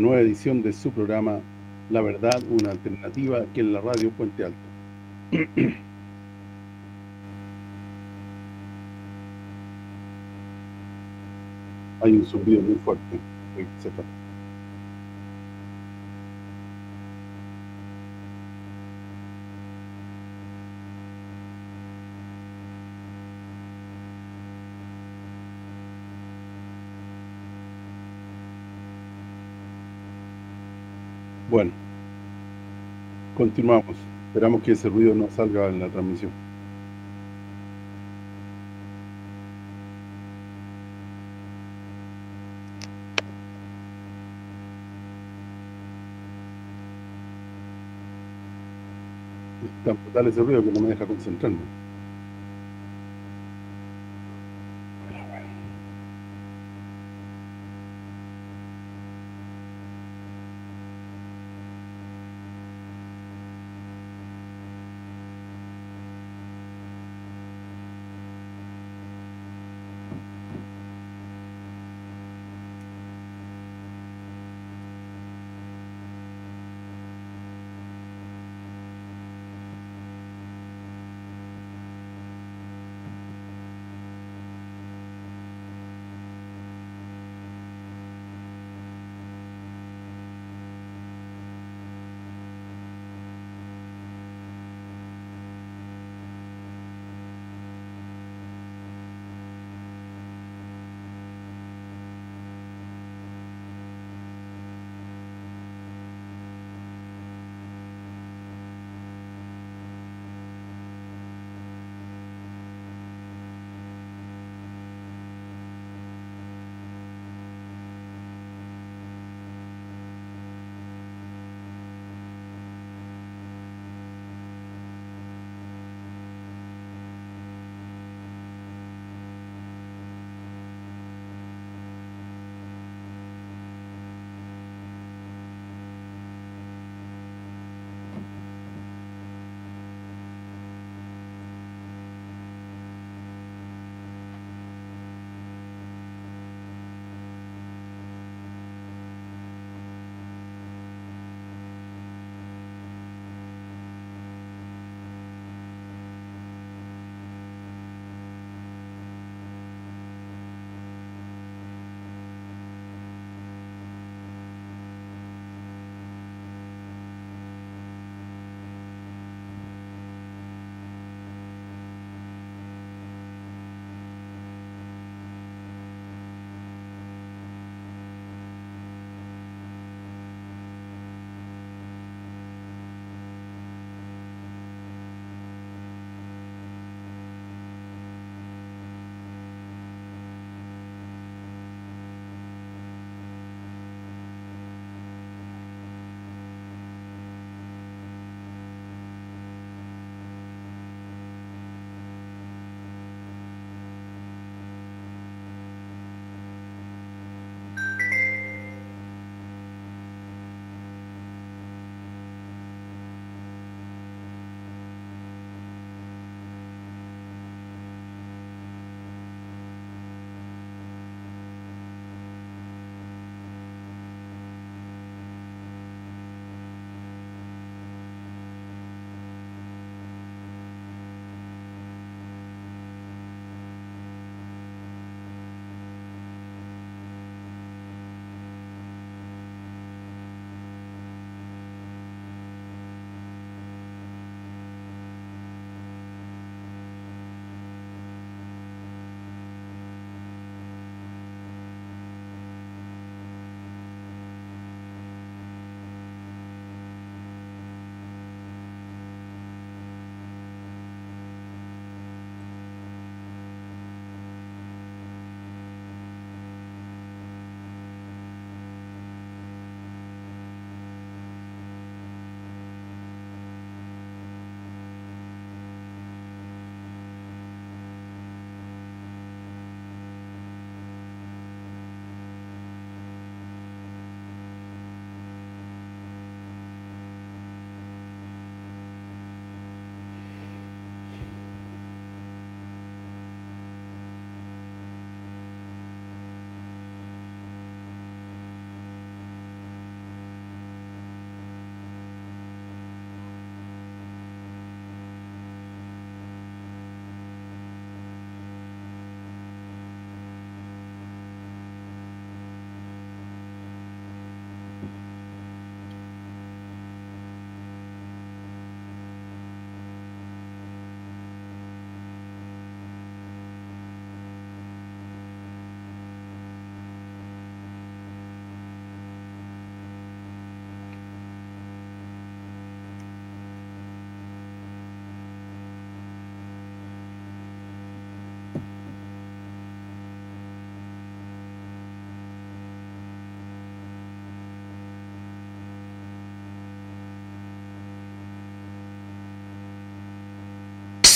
nueva edición de su programa La Verdad, una alternativa aquí en la radio Puente Alto. Hay un zumbido muy fuerte. Continuamos. Esperamos que ese ruido no salga en la transmisión. Es tan brutal ese ruido que no me deja concentrarme.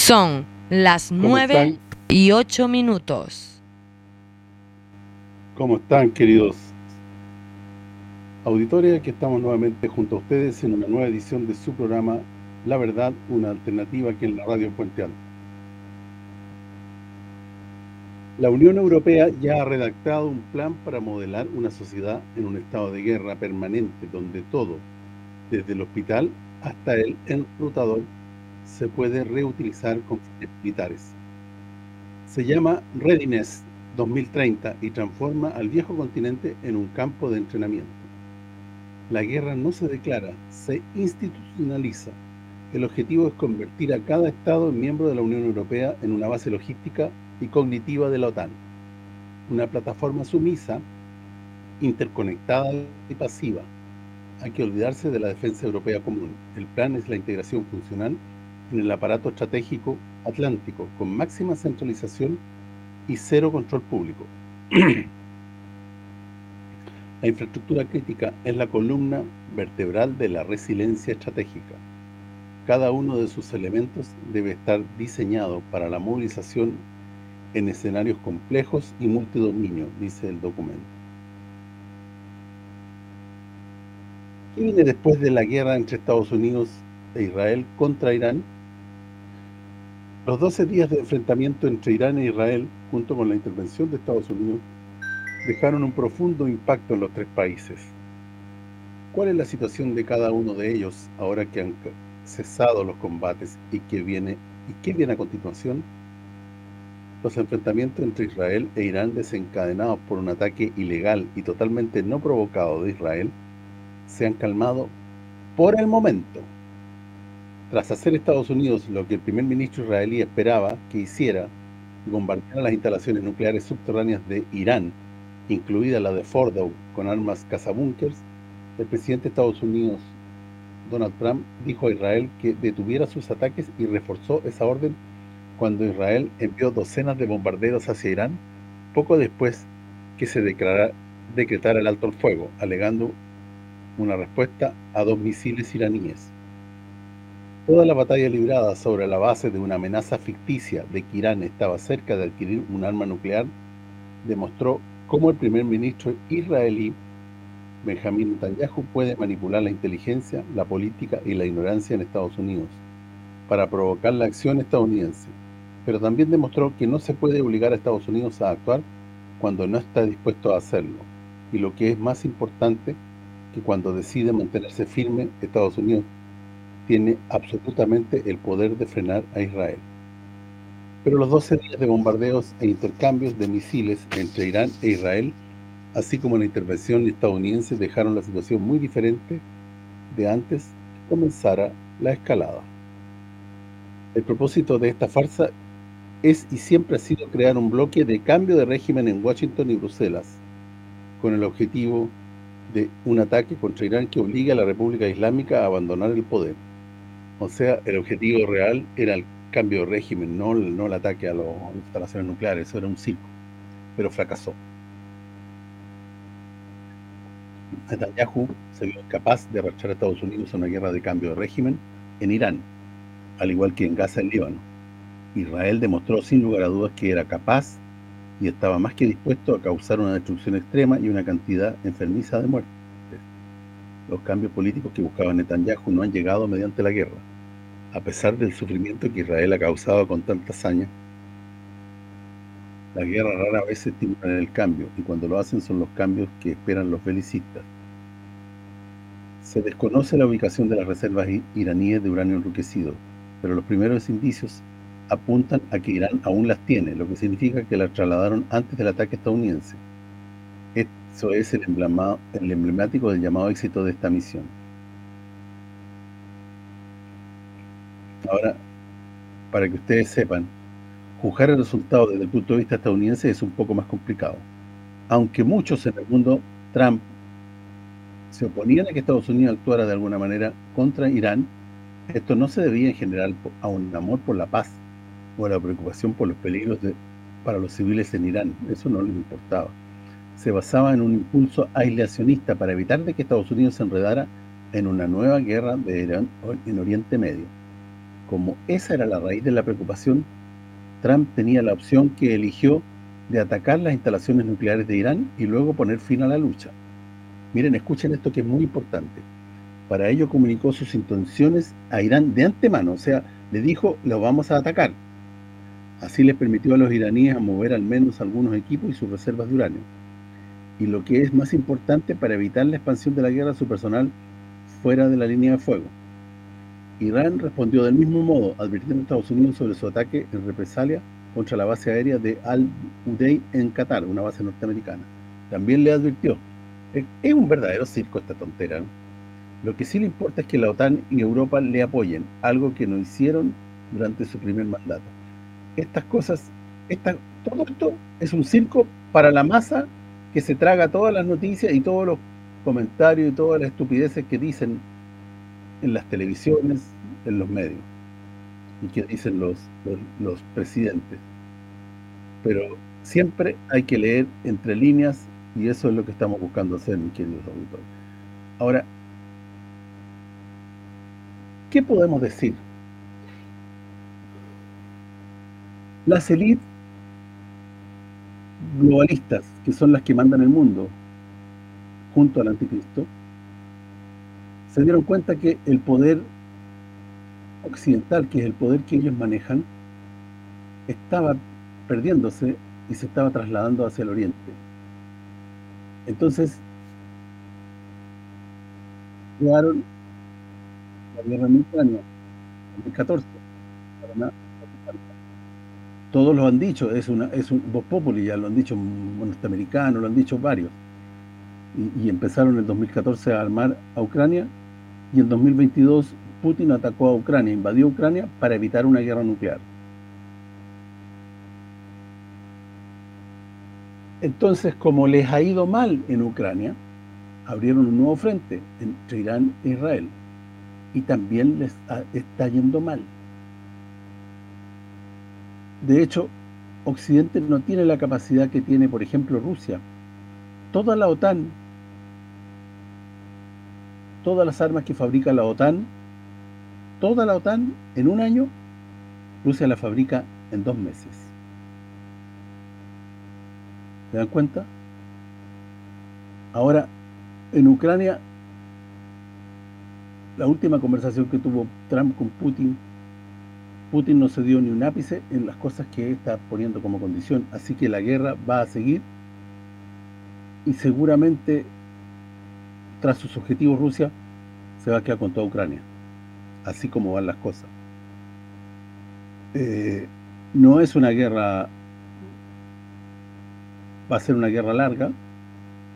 Son las nueve y ocho minutos. ¿Cómo están, queridos auditores? Aquí estamos nuevamente junto a ustedes en una nueva edición de su programa La Verdad, una alternativa aquí en la radio Puente Alto. La Unión Europea ya ha redactado un plan para modelar una sociedad en un estado de guerra permanente, donde todo, desde el hospital hasta el enrutador, se puede reutilizar con fines militares. Se llama Readiness 2030 y transforma al viejo continente en un campo de entrenamiento. La guerra no se declara, se institucionaliza. El objetivo es convertir a cada Estado miembro de la Unión Europea en una base logística y cognitiva de la OTAN. Una plataforma sumisa, interconectada y pasiva. Hay que olvidarse de la defensa europea común. El plan es la integración funcional en el aparato estratégico atlántico, con máxima centralización y cero control público. la infraestructura crítica es la columna vertebral de la resiliencia estratégica. Cada uno de sus elementos debe estar diseñado para la movilización en escenarios complejos y multidominio, dice el documento. ¿Qué viene después de la guerra entre Estados Unidos e Israel contra Irán? Los 12 días de enfrentamiento entre Irán e Israel, junto con la intervención de Estados Unidos, dejaron un profundo impacto en los tres países. ¿Cuál es la situación de cada uno de ellos ahora que han cesado los combates y qué viene y qué viene a continuación? Los enfrentamientos entre Israel e Irán desencadenados por un ataque ilegal y totalmente no provocado de Israel se han calmado por el momento. Tras hacer Estados Unidos lo que el primer ministro israelí esperaba que hiciera, bombardear las instalaciones nucleares subterráneas de Irán, incluida la de Fordow con armas cazabúnkers, el presidente de Estados Unidos, Donald Trump, dijo a Israel que detuviera sus ataques y reforzó esa orden cuando Israel envió docenas de bombarderos hacia Irán, poco después que se decretara el alto el fuego, alegando una respuesta a dos misiles iraníes. Toda la batalla librada sobre la base de una amenaza ficticia de que Irán estaba cerca de adquirir un arma nuclear demostró cómo el primer ministro israelí Benjamin Netanyahu puede manipular la inteligencia, la política y la ignorancia en Estados Unidos para provocar la acción estadounidense pero también demostró que no se puede obligar a Estados Unidos a actuar cuando no está dispuesto a hacerlo. Y lo que es más importante, que cuando decide mantenerse firme, Estados Unidos tiene absolutamente el poder de frenar a Israel. Pero los 12 días de bombardeos e intercambios de misiles entre Irán e Israel, así como la intervención estadounidense, dejaron la situación muy diferente de antes que comenzara la escalada. El propósito de esta farsa es y siempre ha sido crear un bloque de cambio de régimen en Washington y Bruselas, con el objetivo de un ataque contra Irán que obligue a la República Islámica a abandonar el poder. O sea, el objetivo real era el cambio de régimen, no, el ataque a las instalaciones nucleares, eso era un circo, pero fracasó. Netanyahu se vio incapaz de arrastrar a Estados Unidos a una guerra de cambio de régimen en Irán, al igual que en Gaza y Líbano Israel demostró sin lugar a dudas que era capaz y estaba más que dispuesto a causar una destrucción extrema y una cantidad enfermiza de muertes. Los cambios políticos que buscaba Netanyahu no han llegado mediante la guerra, a pesar del sufrimiento que Israel ha causado con tanta hazaña. La guerra rara vez estimulan el cambio, y cuando lo hacen son los cambios que esperan los belicistas. Se desconoce la ubicación de las reservas iraníes de uranio enriquecido, pero los primeros indicios apuntan a que Irán aún las tiene, lo que significa que las trasladaron antes del ataque estadounidense. Eso es el, emblemático del llamado éxito de esta misión. Ahora, para que ustedes sepan, juzgar el resultado desde el punto de vista estadounidense es un poco más complicado. Aunque muchos en el mundo Trump se oponían a que Estados Unidos actuara de alguna manera contra Irán, esto no se debía en general a un amor por la paz, o la preocupación por los peligros para los civiles en Irán. Eso no les importaba. Se basaba en un impulso aislacionista para evitar de que Estados Unidos se enredara en una nueva guerra de Irán en Oriente Medio. como esa era la raíz de la preocupación, Trump tenía la opción que eligió de atacar las instalaciones nucleares de Irán y luego poner fin a la lucha. Miren, escuchen esto que es muy importante. Para ello comunicó sus intenciones a Irán de antemano, o sea, le dijo, lo vamos a atacar. Así les permitió a los iraníes mover al menos algunos equipos y sus reservas de uranio. Y lo que es más importante para evitar la expansión de la guerra su personal fuera de la línea de fuego. Irán respondió del mismo modo, advirtiendo a Estados Unidos sobre su ataque en represalia contra la base aérea de Al-Udeid en Qatar, una base norteamericana. También le advirtió. Es un verdadero circo esta tontera. Lo que sí le importa es que la OTAN y Europa le apoyen, algo que no hicieron durante su primer mandato. Estas cosas, esta, todo esto es un circo para la masa que se traga todas las noticias y todos los comentarios y todas las estupideces que dicen en las televisiones, en los medios y que dicen los, los, presidentes. Pero siempre hay que leer entre líneas y eso es lo que estamos buscando hacer, mis queridos auditores. Ahora, ¿qué podemos decir? Las élites globalistas, que son las que mandan el mundo, junto al anticristo, se dieron cuenta que el poder occidental, que es el poder que ellos manejan, estaba perdiéndose y se estaba trasladando hacia el oriente. Entonces, crearon la guerra en Ucrania en 2014. Todos lo han dicho, es una es un voz populi, ya lo han dicho norteamericanos, lo han dicho varios. Y, y empezaron en el 2014 a armar a Ucrania y en 2022 Putin atacó a Ucrania, invadió Ucrania para evitar una guerra nuclear. Entonces, como les ha ido mal en Ucrania, abrieron un nuevo frente entre Irán e Israel. Y también les está yendo mal. De hecho, Occidente no tiene la capacidad que tiene, por ejemplo, Rusia. Toda la OTAN, todas las armas que fabrica la OTAN toda la OTAN en un año, Rusia la fabrica en dos meses. ¿Se dan cuenta? Ahora, en Ucrania, la última conversación que tuvo Trump con Putin, Putin no se dio ni un ápice en las cosas que está poniendo como condición, así que la guerra va a seguir y seguramente tras sus objetivos Rusia se va a quedar con toda Ucrania así como van las cosas. Eh, no es una guerra, va a ser una guerra larga,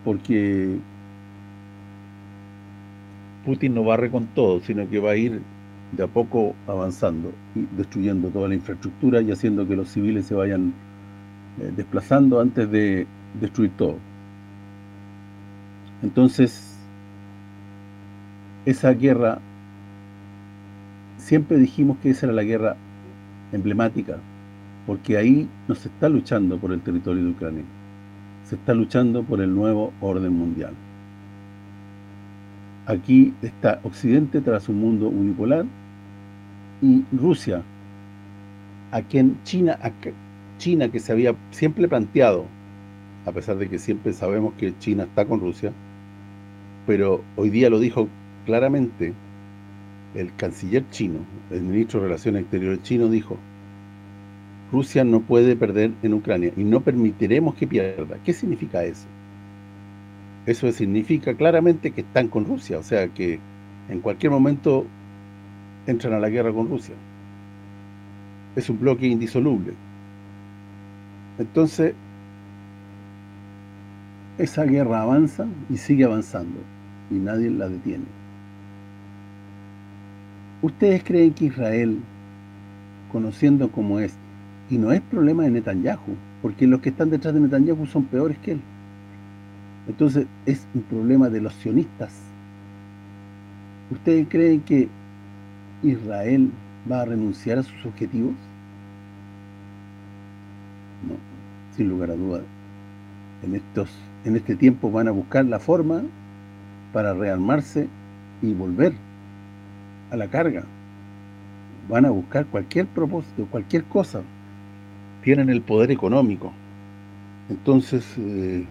porque Putin no barre con todo, sino que va a ir de a poco avanzando y destruyendo toda la infraestructura y haciendo que los civiles se vayan eh, desplazando antes de destruir todo. Entonces, esa guerra siempre dijimos que esa era la guerra emblemática, porque ahí no se está luchando por el territorio de Ucrania, se está luchando por el nuevo orden mundial. Aquí está Occidente tras un mundo unipolar y Rusia, a quien China, China que se había siempre planteado, a pesar de que siempre sabemos que China está con Rusia, pero hoy día lo dijo claramente el canciller chino, el ministro de Relaciones Exteriores chino dijo Rusia no puede perder en Ucrania y no permitiremos que pierda. ¿Qué significa eso? Eso significa claramente que están con Rusia, o sea que en cualquier momento entran a la guerra con Rusia. Es un bloque indisoluble. Entonces, esa guerra avanza y sigue avanzando y nadie la detiene. ¿Ustedes creen que Israel, conociendo como es, y no es problema de Netanyahu, porque los que están detrás de Netanyahu son peores que él? Entonces, es un problema de los sionistas. ¿Ustedes creen que Israel va a renunciar a sus objetivos? No, sin lugar a dudas. En estos en este tiempo van a buscar la forma para rearmarse y volver a la carga. van a buscar cualquier propósito, cualquier cosa. Tienen el poder económico. Entonces, eh,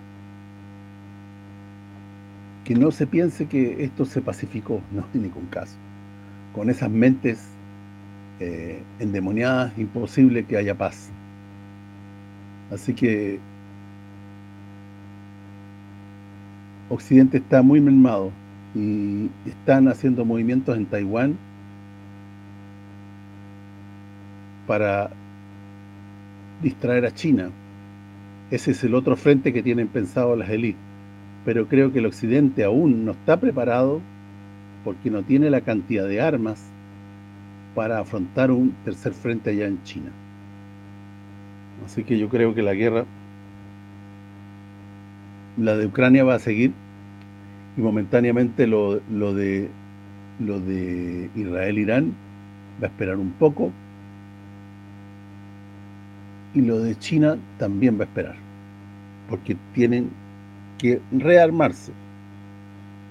que no se piense que esto se pacificó, no en ningún caso. Con esas mentes eh, endemoniadas, imposible que haya paz. Así que Occidente está muy mermado y están haciendo movimientos en Taiwán para distraer a China. Ese es el otro frente que tienen pensado las élites. Pero creo que el Occidente aún no está preparado porque no tiene la cantidad de armas para afrontar un tercer frente allá en China. Así que yo creo que la guerra, la de Ucrania va a seguir y momentáneamente lo, lo de lo de Israel-Irán va a esperar un poco y lo de China también va a esperar porque tienen que rearmarse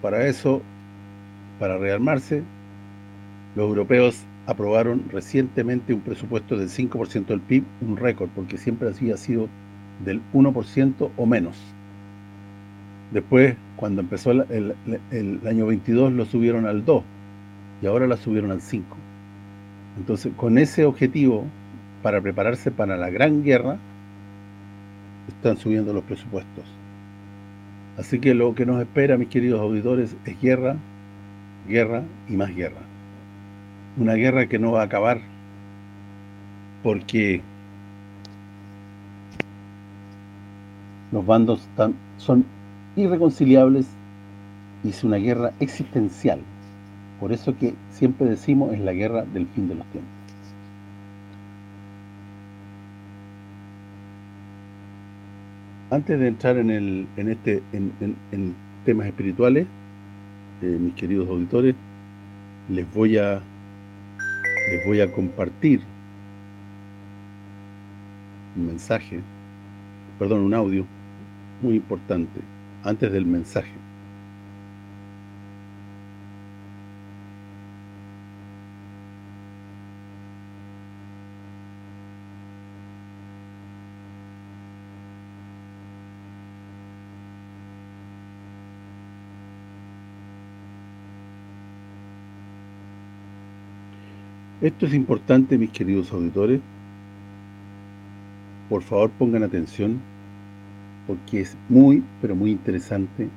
para eso para rearmarse los europeos aprobaron recientemente un presupuesto del 5% del PIB, un récord, porque siempre así ha sido del 1% o menos. Después, cuando empezó el, año 22, lo subieron al 2, y ahora la subieron al 5. Entonces, con ese objetivo, para prepararse para la gran guerra, están subiendo los presupuestos. Así que lo que nos espera, mis queridos auditores, es guerra, guerra y más guerra una guerra que no va a acabar porque los bandos son irreconciliables y es una guerra existencial. Por eso que siempre decimos es la guerra del fin de los tiempos. Antes de entrar en el en este en, temas espirituales, eh, mis queridos auditores, les voy a les voy a compartir un mensaje, perdón, un audio muy importante antes del mensaje. Esto es importante, mis queridos auditores. Por favor, pongan atención, porque es muy, pero muy interesante,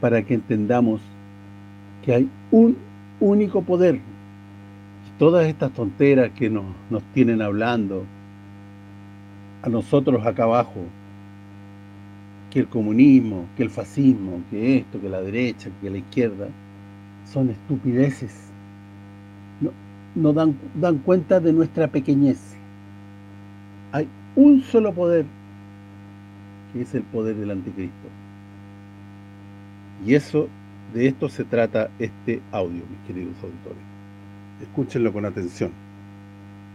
para que entendamos que hay un único poder. Todas estas tonteras que nos, nos tienen hablando, a nosotros acá abajo, que el comunismo, que el fascismo, que esto, que la derecha, que la izquierda, son estupideces nos dan, dan cuenta de nuestra pequeñez. Hay un solo poder, que es el poder del anticristo. Y eso, de esto se trata este audio, mis queridos auditores. Escúchenlo con atención.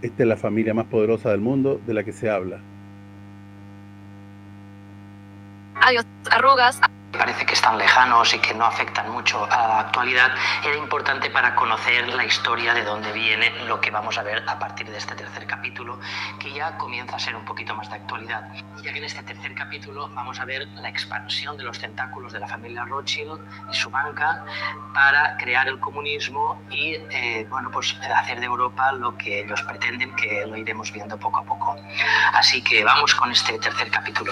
Esta es la familia más poderosa del mundo de la que se habla. Adiós, arrugas parece que están lejanos y que no afectan mucho a la actualidad, era importante para conocer la historia de dónde viene lo que vamos a ver a partir de este tercer capítulo, que ya comienza a ser un poquito más de actualidad. Ya que en este tercer capítulo vamos a ver la expansión de los tentáculos de la familia Rothschild y su banca para crear el comunismo y eh, bueno pues hacer de Europa lo que ellos pretenden, que lo iremos viendo poco a poco. Así que vamos con este tercer capítulo.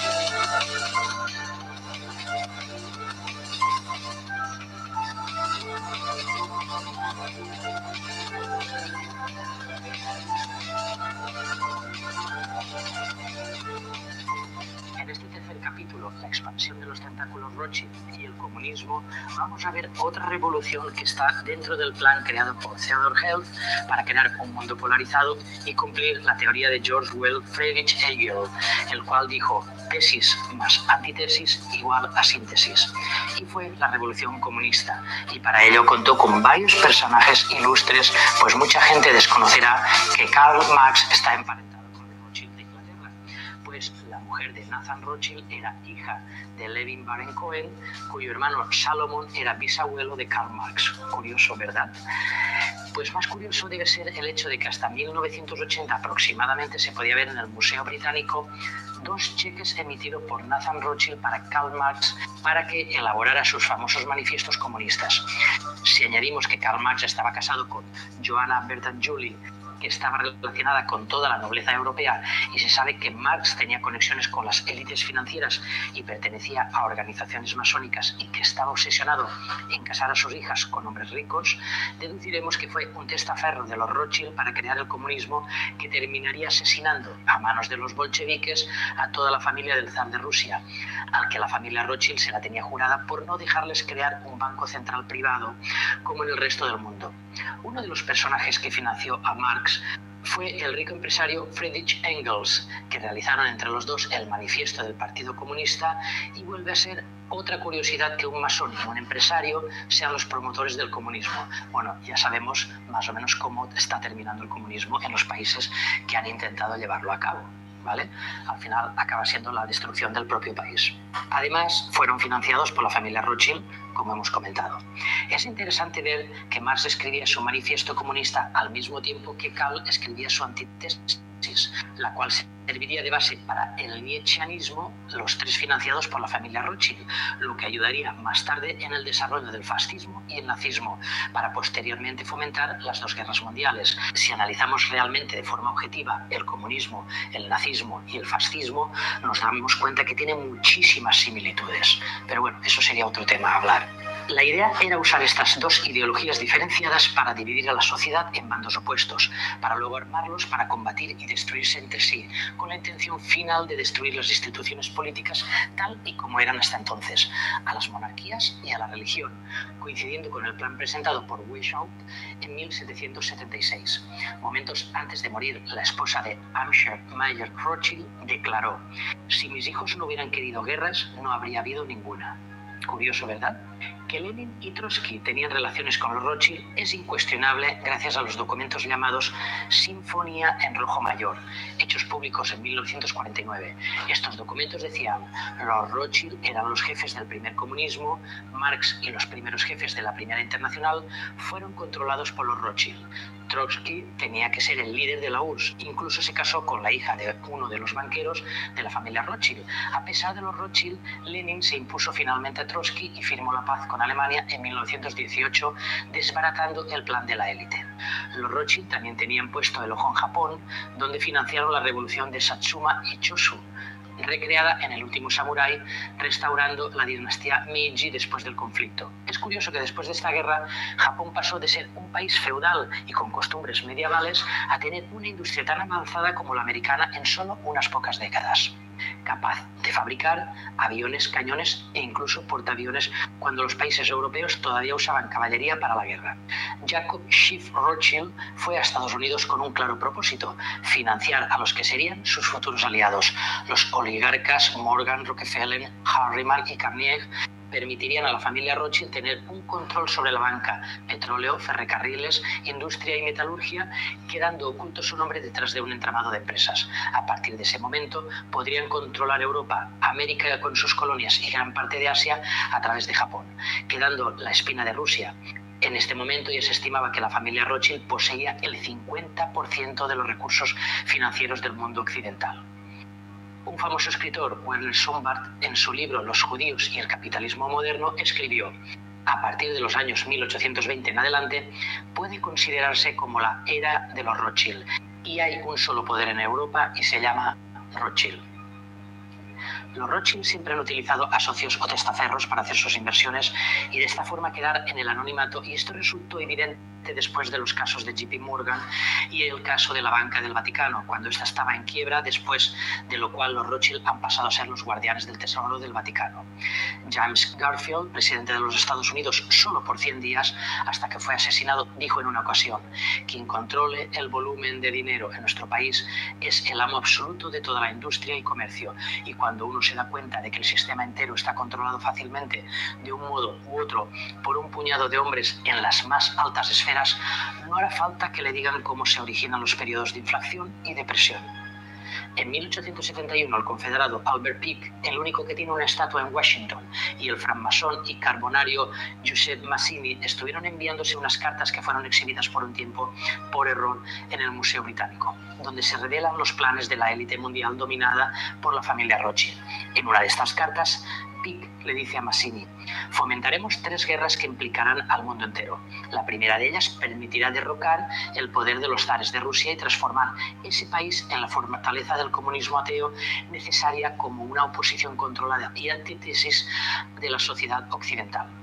vamos a ver otra revolución que está dentro del plan creado por Theodor Health para crear un mundo polarizado y cumplir la teoría de George Will Friedrich Hegel, el cual dijo tesis más antitesis igual a síntesis. Y fue la revolución comunista. Y para ello contó con varios personajes ilustres, pues mucha gente desconocerá que Karl Marx está emparentado de Nathan Rothschild, era hija de Levin Baron Cohen, cuyo hermano Salomon era bisabuelo de Karl Marx. Curioso, ¿verdad? Pues más curioso debe ser el hecho de que hasta 1980 aproximadamente se podía ver en el Museo Británico dos cheques emitidos por Nathan Rothschild para Karl Marx para que elaborara sus famosos manifiestos comunistas. Si añadimos que Karl Marx estaba casado con Joanna Bertan Julie, que estaba relacionada con toda la nobleza europea y se sabe que Marx tenía conexiones con las élites financieras y pertenecía a organizaciones masónicas y que estaba obsesionado en casar a sus hijas con hombres ricos, deduciremos que fue un testaferro de los Rothschild para crear el comunismo que terminaría asesinando a manos de los bolcheviques a toda la familia del zar de Rusia, al que la familia Rothschild se la tenía jurada por no dejarles crear un banco central privado como en el resto del mundo. Uno de los personajes que financió a Marx fue el rico empresario Friedrich Engels, que realizaron entre los dos el manifiesto del Partido Comunista y vuelve a ser otra curiosidad que un masón y un empresario sean los promotores del comunismo. Bueno, ya sabemos más o menos cómo está terminando el comunismo en los países que han intentado llevarlo a cabo. ¿vale? Al final acaba siendo la destrucción del propio país. Además, fueron financiados por la familia Rothschild, como hemos comentado. Es interesante ver que Marx escribía su manifiesto comunista al mismo tiempo que Karl escribía su antítesis la cual serviría de base para el nietzscheanismo, los tres financiados por la familia Rothschild, lo que ayudaría más tarde en el desarrollo del fascismo y el nazismo, para posteriormente fomentar las dos guerras mundiales. Si analizamos realmente de forma objetiva el comunismo, el nazismo y el fascismo, nos damos cuenta que tienen muchísimas similitudes. Pero bueno, eso sería otro tema a hablar. La idea era usar estas dos ideologías diferenciadas para dividir a la sociedad en bandos opuestos, para luego armarlos para combatir y destruirse entre sí, con la intención final de destruir las instituciones políticas tal y como eran hasta entonces, a las monarquías y a la religión, coincidiendo con el plan presentado por Weishaupt en 1776. Momentos antes de morir, la esposa de Amsher Mayer Rothschild declaró, si mis hijos no hubieran querido guerras, no habría habido ninguna. Curioso, ¿verdad? Que Lenin y Trotsky tenían relaciones con los Rothschild es incuestionable gracias a los documentos llamados Sinfonía en Rojo Mayor, hechos públicos en 1949. Estos documentos decían, los Rothschild eran los jefes del primer comunismo, Marx y los primeros jefes de la Primera Internacional fueron controlados por los Rothschild. Trotsky tenía que ser el líder de la URSS. Incluso se casó con la hija de uno de los banqueros de la familia Rothschild. A pesar de los Rothschild, Lenin se impuso finalmente a Trotsky y firmó la paz con Alemania en 1918, desbaratando el plan de la élite. Los Rothschild también tenían puesto el ojo en Japón, donde financiaron la revolución de Satsuma y Chosu recreada en El último samurái, restaurando la dinastía Meiji después del conflicto. Es curioso que después de esta guerra, Japón pasó de ser un país feudal y con costumbres medievales a tener una industria tan avanzada como la americana en solo unas pocas décadas capaz de fabricar aviones, cañones e incluso portaaviones cuando los países europeos todavía usaban caballería para la guerra. Jacob Schiff Rothschild fue a Estados Unidos con un claro propósito, financiar a los que serían sus futuros aliados, los oligarcas Morgan, Rockefeller, Harriman y Carnegie, permitirían a la familia Rothschild tener un control sobre la banca, petróleo, ferrocarriles, industria y metalurgia, quedando oculto su nombre detrás de un entramado de empresas. A partir de ese momento podrían controlar Europa, América con sus colonias y gran parte de Asia a través de Japón, quedando la espina de Rusia. En este momento ya se estimaba que la familia Rothschild poseía el 50% de los recursos financieros del mundo occidental. Un famoso escritor, Werner Sombart, en su libro Los judíos y el capitalismo moderno, escribió, a partir de los años 1820 en adelante, puede considerarse como la era de los Rothschild. Y hay un solo poder en Europa y se llama Rothschild. Los Rothschild siempre han utilizado a socios o testaferros para hacer sus inversiones y de esta forma quedar en el anonimato y esto resultó evidente después de los casos de JP Morgan y el caso de la Banca del Vaticano, cuando ésta estaba en quiebra, después de lo cual los Rothschild han pasado a ser los guardianes del tesoro del Vaticano. James Garfield, presidente de los Estados Unidos solo por 100 días, hasta que fue asesinado, dijo en una ocasión, quien controle el volumen de dinero en nuestro país es el amo absoluto de toda la industria y comercio, y cuando uno se da cuenta de que el sistema entero está controlado fácilmente de un modo u otro por un puñado de hombres en las más altas esferas, no hará falta que le digan cómo se originan los periodos de inflación y depresión. En 1871, el confederado Albert Peake, el único que tiene una estatua en Washington, y el francmasón y carbonario Giuseppe Massini estuvieron enviándose unas cartas que fueron exhibidas por un tiempo por error en el Museo Británico, donde se revelan los planes de la élite mundial dominada por la familia Rothschild. En una de estas cartas, Pick le dice a Massini, fomentaremos tres guerras que implicarán al mundo entero. La primera de ellas permitirá derrocar el poder de los zares de Rusia y transformar ese país en la fortaleza del comunismo ateo necesaria como una oposición controlada y antítesis de la sociedad occidental.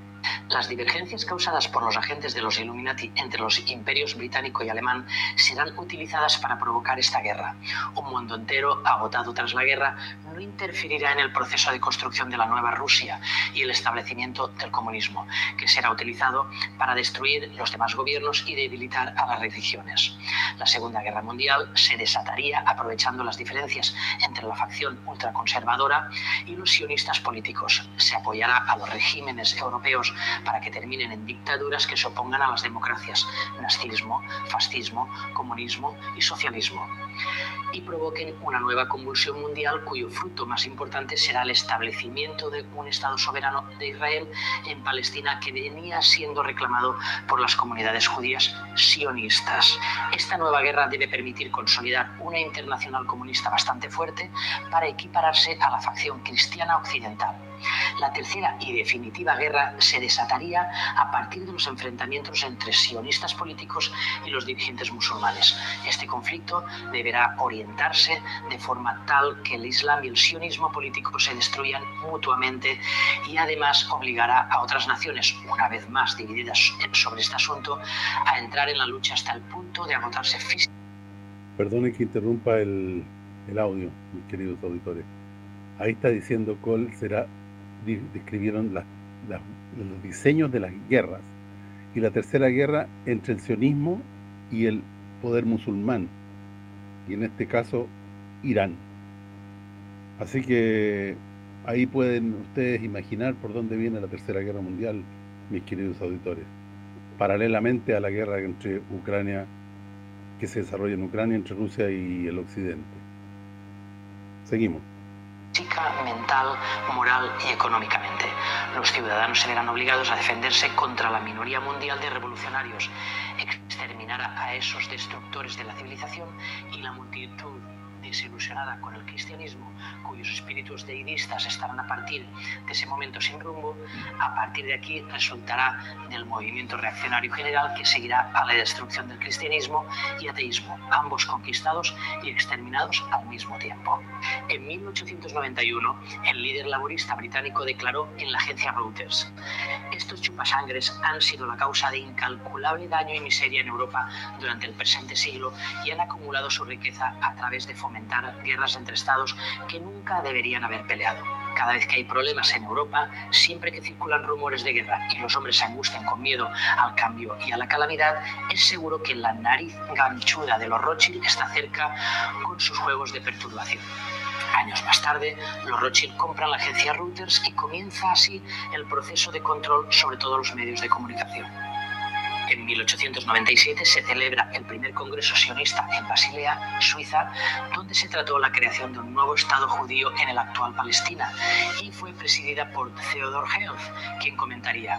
Las divergencias causadas por los agentes de los Illuminati entre los imperios británico y alemán serán utilizadas para provocar esta guerra. Un mundo entero, agotado tras la guerra, no interferirá en el proceso de construcción de la nueva Rusia y el establecimiento del comunismo, que será utilizado para destruir los demás gobiernos y debilitar a las religiones. La Segunda Guerra Mundial se desataría aprovechando las diferencias entre la facción ultraconservadora y los sionistas políticos. Se apoyará a los regímenes europeos para que terminen en dictaduras que se opongan a las democracias, nazismo, fascismo, comunismo y socialismo, y provoquen una nueva convulsión mundial cuyo fruto más importante será el establecimiento de un Estado soberano de Israel en Palestina que venía siendo reclamado por las comunidades judías sionistas. Esta nueva guerra debe permitir consolidar una internacional comunista bastante fuerte para equipararse a la facción cristiana occidental. La tercera y definitiva guerra se desataría a partir de los enfrentamientos entre sionistas políticos y los dirigentes musulmanes. Este conflicto deberá orientarse de forma tal que el Islam y el sionismo político se destruyan mutuamente y además obligará a otras naciones, una vez más divididas sobre este asunto, a entrar en la lucha hasta el punto de agotarse físicamente. Perdone que interrumpa el, el audio, mis queridos auditores. Ahí está diciendo cuál será describieron los diseños de las guerras y la tercera guerra entre el sionismo y el poder musulmán y en este caso Irán. Así que ahí pueden ustedes imaginar por dónde viene la tercera guerra mundial mis queridos auditores. Paralelamente a la guerra entre Ucrania que se desarrolla en Ucrania entre Rusia y el occidente. Seguimos mental, moral y económicamente. Los ciudadanos se verán obligados a defenderse contra la minoría mundial de revolucionarios, exterminar a esos destructores de la civilización y la multitud desilusionada con el cristianismo, cuyos espíritus deidistas estarán a partir de ese momento sin rumbo, a partir de aquí resultará del movimiento reaccionario general que seguirá a la destrucción del cristianismo y ateísmo, ambos conquistados y exterminados al mismo tiempo. En 1891, el líder laborista británico declaró en la agencia Reuters, estos chupasangres han sido la causa de incalculable daño y miseria en Europa durante el presente siglo y han acumulado su riqueza a través de fomentar guerras entre estados que nunca deberían haber peleado. Cada vez que hay problemas en Europa, siempre que circulan rumores de guerra y los hombres se angustian con miedo al cambio y a la calamidad, es seguro que la nariz ganchuda de los Rothschild está cerca con sus juegos de perturbación. Años más tarde, los Rothschild compran la agencia Reuters y comienza así el proceso de control sobre todos los medios de comunicación. En 1897 se celebra el primer congreso sionista en Basilea, Suiza, donde se trató la creación de un nuevo Estado judío en el actual Palestina y fue presidida por Theodor Herzl, quien comentaría,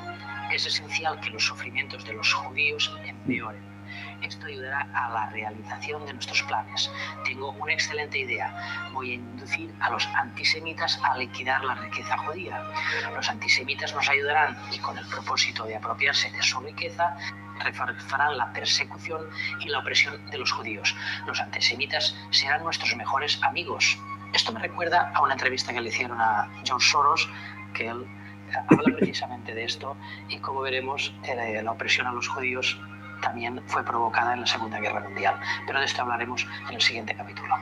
es esencial que los sufrimientos de los judíos empeoren esto ayudará a la realización de nuestros planes. Tengo una excelente idea. Voy a inducir a los antisemitas a liquidar la riqueza judía. Los antisemitas nos ayudarán y con el propósito de apropiarse de su riqueza, reforzarán la persecución y la opresión de los judíos. Los antisemitas serán nuestros mejores amigos. Esto me recuerda a una entrevista que le hicieron a George Soros, que él habla precisamente de esto y como veremos eh, la opresión a los judíos también fue provocada en la Segunda Guerra Mundial, pero de esto hablaremos en el siguiente capítulo.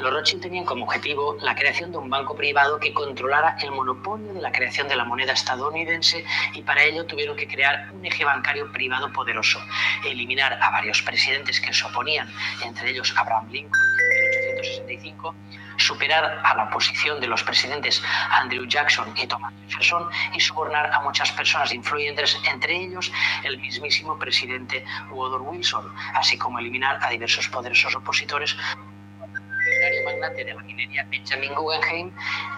Los Rothschild tenían como objetivo la creación de un banco privado que controlara el monopolio de la creación de la moneda estadounidense y para ello tuvieron que crear un eje bancario privado poderoso, eliminar a varios presidentes que se oponían, entre ellos Abraham Lincoln en 1865, superar a la oposición de los presidentes Andrew Jackson y Thomas Jefferson y sobornar a muchas personas influyentes, entre ellos el mismísimo presidente Woodrow Wilson, así como eliminar a diversos poderosos opositores magnate de la minería Benjamin Guggenheim,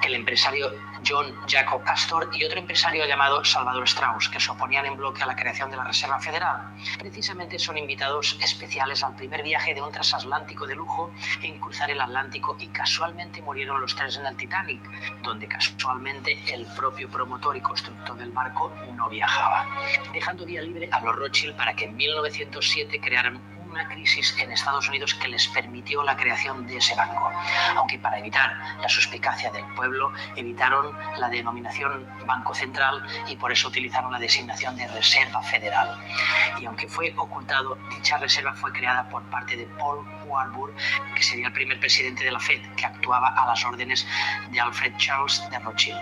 el empresario John Jacob Astor y otro empresario llamado Salvador Strauss, que se oponían en bloque a la creación de la Reserva Federal. Precisamente son invitados especiales al primer viaje de un transatlántico de lujo en cruzar el Atlántico y casualmente murieron los tres en el Titanic, donde casualmente el propio promotor y constructor del barco no viajaba, dejando vía libre a los Rothschild para que en 1907 crearan una crisis en Estados Unidos que les permitió la creación de ese banco, aunque para evitar la suspicacia del pueblo evitaron la denominación Banco Central y por eso utilizaron la designación de Reserva Federal. Y aunque fue ocultado, dicha reserva fue creada por parte de Paul Warburg, que sería el primer presidente de la Fed, que actuaba a las órdenes de Alfred Charles de Rothschild,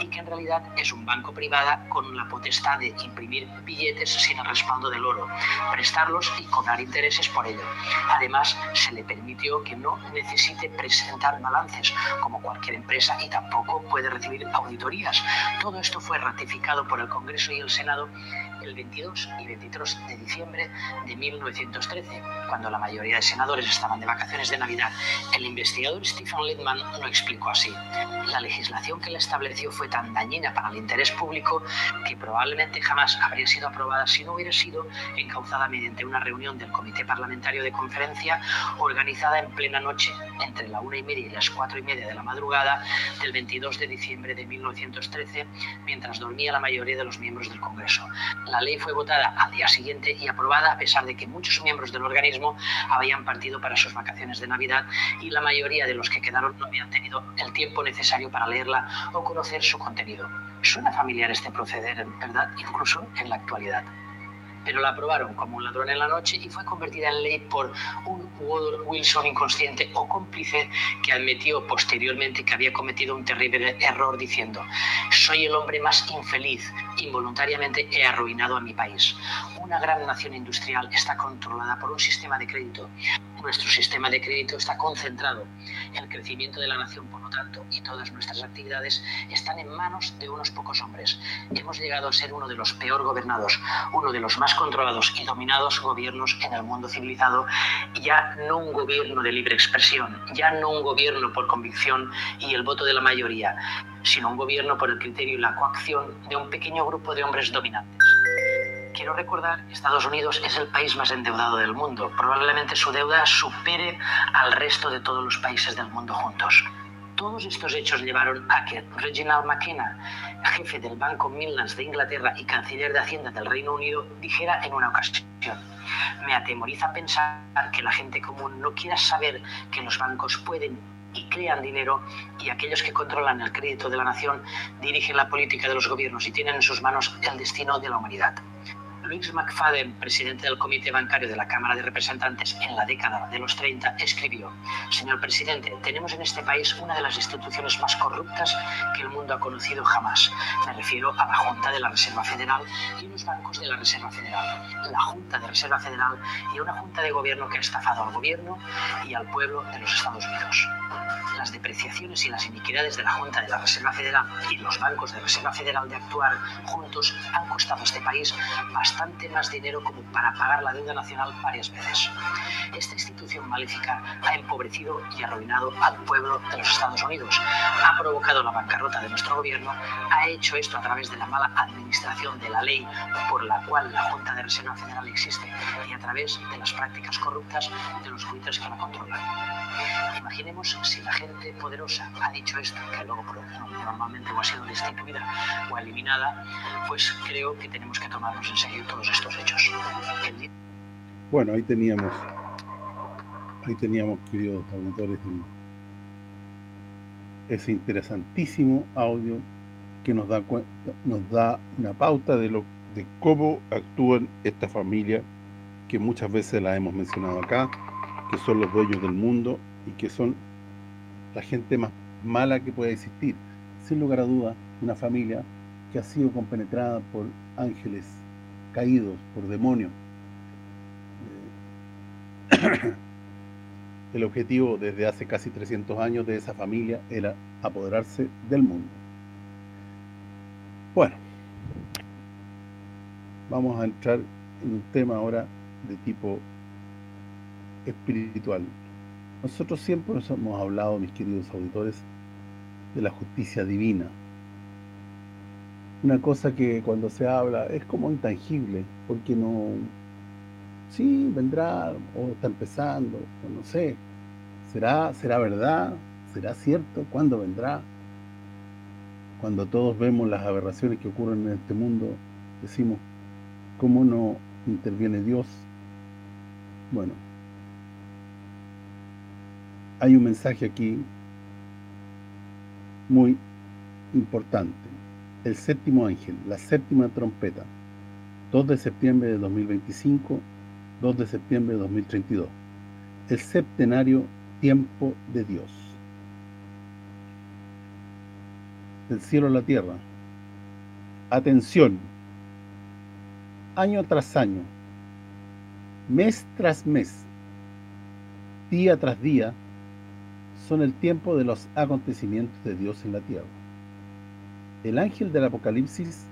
y que en realidad es un banco privado con la potestad de imprimir billetes sin el respaldo del oro, prestarlos y cobrar intereses por ello. Además, se le permitió que no necesite presentar balances como cualquier empresa y tampoco puede recibir auditorías. Todo esto fue ratificado por el Congreso y el Senado el 22 y 23 de diciembre de 1913, cuando la mayoría de senadores estaban de vacaciones de Navidad. El investigador Stephen Littman lo explicó así. La legislación que le estableció fue tan dañina para el interés público que probablemente jamás habría sido aprobada si no hubiera sido encauzada mediante una reunión del Comité Parlamentario de Conferencia organizada en plena noche, entre la una y media y las cuatro y media de la madrugada del 22 de diciembre de 1913, mientras dormía la mayoría de los miembros del Congreso. La ley fue votada al día siguiente y aprobada a pesar de que muchos miembros del organismo habían partido para sus vacaciones de Navidad y la mayoría de los que quedaron no habían tenido el tiempo necesario para leerla o conocer su contenido. Suena familiar este proceder, ¿verdad? Incluso en la actualidad pero la aprobaron como un ladrón en la noche y fue convertida en ley por un Wilson inconsciente o cómplice que admitió posteriormente que había cometido un terrible error diciendo, soy el hombre más infeliz, involuntariamente he arruinado a mi país. Una gran nación industrial está controlada por un sistema de crédito nuestro sistema de crédito está concentrado. El crecimiento de la nación, por lo tanto, y todas nuestras actividades están en manos de unos pocos hombres. Hemos llegado a ser uno de los peor gobernados, uno de los más controlados y dominados gobiernos en el mundo civilizado, ya no un gobierno de libre expresión, ya no un gobierno por convicción y el voto de la mayoría, sino un gobierno por el criterio y la coacción de un pequeño grupo de hombres dominantes quiero recordar, Estados Unidos es el país más endeudado del mundo. Probablemente su deuda supere al resto de todos los países del mundo juntos. Todos estos hechos llevaron a que Reginald McKenna, jefe del Banco Midlands de Inglaterra y canciller de Hacienda del Reino Unido, dijera en una ocasión, me atemoriza pensar que la gente común no quiera saber que los bancos pueden y crean dinero y aquellos que controlan el crédito de la nación dirigen la política de los gobiernos y tienen en sus manos el destino de la humanidad. Louis McFadden, presidente del Comité Bancario de la Cámara de Representantes en la década de los 30, escribió, Señor presidente, tenemos en este país una de las instituciones más corruptas que el mundo ha conocido jamás. Me refiero a la Junta de la Reserva Federal y los bancos de la Reserva Federal, la Junta de Reserva Federal y una Junta de Gobierno que ha estafado al gobierno y al pueblo de los Estados Unidos las depreciaciones y las iniquidades de la Junta de la Reserva Federal y los bancos de Reserva Federal de actuar juntos han costado a este país bastante más dinero como para pagar la deuda nacional varias veces. Esta institución maléfica ha empobrecido y arruinado al pueblo de los Estados Unidos, ha provocado la bancarrota de nuestro gobierno, ha hecho esto a través de la mala administración de la ley por la cual la Junta de Reserva Federal existe y a través de las prácticas corruptas de los jueces que la controlan. Imaginemos si la gente poderosa ha dicho esto, que luego normalmente o ha sido destituida o eliminada, pues creo que tenemos que tomarnos en serio todos estos hechos. Bueno, ahí teníamos, ahí teníamos, queridos auditores, ese interesantísimo audio que nos da nos da una pauta de lo de cómo actúan esta familia que muchas veces la hemos mencionado acá, que son los dueños del mundo y que son la gente más mala que puede existir. Sin lugar a dudas, una familia que ha sido compenetrada por ángeles caídos, por demonios. El objetivo desde hace casi 300 años de esa familia era apoderarse del mundo. Bueno, vamos a entrar en un tema ahora de tipo espiritual Nosotros siempre hemos hablado, mis queridos auditores, de la justicia divina. Una cosa que cuando se habla es como intangible, porque no... Sí, vendrá, o está empezando, o no sé. ¿Será, será verdad? ¿Será cierto? ¿Cuándo vendrá? Cuando todos vemos las aberraciones que ocurren en este mundo, decimos, ¿cómo no interviene Dios? Bueno, hay un mensaje aquí muy importante. El séptimo ángel, la séptima trompeta. 2 de septiembre de 2025, 2 de septiembre de 2032. El septenario tiempo de Dios. Del cielo a la tierra. Atención. Año tras año, mes tras mes, día tras día, son el tiempo de los acontecimientos de Dios en la tierra. El ángel del Apocalipsis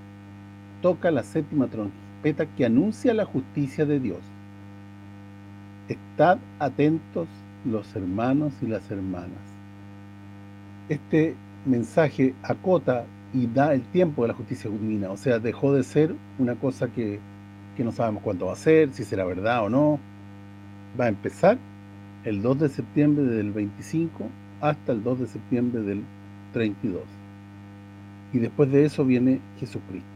toca la séptima trompeta que anuncia la justicia de Dios. Estad atentos los hermanos y las hermanas. Este mensaje acota y da el tiempo de la justicia divina, o sea, dejó de ser una cosa que, que no sabemos cuánto va a ser, si será verdad o no. Va a empezar el 2 de septiembre del 25 hasta el 2 de septiembre del 32. Y después de eso viene Jesucristo.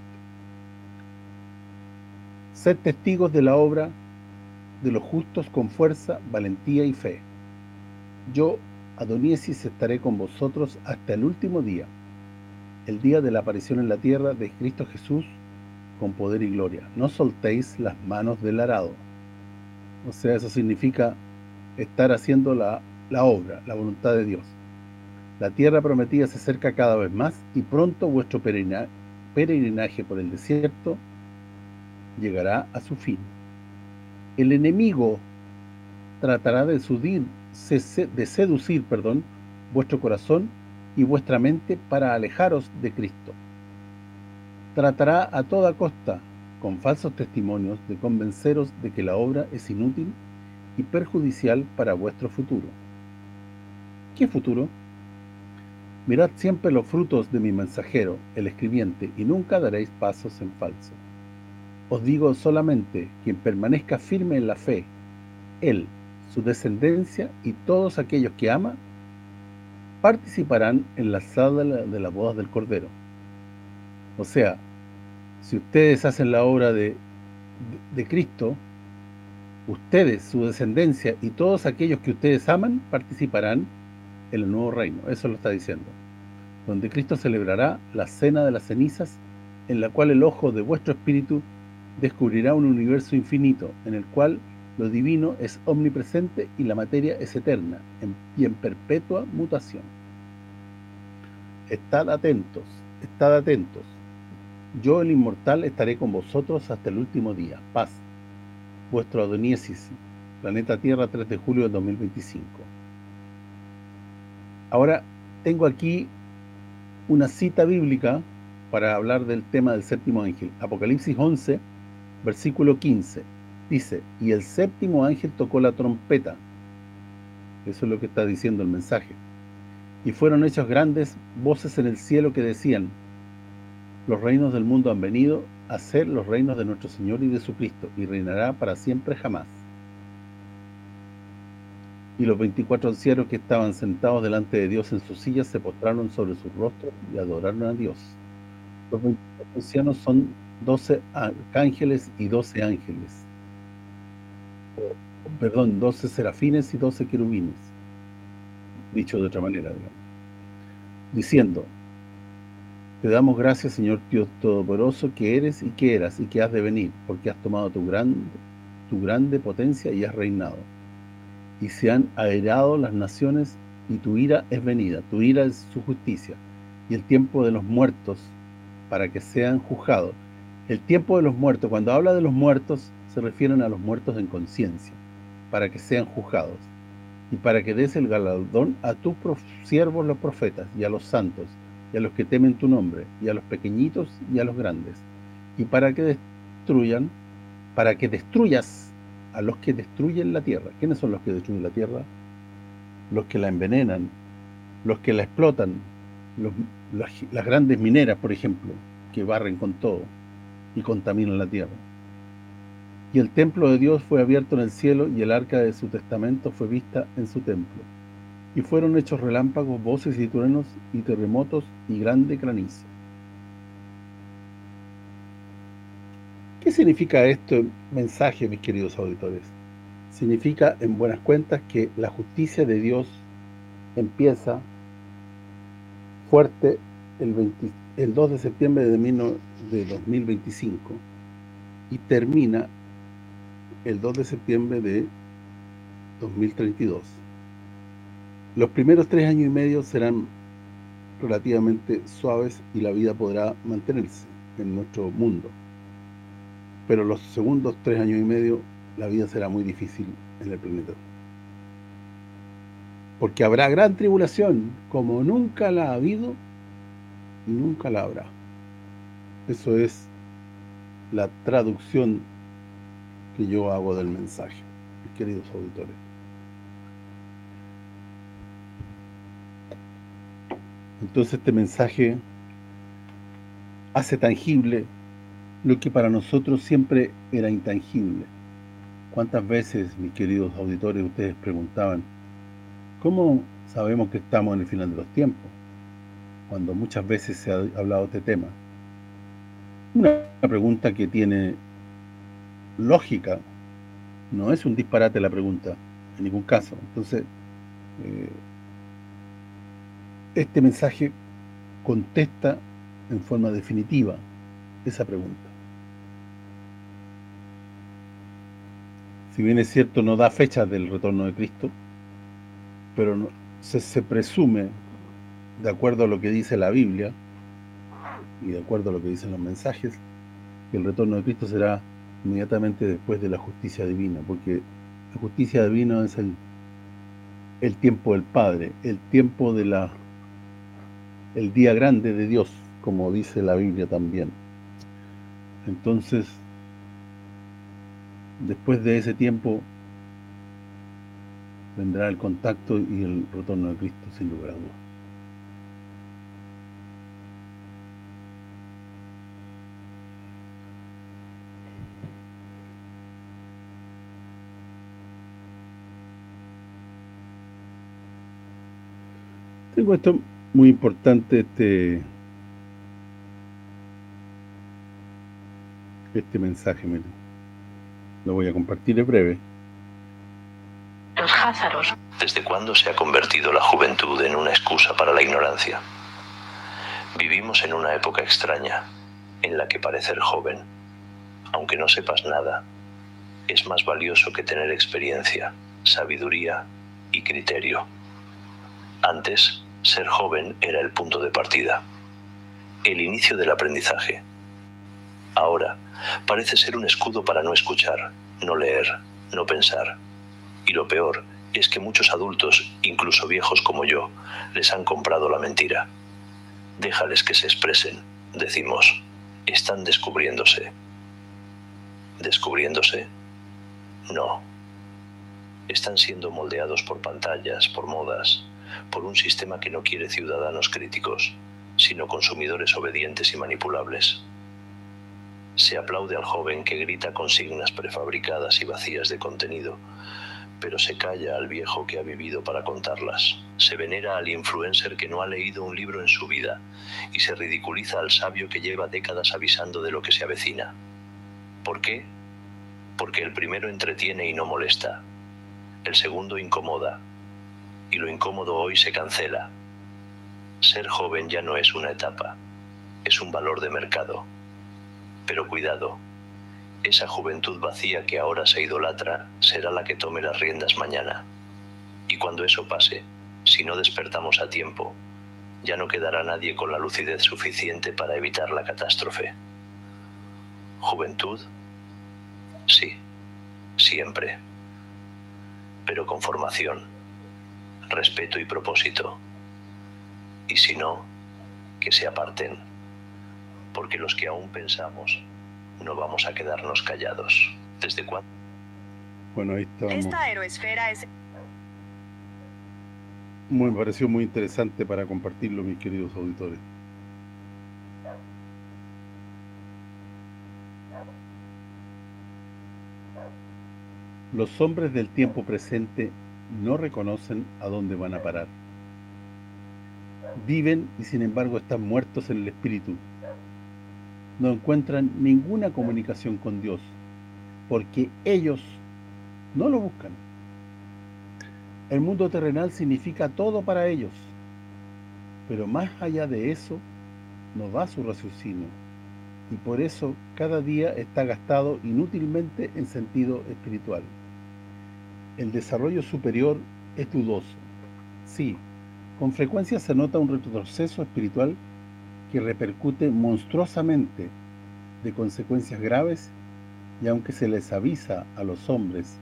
Ser testigos de la obra de los justos con fuerza, valentía y fe. Yo, Adoniesis, estaré con vosotros hasta el último día, el día de la aparición en la tierra de Cristo Jesús con poder y gloria. No soltéis las manos del arado. O sea, eso significa estar haciendo la, obra, la voluntad de Dios. La tierra prometida se acerca cada vez más y pronto vuestro peregrinaje por el desierto llegará a su fin. El enemigo tratará de, de seducir perdón, vuestro corazón y vuestra mente para alejaros de Cristo. Tratará a toda costa, con falsos testimonios, de convenceros de que la obra es inútil y perjudicial para vuestro futuro. ¿Qué futuro? Mirad siempre los frutos de mi mensajero, el escribiente, y nunca daréis pasos en falso. Os digo solamente, quien permanezca firme en la fe, él, su descendencia y todos aquellos que ama, participarán en la sala de las bodas del Cordero. O sea, si ustedes hacen la obra de, de Cristo, ustedes, su descendencia y todos aquellos que ustedes aman participarán el nuevo reino. Eso lo está diciendo. Donde Cristo celebrará la cena de las cenizas, en la cual el ojo de vuestro espíritu descubrirá un universo infinito, en el cual lo divino es omnipresente y la materia es eterna, y en perpetua mutación. Estad atentos, estad atentos. Yo, el inmortal, estaré con vosotros hasta el último día. Paz vuestro Adoniesis, planeta Tierra, 3 de julio de 2025. Ahora, tengo aquí una cita bíblica para hablar del tema del séptimo ángel. Apocalipsis 11, versículo 15. Dice, y el séptimo ángel tocó la trompeta. Eso es lo que está diciendo el mensaje. Y fueron hechas grandes voces en el cielo que decían, los reinos del mundo han venido a ser los reinos de nuestro Señor y de su Cristo, y reinará para siempre jamás. Y los veinticuatro ancianos que estaban sentados delante de Dios en sus sillas se postraron sobre sus rostros y adoraron a Dios. Los veinticuatro ancianos son doce arcángeles y doce ángeles. perdón, doce serafines y doce querubines. Dicho de otra manera, digamos. Diciendo, te damos gracias, Señor Dios Todopoderoso, que eres y que eras y que has de venir, porque has tomado tu grande, tu grande potencia y has reinado. Y se han airado las naciones y tu ira es venida, tu ira es su justicia, y el tiempo de los muertos para que sean juzgados. El tiempo de los muertos, cuando habla de los muertos, se refieren a los muertos en conciencia, para que sean juzgados, y para que des el galardón a tus siervos los profetas y a los santos, y a los que temen tu nombre, y a los pequeñitos y a los grandes, y para que destruyan, para que destruyas a los que destruyen la tierra. ¿Quiénes son los que destruyen la tierra? los que la envenenan, los que la explotan, las, grandes mineras, por ejemplo, que barren con todo y contaminan la tierra. Y el templo de Dios fue abierto en el cielo y el arca de su testamento fue vista en su templo. Y fueron hechos relámpagos, voces y truenos y terremotos y grande granizo. ¿Qué significa este mensaje, mis queridos auditores? Significa, en buenas cuentas, que la justicia de Dios empieza fuerte el, el 2 de septiembre de 2025 y termina el 2 de septiembre de 2032. Los primeros tres años y medio serán relativamente suaves y la vida podrá mantenerse en nuestro mundo. Pero los segundos tres años y medio la vida será muy difícil en el planeta. Porque habrá gran tribulación, como nunca la ha habido y nunca la habrá. Eso es la traducción que yo hago del mensaje, mis queridos auditores. Entonces este mensaje hace tangible lo que para nosotros siempre era intangible. ¿Cuántas veces, mis queridos auditores, ustedes preguntaban, ¿cómo sabemos que estamos en el final de los tiempos? Cuando muchas veces se ha hablado de este tema. Una pregunta que tiene lógica, no es un disparate la pregunta, en ningún caso. Entonces, eh, este mensaje contesta en forma definitiva esa pregunta. Si bien es cierto, no da fecha del retorno de Cristo, pero se, se presume, de acuerdo a lo que dice la Biblia, y de acuerdo a lo que dicen los mensajes, que el retorno de Cristo será inmediatamente después de la justicia divina, porque la justicia divina es el, el tiempo del Padre, el tiempo de la el día grande de Dios, como dice la Biblia también. Entonces, después de ese tiempo vendrá el contacto y el retorno de Cristo sin lugar a dudas. Tengo esto muy importante, este este mensaje, miren. Lo voy a compartir en breve. Los házaros. ¿Desde cuándo se ha convertido la juventud en una excusa para la ignorancia? Vivimos en una época extraña, en la que parecer joven, aunque no sepas nada, es más valioso que tener experiencia, sabiduría y criterio. Antes, ser joven era el punto de partida, el inicio del aprendizaje. Ahora, parece ser un escudo para no escuchar, no leer, no pensar. Y lo peor es que muchos adultos, incluso viejos como yo, les han comprado la mentira. Déjales que se expresen, decimos, están descubriéndose. ¿Descubriéndose? No. Están siendo moldeados por pantallas, por modas, por un sistema que no quiere ciudadanos críticos, sino consumidores obedientes y manipulables. Se aplaude al joven que grita consignas prefabricadas y vacías de contenido, pero se calla al viejo que ha vivido para contarlas. Se venera al influencer que no ha leído un libro en su vida y se ridiculiza al sabio que lleva décadas avisando de lo que se avecina. ¿Por qué? Porque el primero entretiene y no molesta. El segundo incomoda y lo incómodo hoy se cancela. Ser joven ya no es una etapa, es un valor de mercado. Pero cuidado, esa juventud vacía que ahora se idolatra será la que tome las riendas mañana. Y cuando eso pase, si no despertamos a tiempo, ya no quedará nadie con la lucidez suficiente para evitar la catástrofe. ¿Juventud? Sí, siempre. Pero con formación respeto y propósito. Y si no, que se aparten, porque los que aún pensamos no vamos a quedarnos callados. ¿Desde cuándo? Bueno, ahí estamos. Esta aeroesfera es... me pareció muy interesante para compartirlo, mis queridos auditores. Los hombres del tiempo presente no reconocen a dónde van a parar. Viven y sin embargo están muertos en el espíritu. No encuentran ninguna comunicación con Dios, porque ellos no lo buscan. El mundo terrenal significa todo para ellos, pero más allá de eso no va su raciocinio, y por eso cada día está gastado inútilmente en sentido espiritual. El desarrollo superior es dudoso. Sí, con frecuencia se nota un retroceso espiritual que repercute monstruosamente de consecuencias graves y aunque se les avisa a los hombres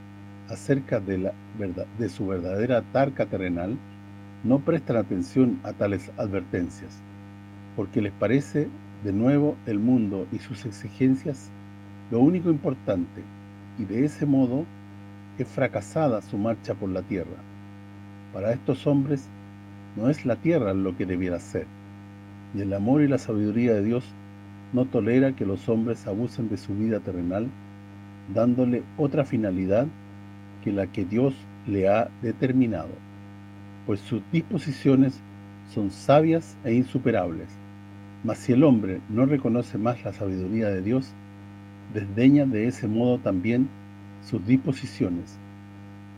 acerca de, la verdad, de su verdadera tarca terrenal, no prestan atención a tales advertencias, porque les parece de nuevo el mundo y sus exigencias lo único importante, y de ese modo es fracasada su marcha por la tierra. Para estos hombres no es la tierra lo que debiera ser, y el amor y la sabiduría de Dios no tolera que los hombres abusen de su vida terrenal, dándole otra finalidad que la que Dios le ha determinado, pues sus disposiciones son sabias e insuperables. Mas si el hombre no reconoce más la sabiduría de Dios, desdeña de ese modo también sus disposiciones,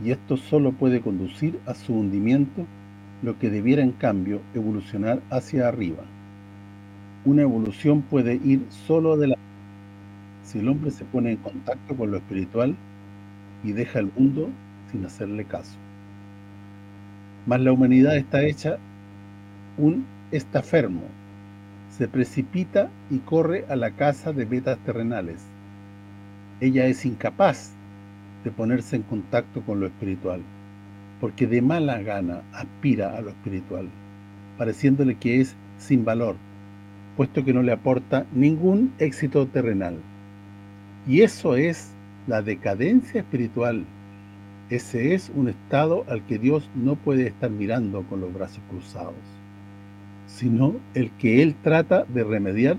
y esto solo puede conducir a su hundimiento, lo que debiera en cambio evolucionar hacia arriba. Una evolución puede ir solo de la si el hombre se pone en contacto con lo espiritual y deja el mundo sin hacerle caso. Mas la humanidad está hecha un estafermo, se precipita y corre a la casa de metas terrenales. Ella es incapaz de ponerse en contacto con lo espiritual, porque de mala gana aspira a lo espiritual, pareciéndole que es sin valor, puesto que no le aporta ningún éxito terrenal. Y eso es la decadencia espiritual. Ese es un estado al que Dios no puede estar mirando con los brazos cruzados, sino el que Él trata de remediar,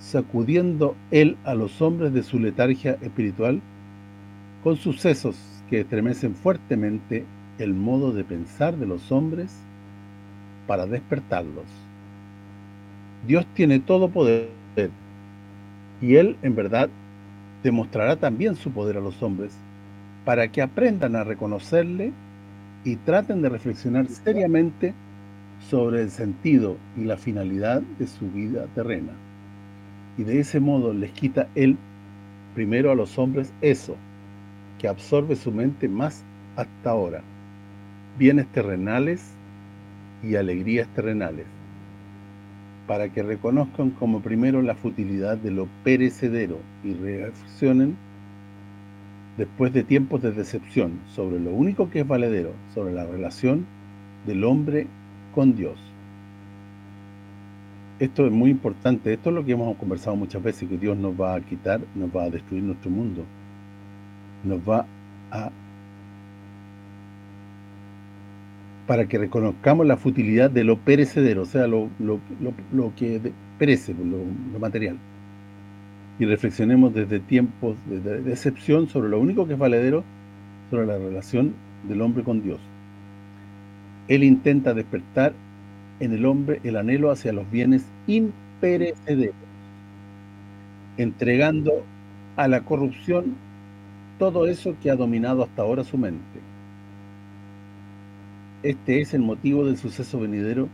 sacudiendo Él a los hombres de su letargia espiritual, con sucesos que estremecen fuertemente el modo de pensar de los hombres para despertarlos. Dios tiene todo poder, y Él en verdad demostrará también su poder a los hombres, para que aprendan a reconocerle y traten de reflexionar seriamente sobre el sentido y la finalidad de su vida terrena. Y de ese modo les quita Él, primero a los hombres, eso, que absorbe su mente más hasta ahora, bienes terrenales y alegrías terrenales, para que reconozcan como primero la futilidad de lo perecedero y reflexionen después de tiempos de decepción sobre lo único que es valedero, sobre la relación del hombre con Dios. Esto es muy importante, esto es lo que hemos conversado muchas veces, que Dios nos va a quitar, nos va a destruir nuestro mundo, nos va a para que reconozcamos la futilidad de lo perecedero, o sea, lo, que perece, lo, material. Y reflexionemos desde tiempos de decepción sobre lo único que es valedero, sobre la relación del hombre con Dios. Él intenta despertar en el hombre el anhelo hacia los bienes imperecederos, entregando a la corrupción todo eso que ha dominado hasta ahora su mente este es el motivo del suceso venidero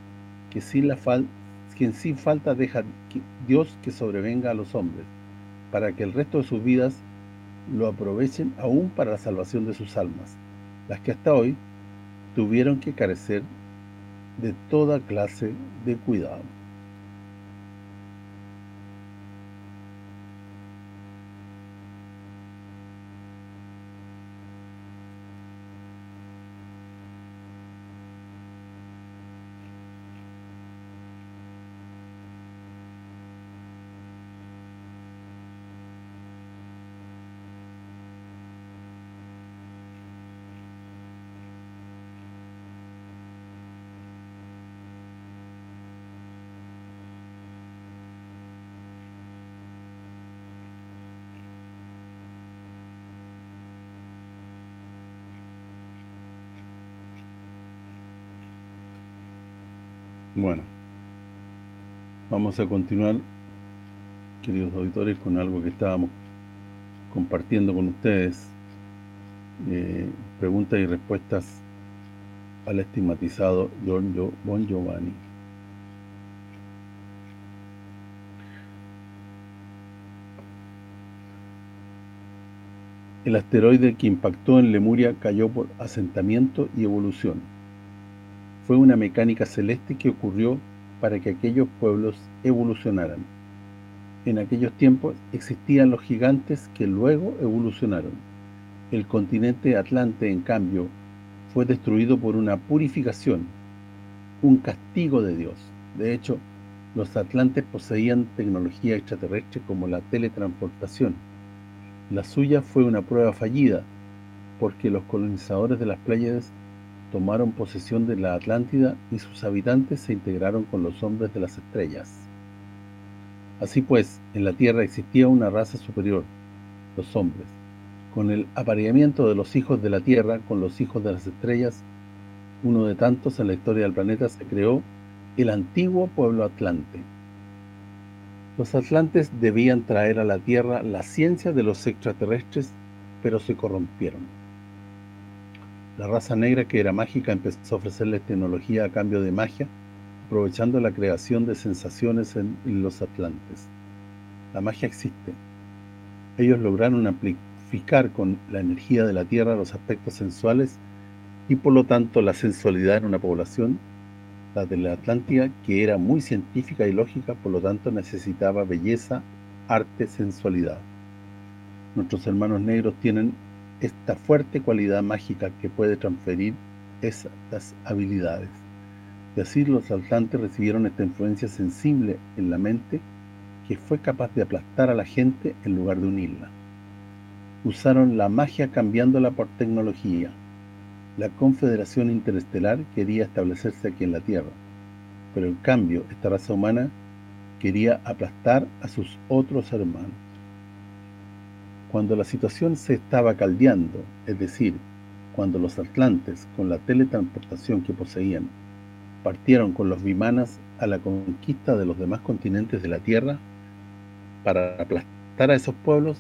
que sin la quien sin falta deja Dios que sobrevenga a los hombres, para que el resto de sus vidas lo aprovechen aún para la salvación de sus almas, las que hasta hoy tuvieron que carecer de toda clase de cuidado. Bueno, vamos a continuar, queridos auditores, con algo que estábamos compartiendo con ustedes. Eh, preguntas y respuestas al estigmatizado Bon Giovanni. El asteroide que impactó en Lemuria cayó por asentamiento y evolución. Fue una mecánica celeste que ocurrió para que aquellos pueblos evolucionaran. En aquellos tiempos existían los gigantes que luego evolucionaron. El continente Atlante, en cambio, fue destruido por una purificación, un castigo de Dios. De hecho, los atlantes poseían tecnología extraterrestre como la teletransportación, la suya fue una prueba fallida, porque los colonizadores de las playas tomaron posesión de la Atlántida y sus habitantes se integraron con los hombres de las estrellas. Así pues, en la Tierra existía una raza superior, los hombres. Con el apareamiento de los hijos de la Tierra con los hijos de las estrellas, uno de tantos en la historia del planeta, se creó el antiguo pueblo atlante. Los atlantes debían traer a la Tierra la ciencia de los extraterrestres, pero se corrompieron. La raza negra, que era mágica, empezó a ofrecerles tecnología a cambio de magia, aprovechando la creación de sensaciones en, los atlantes. La magia existe. Ellos lograron amplificar con la energía de la Tierra los aspectos sensuales y por lo tanto la sensualidad en una población la de la Atlántida, que era muy científica y lógica, por lo tanto necesitaba belleza, arte, sensualidad. Nuestros hermanos negros tienen esta fuerte cualidad mágica que puede transferir esas habilidades. Y así los atlantes recibieron esta influencia sensible en la mente que fue capaz de aplastar a la gente en lugar de unirla. Usaron la magia cambiándola por tecnología, la Confederación Interestelar quería establecerse aquí en la Tierra, pero en cambio esta raza humana quería aplastar a sus otros hermanos. Cuando la situación se estaba caldeando, es decir, cuando los atlantes, con la teletransportación que poseían, partieron con los vimanas a la conquista de los demás continentes de la Tierra, para aplastar a esos pueblos,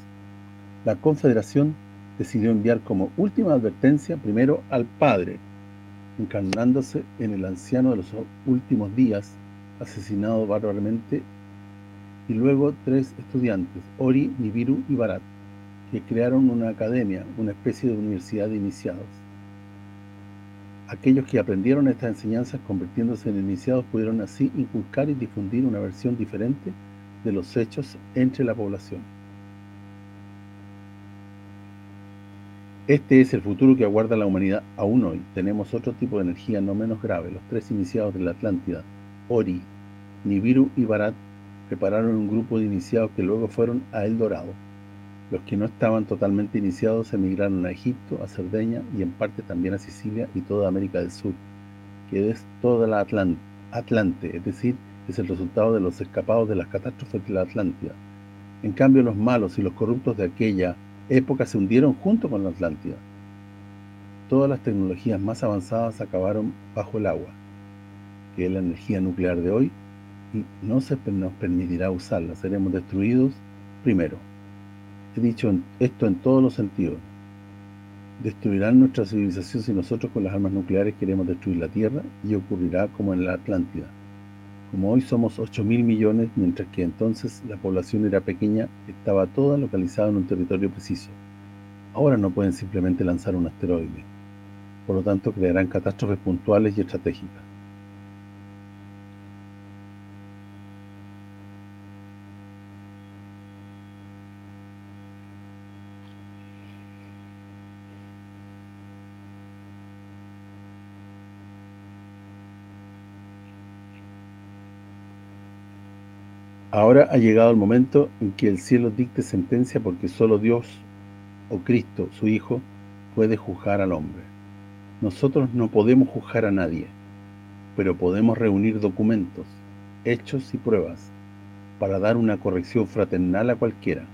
la Confederación decidió enviar como última advertencia primero al Padre, encarnándose en el anciano de los últimos días, asesinado bárbaramente, y luego tres estudiantes, Ori, Nibiru y Barat, que crearon una academia, una especie de universidad de iniciados. Aquellos que aprendieron estas enseñanzas convirtiéndose en iniciados pudieron así inculcar y difundir una versión diferente de los hechos entre la población. Este es el futuro que aguarda la humanidad aún hoy. Tenemos otro tipo de energía no menos grave. Los tres iniciados de la Atlántida, Ori, Nibiru y Barat, prepararon un grupo de iniciados que luego fueron a El Dorado. Los que no estaban totalmente iniciados emigraron a Egipto, a Cerdeña y en parte también a Sicilia y toda América del Sur, que es toda la Atlante, es decir, es el resultado de los escapados de las catástrofes de la Atlántida. En cambio, los malos y los corruptos de aquella épocas se hundieron junto con la Atlántida. Todas las tecnologías más avanzadas acabaron bajo el agua, que es la energía nuclear de hoy, y no se nos permitirá usarla, seremos destruidos primero. He dicho esto en todos los sentidos. Destruirán nuestra civilización si nosotros con las armas nucleares queremos destruir la Tierra y ocurrirá como en la Atlántida. Como hoy somos 8 mil millones, mientras que entonces la población era pequeña, estaba toda localizada en un territorio preciso. Ahora no pueden simplemente lanzar un asteroide. Por lo tanto, crearán catástrofes puntuales y estratégicas. Ahora ha llegado el momento en que el cielo dicte sentencia porque solo Dios, o Cristo, su Hijo, puede juzgar al hombre. Nosotros no podemos juzgar a nadie, pero podemos reunir documentos, hechos y pruebas para dar una corrección fraternal a cualquiera.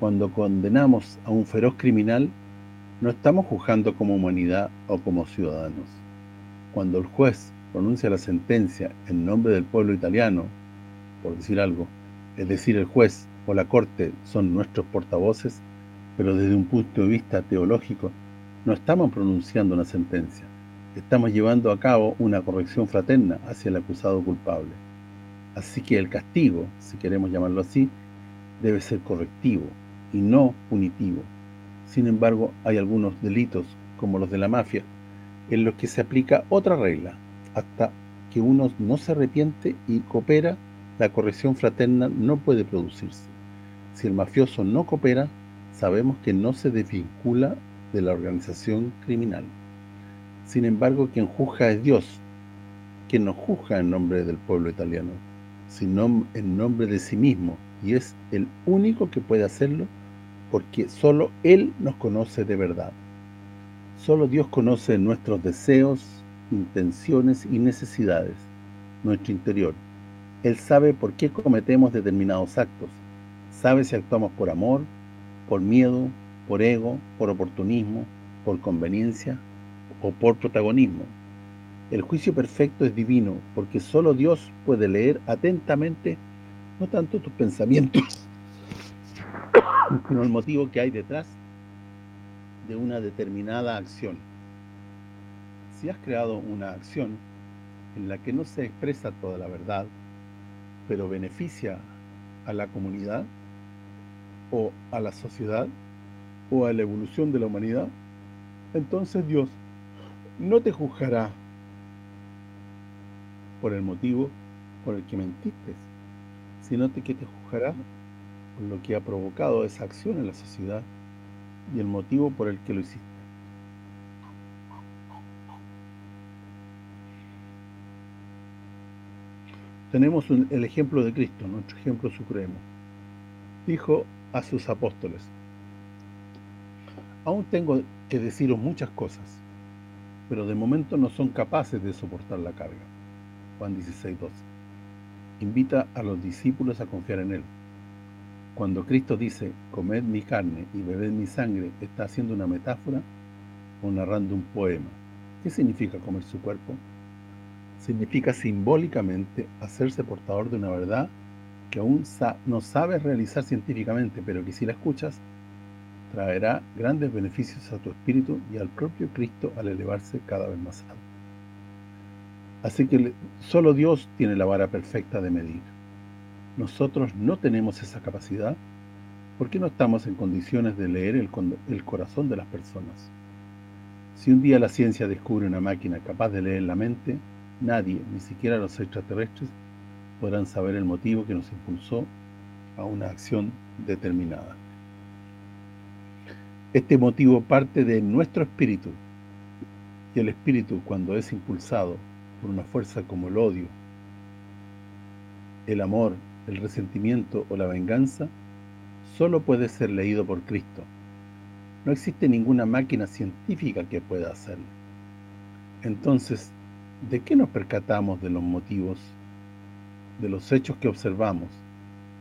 Cuando condenamos a un feroz criminal, no estamos juzgando como humanidad o como ciudadanos. Cuando el juez pronuncia la sentencia en nombre del pueblo italiano, por decir algo, es decir, el juez o la corte son nuestros portavoces, pero desde un punto de vista teológico no estamos pronunciando una sentencia, estamos llevando a cabo una corrección fraterna hacia el acusado culpable. Así que el castigo, si queremos llamarlo así, debe ser correctivo y no punitivo. Sin embargo, hay algunos delitos, como los de la mafia, en los que se aplica otra regla, hasta que uno no se arrepiente y coopera, la corrección fraterna no puede producirse. Si el mafioso no coopera, sabemos que no se desvincula de la organización criminal. Sin embargo, quien juzga es Dios, quien no juzga en nombre del pueblo italiano, sino en nombre de sí mismo, y es el único que puede hacerlo porque solo Él nos conoce de verdad. Solo Dios conoce nuestros deseos, intenciones y necesidades, nuestro interior. Él sabe por qué cometemos determinados actos. Sabe si actuamos por amor, por miedo, por ego, por oportunismo, por conveniencia o por protagonismo. El juicio perfecto es divino porque solo Dios puede leer atentamente no tanto tus pensamientos, sino el motivo que hay detrás de una determinada acción. Si has creado una acción en la que no se expresa toda la verdad, pero beneficia a la comunidad, o a la sociedad, o a la evolución de la humanidad, entonces Dios no te juzgará por el motivo por el que mentiste, sino que te juzgará por lo que ha provocado esa acción en la sociedad y el motivo por el que lo hiciste. Tenemos el ejemplo de Cristo, nuestro ejemplo supremo. Dijo a sus apóstoles, aún tengo que deciros muchas cosas, pero de momento no son capaces de soportar la carga. Juan 16, 12 invita a los discípulos a confiar en Él. Cuando Cristo dice, comed mi carne y bebed mi sangre, está haciendo una metáfora o narrando un poema. ¿Qué significa comer su cuerpo? Significa simbólicamente hacerse portador de una verdad que aún no sabes realizar científicamente, pero que si la escuchas, traerá grandes beneficios a tu espíritu y al propio Cristo al elevarse cada vez más alto. Así que solo Dios tiene la vara perfecta de medir. Nosotros no tenemos esa capacidad porque no estamos en condiciones de leer el, el corazón de las personas. Si un día la ciencia descubre una máquina capaz de leer la mente, nadie, ni siquiera los extraterrestres, podrán saber el motivo que nos impulsó a una acción determinada. Este motivo parte de nuestro espíritu, y el espíritu, cuando es impulsado por una fuerza como el odio, el amor, el resentimiento o la venganza, solo puede ser leído por Cristo. No existe ninguna máquina científica que pueda hacerlo. Entonces, ¿de qué nos percatamos de los motivos, de los hechos que observamos?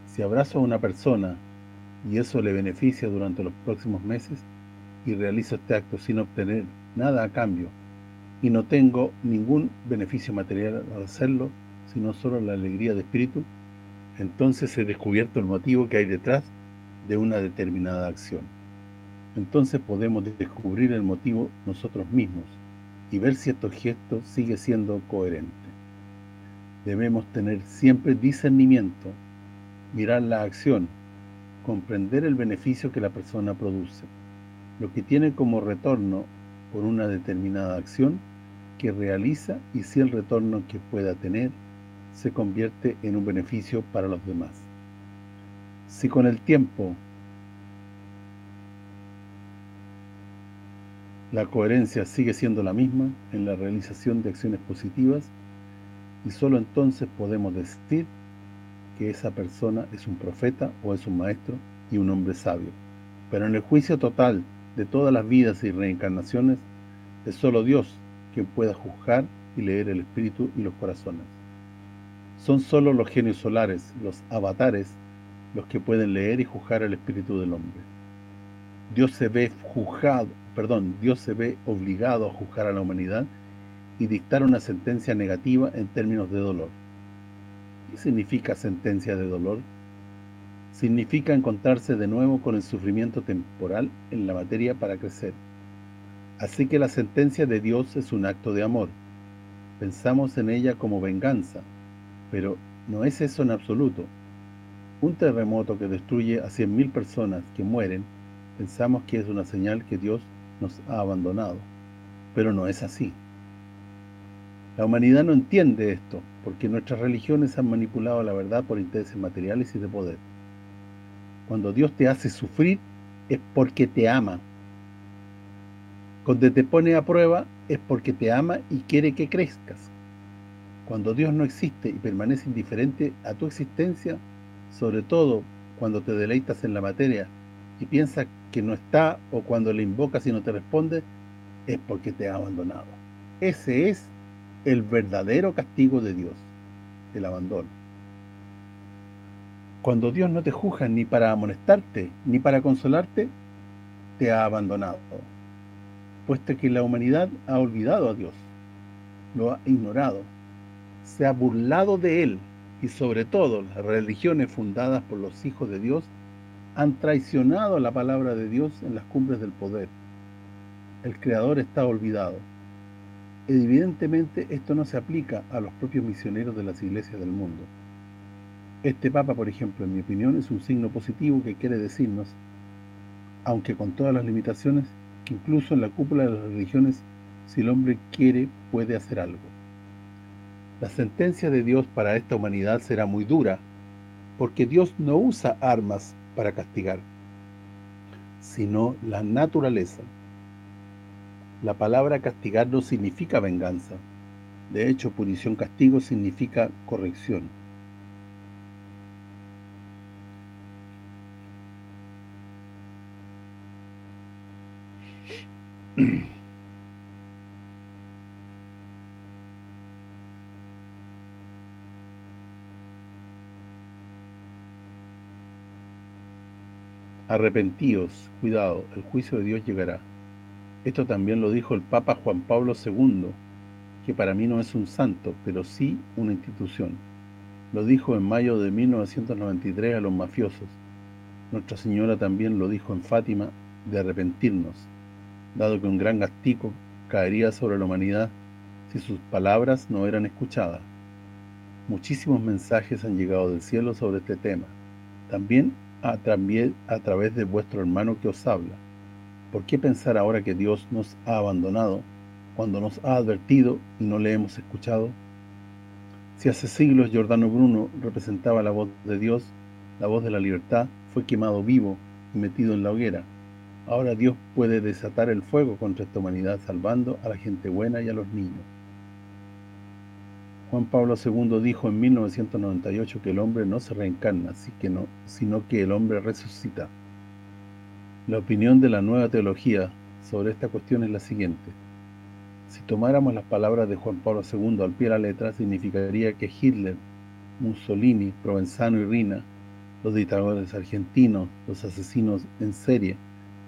Si abrazo a una persona y eso le beneficia durante los próximos meses y realizo este acto sin obtener nada a cambio, y no tengo ningún beneficio material al hacerlo, sino solo la alegría de espíritu, entonces he descubierto el motivo que hay detrás de una determinada acción. Entonces podemos descubrir el motivo nosotros mismos y ver si estos gestos sigue siendo coherente. Debemos tener siempre discernimiento, mirar la acción, comprender el beneficio que la persona produce, lo que tiene como retorno por una determinada acción que realiza y si el retorno que pueda tener se convierte en un beneficio para los demás. Si con el tiempo la coherencia sigue siendo la misma en la realización de acciones positivas y solo entonces podemos decir que esa persona es un profeta o es un maestro y un hombre sabio. Pero en el juicio total de todas las vidas y reencarnaciones, es solo Dios quien pueda juzgar y leer el espíritu y los corazones. Son solo los genios solares, los avatares, los que pueden leer y juzgar el espíritu del hombre. Dios se ve juzgado, perdón, Dios se ve obligado a juzgar a la humanidad y dictar una sentencia negativa en términos de dolor. ¿Qué significa sentencia de dolor? Significa encontrarse de nuevo con el sufrimiento temporal en la materia para crecer. Así que la sentencia de Dios es un acto de amor. Pensamos en ella como venganza, pero no es eso en absoluto. Un terremoto que destruye a 100.000 personas que mueren, pensamos que es una señal que Dios nos ha abandonado. Pero no es así. La humanidad no entiende esto, porque nuestras religiones han manipulado la verdad por intereses materiales y de poder. Cuando Dios te hace sufrir, es porque te ama. Cuando te pone a prueba, es porque te ama y quiere que crezcas. Cuando Dios no existe y permanece indiferente a tu existencia, sobre todo cuando te deleitas en la materia y piensas que no está o cuando le invocas y no te responde, es porque te ha abandonado. Ese es el verdadero castigo de Dios, el abandono. Cuando Dios no te juzga ni para amonestarte, ni para consolarte, te ha abandonado, puesto que la humanidad ha olvidado a Dios, lo ha ignorado, se ha burlado de Él, y sobre todo las religiones fundadas por los hijos de Dios han traicionado la palabra de Dios en las cumbres del poder. El Creador está olvidado. Evidentemente esto no se aplica a los propios misioneros de las iglesias del mundo. Este Papa, por ejemplo, en mi opinión, es un signo positivo que quiere decirnos, aunque con todas las limitaciones, que incluso en la cúpula de las religiones, si el hombre quiere, puede hacer algo. La sentencia de Dios para esta humanidad será muy dura, porque Dios no usa armas para castigar, sino la naturaleza. La palabra castigar no significa venganza. De hecho, punición-castigo significa corrección. Arrepentíos, cuidado, el juicio de Dios llegará. Esto también lo dijo el Papa Juan Pablo II, que para mí no es un santo, pero sí una institución. Lo dijo en mayo de 1993 a los mafiosos. Nuestra Señora también lo dijo en Fátima, de arrepentirnos, dado que un gran castigo caería sobre la humanidad si sus palabras no eran escuchadas. Muchísimos mensajes han llegado del cielo sobre este tema. También a, través de vuestro hermano que os habla. ¿Por qué pensar ahora que Dios nos ha abandonado cuando nos ha advertido y no le hemos escuchado? Si hace siglos Giordano Bruno representaba la voz de Dios, la voz de la libertad, fue quemado vivo y metido en la hoguera. Ahora Dios puede desatar el fuego contra esta humanidad salvando a la gente buena y a los niños. Juan Pablo II dijo en 1998 que el hombre no se reencarna, sino que el hombre resucita. La opinión de la nueva teología sobre esta cuestión es la siguiente. Si tomáramos las palabras de Juan Pablo II al pie de la letra, significaría que Hitler, Mussolini, Provenzano y Rina, los dictadores argentinos, los asesinos en serie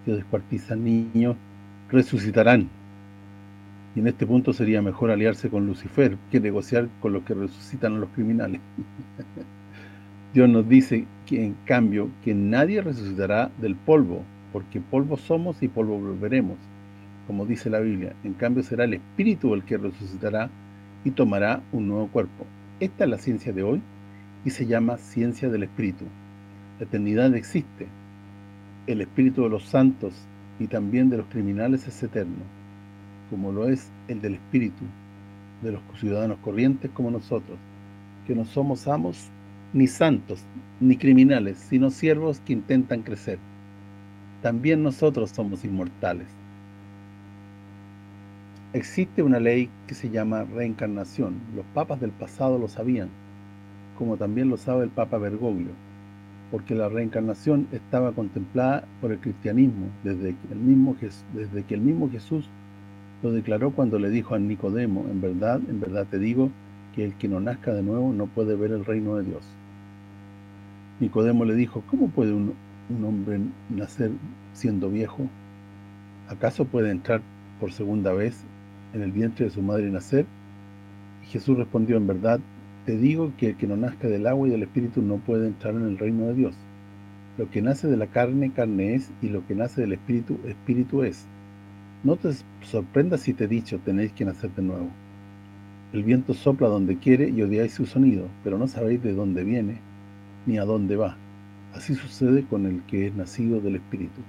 que descuartizan niños, resucitarán y en este punto sería mejor aliarse con Lucifer que negociar con los que resucitan a los criminales. Dios nos dice que en cambio que nadie resucitará del polvo, porque polvo somos y polvo volveremos, como dice la Biblia. En cambio será el Espíritu el que resucitará y tomará un nuevo cuerpo. Esta es la ciencia de hoy y se llama ciencia del Espíritu. La eternidad existe. El Espíritu de los santos y también de los criminales es eterno como lo es el del espíritu de los ciudadanos corrientes como nosotros, que no somos amos ni santos, ni criminales, sino siervos que intentan crecer. También nosotros somos inmortales. Existe una ley que se llama reencarnación. Los papas del pasado lo sabían, como también lo sabe el Papa Bergoglio, porque la reencarnación estaba contemplada por el cristianismo desde que el mismo, desde que el mismo Jesús lo declaró cuando le dijo a Nicodemo, en verdad, en verdad te digo, que el que no nazca de nuevo no puede ver el reino de Dios. Nicodemo le dijo, ¿cómo puede un, hombre nacer siendo viejo? ¿Acaso puede entrar por segunda vez en el vientre de su madre nacer? Y Jesús respondió, en verdad, te digo que el que no nazca del agua y del Espíritu no puede entrar en el reino de Dios. Lo que nace de la carne, carne es, y lo que nace del Espíritu, Espíritu es. No te sorprendas si te he dicho, tenéis que nacer de nuevo. El viento sopla donde quiere y odiáis su sonido, pero no sabéis de dónde viene, ni a dónde va. Así sucede con el que es nacido del Espíritu.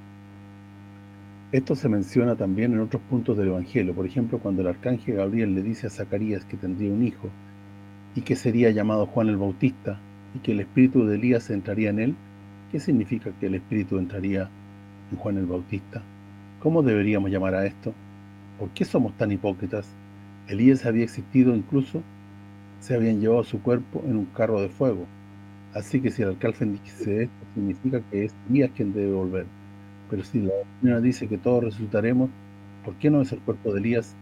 Esto se menciona también en otros puntos del Evangelio. Por ejemplo, cuando el arcángel Gabriel le dice a Zacarías que tendría un hijo y que sería llamado Juan el Bautista y que el espíritu de Elías entraría en él, ¿qué significa que el espíritu entraría en Juan el Bautista? ¿Cómo deberíamos llamar a esto? ¿Por qué somos tan hipócritas? Elías había existido incluso, se habían llevado su cuerpo en un carro de fuego. Así que si el alcalde dice esto, significa que es Elías quien debe volver. Pero si la Señora dice que todos resultaremos, ¿por qué no es el cuerpo de Elías,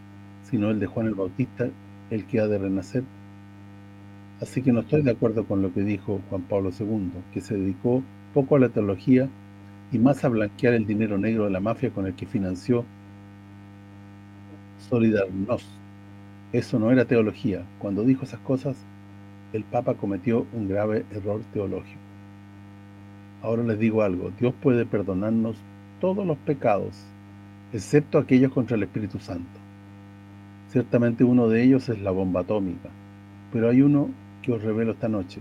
sino el de Juan el Bautista, el que ha de renacer? Así que no estoy de acuerdo con lo que dijo Juan Pablo II, que se dedicó poco a la teología y más a blanquear el dinero negro de la mafia con el que financió Solidarnos. Eso no era teología. Cuando dijo esas cosas, el Papa cometió un grave error teológico. Ahora les digo algo, Dios puede perdonarnos todos los pecados, excepto aquellos contra el Espíritu Santo. Ciertamente uno de ellos es la bomba atómica, pero hay uno que os revelo esta noche.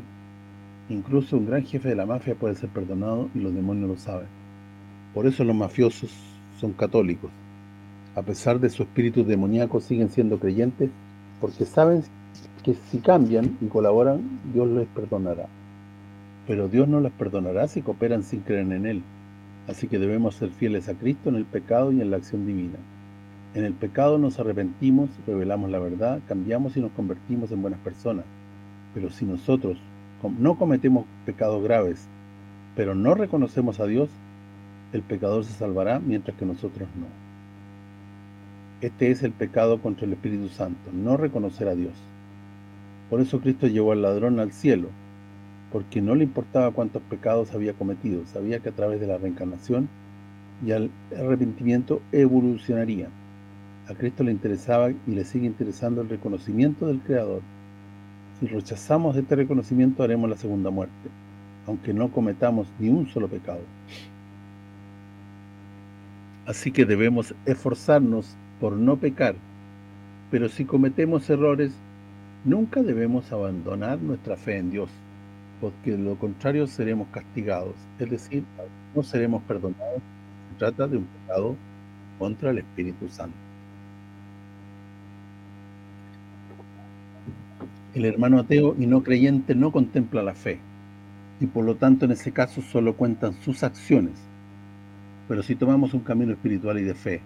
Incluso un gran jefe de la mafia puede ser perdonado y los demonios lo saben. Por eso los mafiosos son católicos. A pesar de su espíritu demoníaco siguen siendo creyentes porque saben que si cambian y colaboran, Dios les perdonará. Pero Dios no les perdonará si cooperan sin creer en Él. Así que debemos ser fieles a Cristo en el pecado y en la acción divina. En el pecado nos arrepentimos, revelamos la verdad, cambiamos y nos convertimos en buenas personas. Pero si nosotros no cometemos pecados graves, pero no reconocemos a Dios, el pecador se salvará mientras que nosotros no. Este es el pecado contra el Espíritu Santo, no reconocer a Dios. Por eso Cristo llevó al ladrón al cielo, porque no le importaba cuántos pecados había cometido, sabía que a través de la reencarnación y al arrepentimiento evolucionaría. A Cristo le interesaba y le sigue interesando el reconocimiento del Creador. Si rechazamos este reconocimiento haremos la segunda muerte, aunque no cometamos ni un solo pecado. Así que debemos esforzarnos por no pecar, pero si cometemos errores, nunca debemos abandonar nuestra fe en Dios porque de lo contrario seremos castigados, es decir, no seremos perdonados. Se trata de un pecado contra el Espíritu Santo. El hermano ateo y no creyente no contempla la fe, y por lo tanto en ese caso solo cuentan sus acciones. Pero si tomamos un camino espiritual y de fe,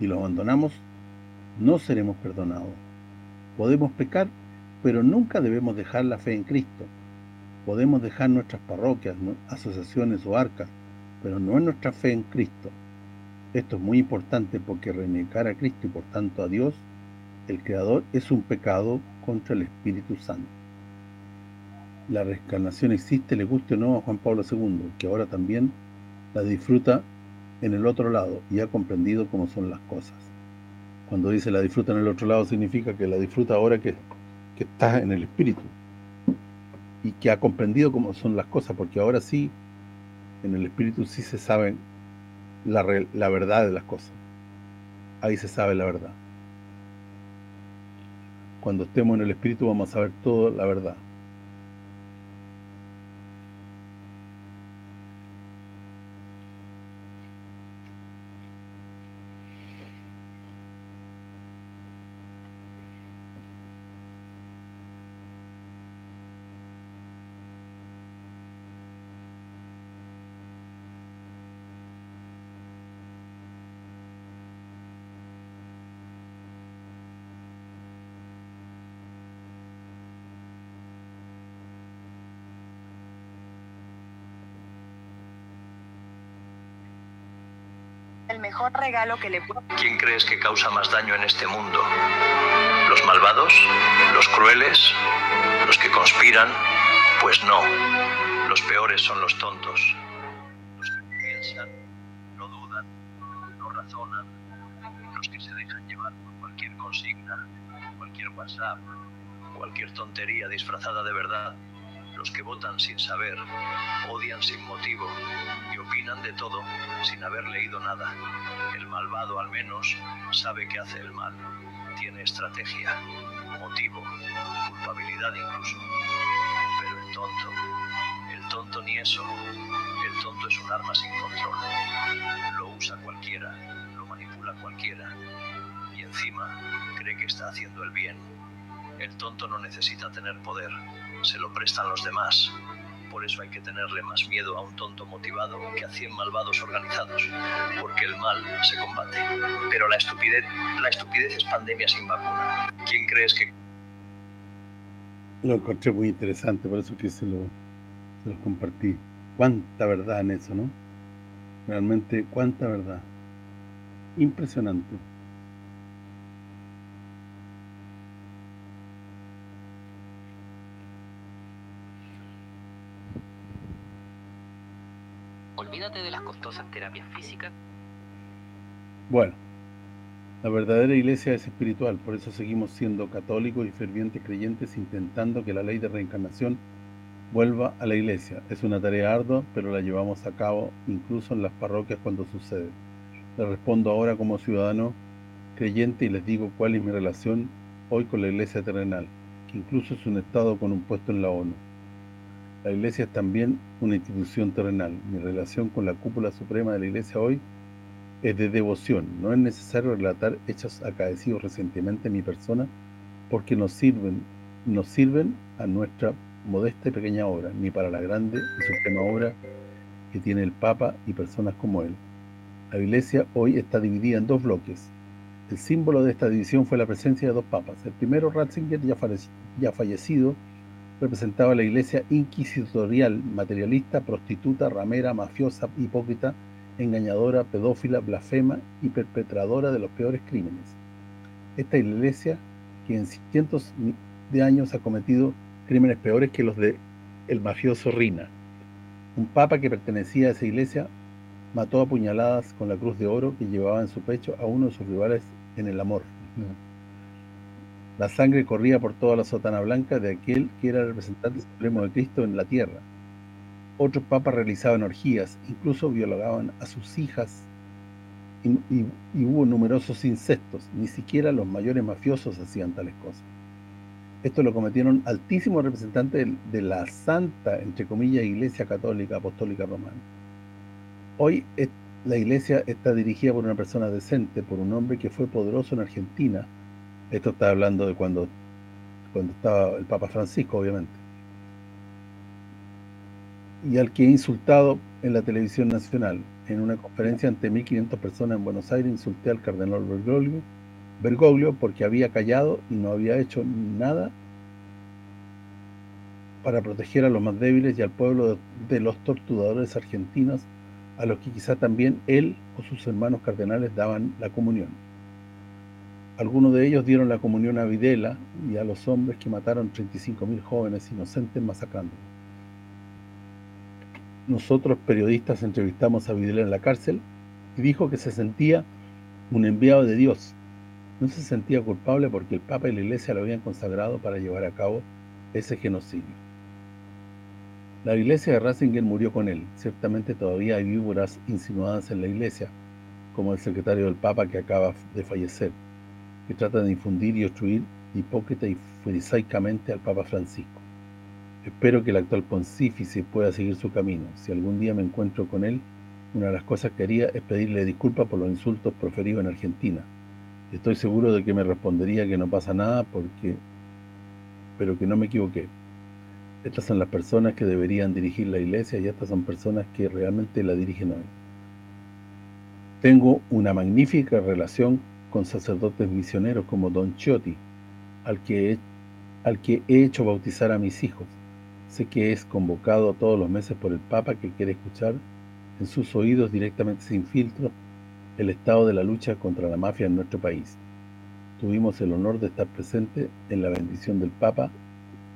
y lo abandonamos, no seremos perdonados. Podemos pecar, pero nunca debemos dejar la fe en Cristo, Podemos dejar nuestras parroquias, asociaciones o arcas, pero no en nuestra fe en Cristo. Esto es muy importante porque renegar a Cristo y por tanto a Dios, el Creador, es un pecado contra el Espíritu Santo. La reencarnación existe, le guste o no a Juan Pablo II, que ahora también la disfruta en el otro lado y ha comprendido cómo son las cosas. Cuando dice la disfruta en el otro lado, significa que la disfruta ahora que, está en el Espíritu y que ha comprendido cómo son las cosas, porque ahora sí, en el Espíritu sí se sabe la, la verdad de las cosas. Ahí se sabe la verdad. Cuando estemos en el Espíritu vamos a saber toda la verdad. Que le puedo... ¿Quién crees que causa más daño en este mundo? ¿Los malvados? ¿Los crueles? ¿Los que conspiran? Pues no. Los peores son los tontos. Los que piensan, no dudan, no razonan, los que se dejan llevar por cualquier consigna, cualquier WhatsApp, cualquier tontería disfrazada de verdad. Los que votan sin saber, odian sin motivo y opinan de todo sin haber leído nada. El malvado al menos sabe que hace el mal. Tiene estrategia, motivo, culpabilidad incluso. Pero el tonto, el tonto ni eso. El tonto es un arma sin control. Lo usa cualquiera, lo manipula cualquiera. Y encima cree que está haciendo el bien el tonto no necesita tener poder, se lo prestan los demás. Por eso hay que tenerle más miedo a un tonto motivado que a cien malvados organizados, porque el mal se combate. Pero la estupidez, la estupidez es pandemia sin vacuna. ¿Quién crees que...? Lo encontré muy interesante, por eso que se lo, se lo compartí. Cuánta verdad en eso, ¿no? Realmente, cuánta verdad. Impresionante. Olvídate de las costosas terapias físicas. Bueno, la verdadera iglesia es espiritual, por eso seguimos siendo católicos y fervientes creyentes intentando que la ley de reencarnación vuelva a la iglesia. Es una tarea ardua, pero la llevamos a cabo incluso en las parroquias cuando sucede. Le respondo ahora como ciudadano creyente y les digo cuál es mi relación hoy con la iglesia terrenal, que incluso es un Estado con un puesto en la ONU. La Iglesia es también una institución terrenal. Mi relación con la cúpula suprema de la Iglesia hoy es de devoción. No es necesario relatar hechos acaecidos recientemente en mi persona porque nos sirven, nos sirven a nuestra modesta y pequeña obra, ni para la grande y suprema obra que tiene el Papa y personas como él. La Iglesia hoy está dividida en dos bloques. El símbolo de esta división fue la presencia de dos papas. El primero, Ratzinger, ya fallecido, representaba la iglesia inquisitorial, materialista, prostituta, ramera, mafiosa, hipócrita, engañadora, pedófila, blasfema y perpetradora de los peores crímenes. Esta iglesia que en cientos de años ha cometido crímenes peores que los de el mafioso Rina. Un papa que pertenecía a esa iglesia mató a puñaladas con la cruz de oro que llevaba en su pecho a uno de sus rivales en el amor. La sangre corría por toda la sotana blanca de aquel que era representante supremo de Cristo en la tierra. Otros papas realizaban orgías, incluso violaban a sus hijas y, hubo numerosos incestos. Ni siquiera los mayores mafiosos hacían tales cosas. Esto lo cometieron altísimos representantes de la santa, entre comillas, Iglesia Católica Apostólica Romana. Hoy la iglesia está dirigida por una persona decente, por un hombre que fue poderoso en Argentina, esto está hablando de cuando cuando estaba el Papa Francisco, obviamente. Y al que he insultado en la televisión nacional. En una conferencia ante 1.500 personas en Buenos Aires, insulté al cardenal Bergoglio, Bergoglio porque había callado y no había hecho nada para proteger a los más débiles y al pueblo de los torturadores argentinos, a los que quizá también él o sus hermanos cardenales daban la comunión. Algunos de ellos dieron la comunión a Videla y a los hombres que mataron 35.000 jóvenes inocentes masacrando. Nosotros, periodistas, entrevistamos a Videla en la cárcel y dijo que se sentía un enviado de Dios. No se sentía culpable porque el Papa y la Iglesia lo habían consagrado para llevar a cabo ese genocidio. La Iglesia de Ratzinger murió con él. Ciertamente todavía hay víboras insinuadas en la Iglesia, como el secretario del Papa que acaba de fallecer que trata de infundir y obstruir hipócrita y farisaicamente al Papa Francisco. Espero que el actual pontífice pueda seguir su camino. Si algún día me encuentro con él, una de las cosas que haría es pedirle disculpas por los insultos proferidos en Argentina. Estoy seguro de que me respondería que no pasa nada porque pero que no me equivoqué. Estas son las personas que deberían dirigir la iglesia y estas son personas que realmente la dirigen hoy. Tengo una magnífica relación con sacerdotes misioneros como Don Chiotti, al que, he, al que he hecho bautizar a mis hijos. Sé que es convocado todos los meses por el Papa que quiere escuchar en sus oídos directamente sin filtro el estado de la lucha contra la mafia en nuestro país. Tuvimos el honor de estar presente en la bendición del Papa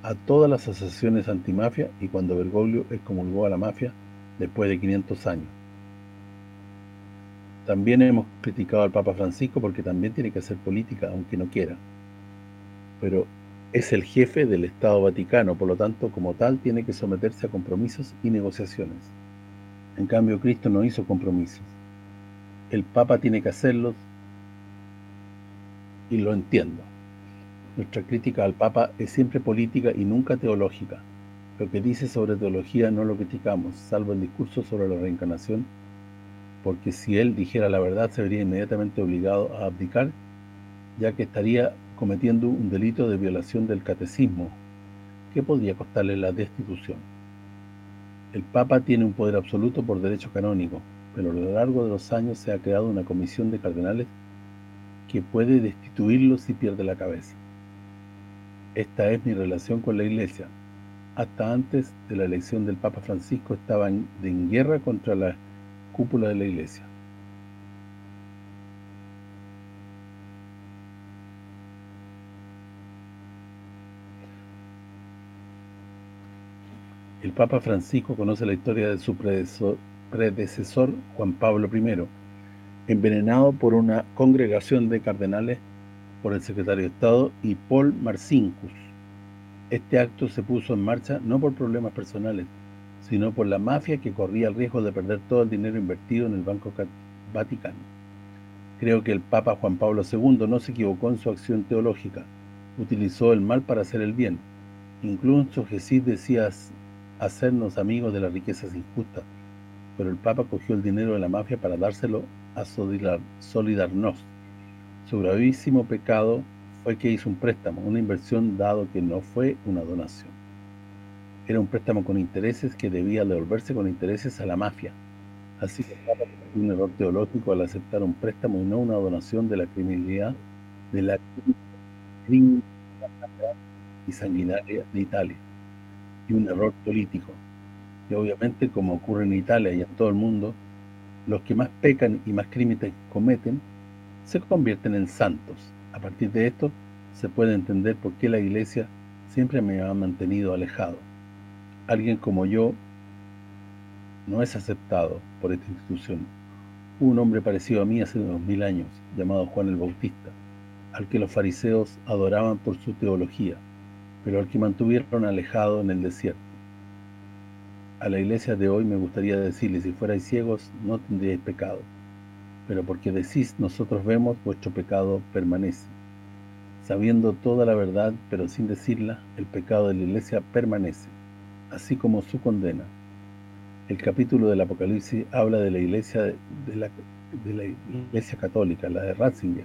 a todas las asociaciones antimafia y cuando Bergoglio excomulgó a la mafia después de 500 años. También hemos criticado al Papa Francisco porque también tiene que hacer política, aunque no quiera. Pero es el jefe del Estado Vaticano, por lo tanto, como tal, tiene que someterse a compromisos y negociaciones. En cambio, Cristo no hizo compromisos. El Papa tiene que hacerlos y lo entiendo. Nuestra crítica al Papa es siempre política y nunca teológica. Lo que dice sobre teología no lo criticamos, salvo el discurso sobre la reencarnación, porque si él dijera la verdad se vería inmediatamente obligado a abdicar, ya que estaría cometiendo un delito de violación del catecismo, que podría costarle la destitución. El Papa tiene un poder absoluto por derecho canónico, pero a lo largo de los años se ha creado una comisión de cardenales que puede destituirlo si pierde la cabeza. Esta es mi relación con la Iglesia. Hasta antes de la elección del Papa Francisco estaba en, en guerra contra la cúpula de la Iglesia. El Papa Francisco conoce la historia de su predecesor, Juan Pablo I, envenenado por una congregación de cardenales por el secretario de Estado y Paul Marcinkus. Este acto se puso en marcha no por problemas personales, sino por la mafia que corría el riesgo de perder todo el dinero invertido en el Banco Vaticano. Creo que el Papa Juan Pablo II no se equivocó en su acción teológica, utilizó el mal para hacer el bien. Incluso Jesús decía hacernos amigos de las riquezas injustas, pero el Papa cogió el dinero de la mafia para dárselo a Solidarnos, su gravísimo pecado fue que hizo un préstamo, una inversión dado que no fue una donación. Era un préstamo con intereses que debía devolverse con intereses a la mafia. Así que un error teológico al aceptar un préstamo y no una donación de la criminalidad de la criminalidad y sanguinaria de Italia. Y un error político. Y obviamente, como ocurre en Italia y en todo el mundo, los que más pecan y más crímenes cometen se convierten en santos. A partir de esto, se puede entender por qué la Iglesia siempre me ha mantenido alejado. Alguien como yo no es aceptado por esta institución. un hombre parecido a mí hace unos mil años, llamado Juan el Bautista, al que los fariseos adoraban por su teología, pero al que mantuvieron alejado en el desierto. A la iglesia de hoy me gustaría decirle, si fuerais ciegos, no tendríais pecado pero porque decís nosotros vemos, vuestro pecado permanece. Sabiendo toda la verdad, pero sin decirla, el pecado de la Iglesia permanece, así como su condena. El capítulo del Apocalipsis habla de la Iglesia de la, de la Iglesia católica, la de Ratzinger,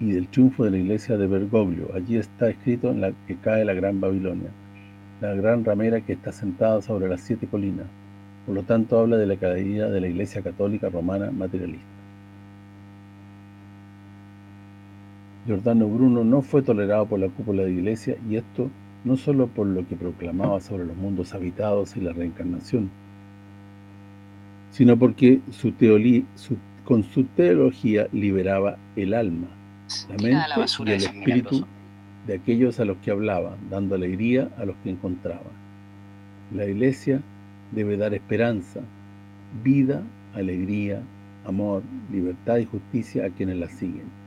y del triunfo de la Iglesia de Bergoglio. Allí está escrito en la que cae la gran Babilonia, la gran ramera que está sentada sobre las siete colinas. Por lo tanto, habla de la caída de la Iglesia católica romana materialista. Giordano Bruno no fue tolerado por la cúpula de Iglesia y esto no solo por lo que proclamaba sobre los mundos habitados y la reencarnación, sino porque su con su teología liberaba el alma, la mente y el espíritu de aquellos a los que hablaba, dando alegría a los que encontraba. La Iglesia debe dar esperanza, vida, alegría, amor, libertad y justicia a quienes la siguen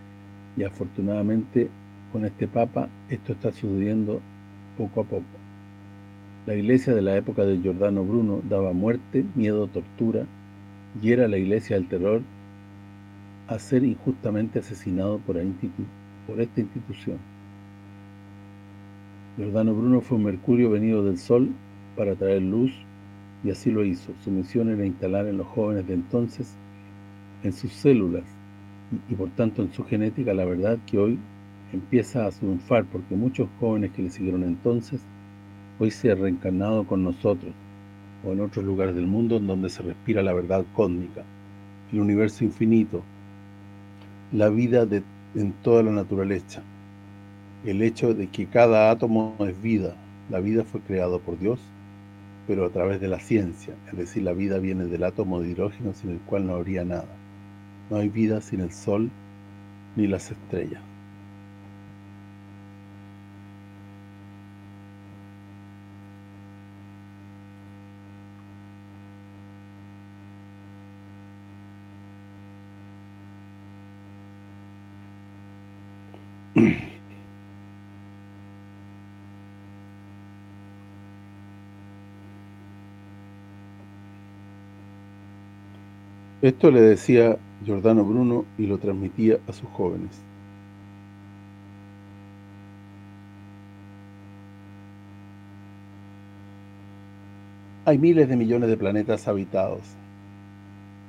y afortunadamente con este Papa esto está sucediendo poco a poco. La iglesia de la época de Giordano Bruno daba muerte, miedo, tortura y era la iglesia del terror a ser injustamente asesinado por, esta institución. Giordano Bruno fue un mercurio venido del sol para traer luz y así lo hizo. Su misión era instalar en los jóvenes de entonces, en sus células, y por tanto en su genética la verdad que hoy empieza a triunfar porque muchos jóvenes que le siguieron entonces hoy se han reencarnado con nosotros o en otros lugares del mundo en donde se respira la verdad cósmica, el universo infinito, la vida en toda la naturaleza, el hecho de que cada átomo es vida, la vida fue creado por Dios, pero a través de la ciencia, es decir, la vida viene del átomo de hidrógeno sin el cual no habría nada. No hay vida sin el sol ni las estrellas. Esto le decía Giordano Bruno y lo transmitía a sus jóvenes. Hay miles de millones de planetas habitados.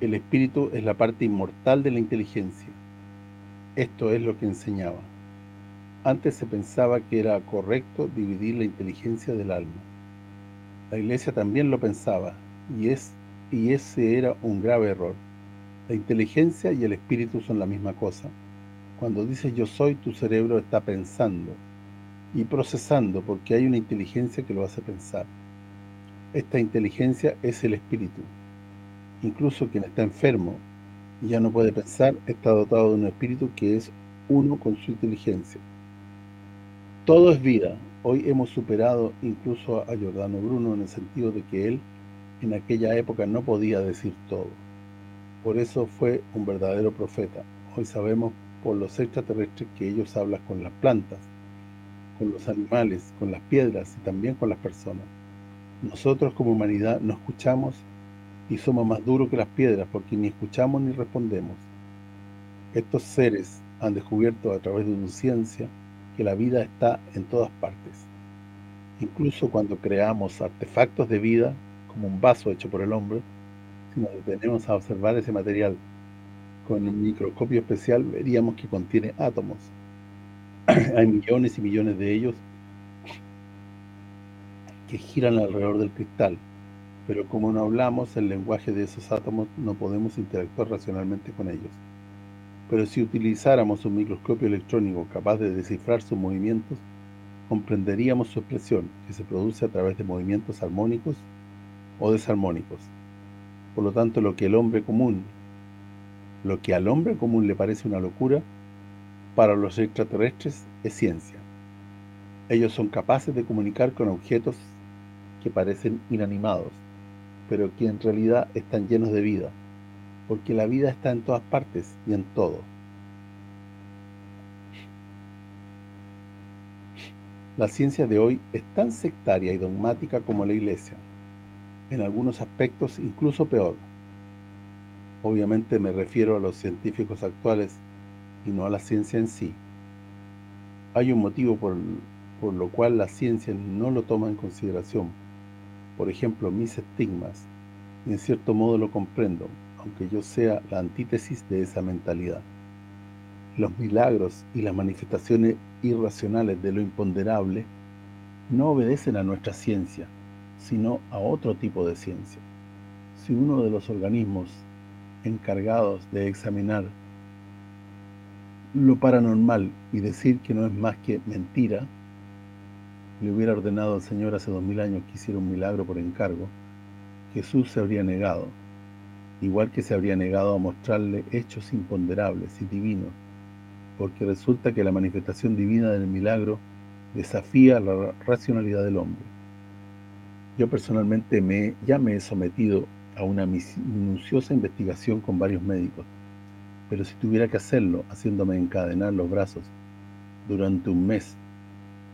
El espíritu es la parte inmortal de la inteligencia. Esto es lo que enseñaba. Antes se pensaba que era correcto dividir la inteligencia del alma. La Iglesia también lo pensaba, y es y ese era un grave error. La inteligencia y el espíritu son la misma cosa. Cuando dices yo soy, tu cerebro está pensando y procesando porque hay una inteligencia que lo hace pensar. Esta inteligencia es el espíritu. Incluso quien está enfermo y ya no puede pensar, está dotado de un espíritu que es uno con su inteligencia. Todo es vida. Hoy hemos superado incluso a Giordano Bruno en el sentido de que él en aquella época no podía decir todo. Por eso fue un verdadero profeta. Hoy sabemos por los extraterrestres que ellos hablan con las plantas, con los animales, con las piedras y también con las personas. Nosotros como humanidad no escuchamos y somos más duros que las piedras porque ni escuchamos ni respondemos. Estos seres han descubierto a través de su ciencia que la vida está en todas partes. Incluso cuando creamos artefactos de vida, como un vaso hecho por el hombre, si nos detenemos a observar ese material con un microscopio especial, veríamos que contiene átomos. Hay millones y millones de ellos que giran alrededor del cristal, pero como no hablamos el lenguaje de esos átomos, no podemos interactuar racionalmente con ellos. Pero si utilizáramos un microscopio electrónico capaz de descifrar sus movimientos, comprenderíamos su expresión, que se produce a través de movimientos armónicos o desarmónicos. Por lo tanto, lo que el hombre común, lo que al hombre común le parece una locura, para los extraterrestres es ciencia. Ellos son capaces de comunicar con objetos que parecen inanimados, pero que en realidad están llenos de vida, porque la vida está en todas partes y en todo. La ciencia de hoy es tan sectaria y dogmática como la Iglesia en algunos aspectos incluso peor. Obviamente me refiero a los científicos actuales y no a la ciencia en sí. Hay un motivo por, por lo cual la ciencia no lo toma en consideración. Por ejemplo, mis estigmas, y en cierto modo lo comprendo, aunque yo sea la antítesis de esa mentalidad. Los milagros y las manifestaciones irracionales de lo imponderable no obedecen a nuestra ciencia, sino a otro tipo de ciencia. Si uno de los organismos encargados de examinar lo paranormal y decir que no es más que mentira, le hubiera ordenado al Señor hace dos mil años que hiciera un milagro por encargo, Jesús se habría negado, igual que se habría negado a mostrarle hechos imponderables y divinos, porque resulta que la manifestación divina del milagro desafía la racionalidad del hombre. Yo personalmente me, ya me he sometido a una minuciosa investigación con varios médicos, pero si tuviera que hacerlo haciéndome encadenar los brazos durante un mes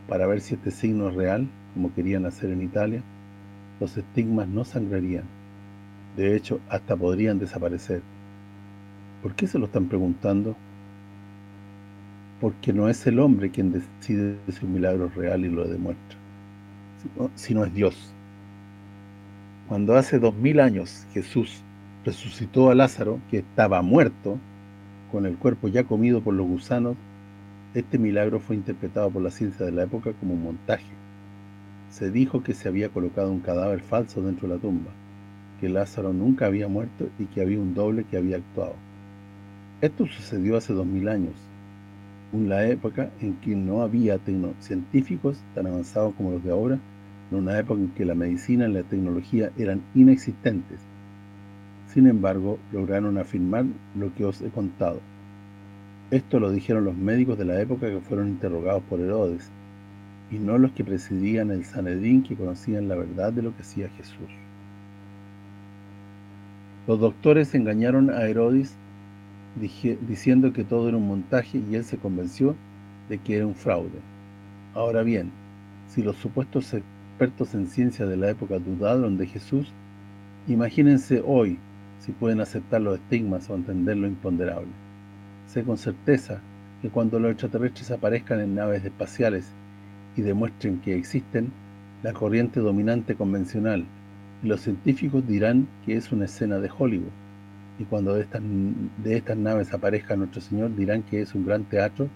para ver si este signo es real, como querían hacer en Italia, los estigmas no sangrarían. De hecho, hasta podrían desaparecer. ¿Por qué se lo están preguntando? Porque no es el hombre quien decide si un milagro es real y lo demuestra, sino es Dios. Cuando hace dos mil años Jesús resucitó a Lázaro, que estaba muerto, con el cuerpo ya comido por los gusanos, este milagro fue interpretado por la ciencia de la época como un montaje. Se dijo que se había colocado un cadáver falso dentro de la tumba, que Lázaro nunca había muerto y que había un doble que había actuado. Esto sucedió hace dos mil años, en la época en que no había científicos tan avanzados como los de ahora, en una época en que la medicina y la tecnología eran inexistentes. Sin embargo, lograron afirmar lo que os he contado. Esto lo dijeron los médicos de la época que fueron interrogados por Herodes, y no los que presidían el Sanedrín que conocían la verdad de lo que hacía Jesús. Los doctores engañaron a Herodes diciendo que todo era un montaje y él se convenció de que era un fraude. Ahora bien, si los supuestos expertos en ciencia de la época dudaron de Jesús, imagínense hoy si pueden aceptar los estigmas o entender lo imponderable. Sé con certeza que cuando los extraterrestres aparezcan en naves espaciales y demuestren que existen, la corriente dominante convencional y los científicos dirán que es una escena de Hollywood. Y cuando de estas, de estas naves aparezca nuestro Señor, dirán que es un gran teatro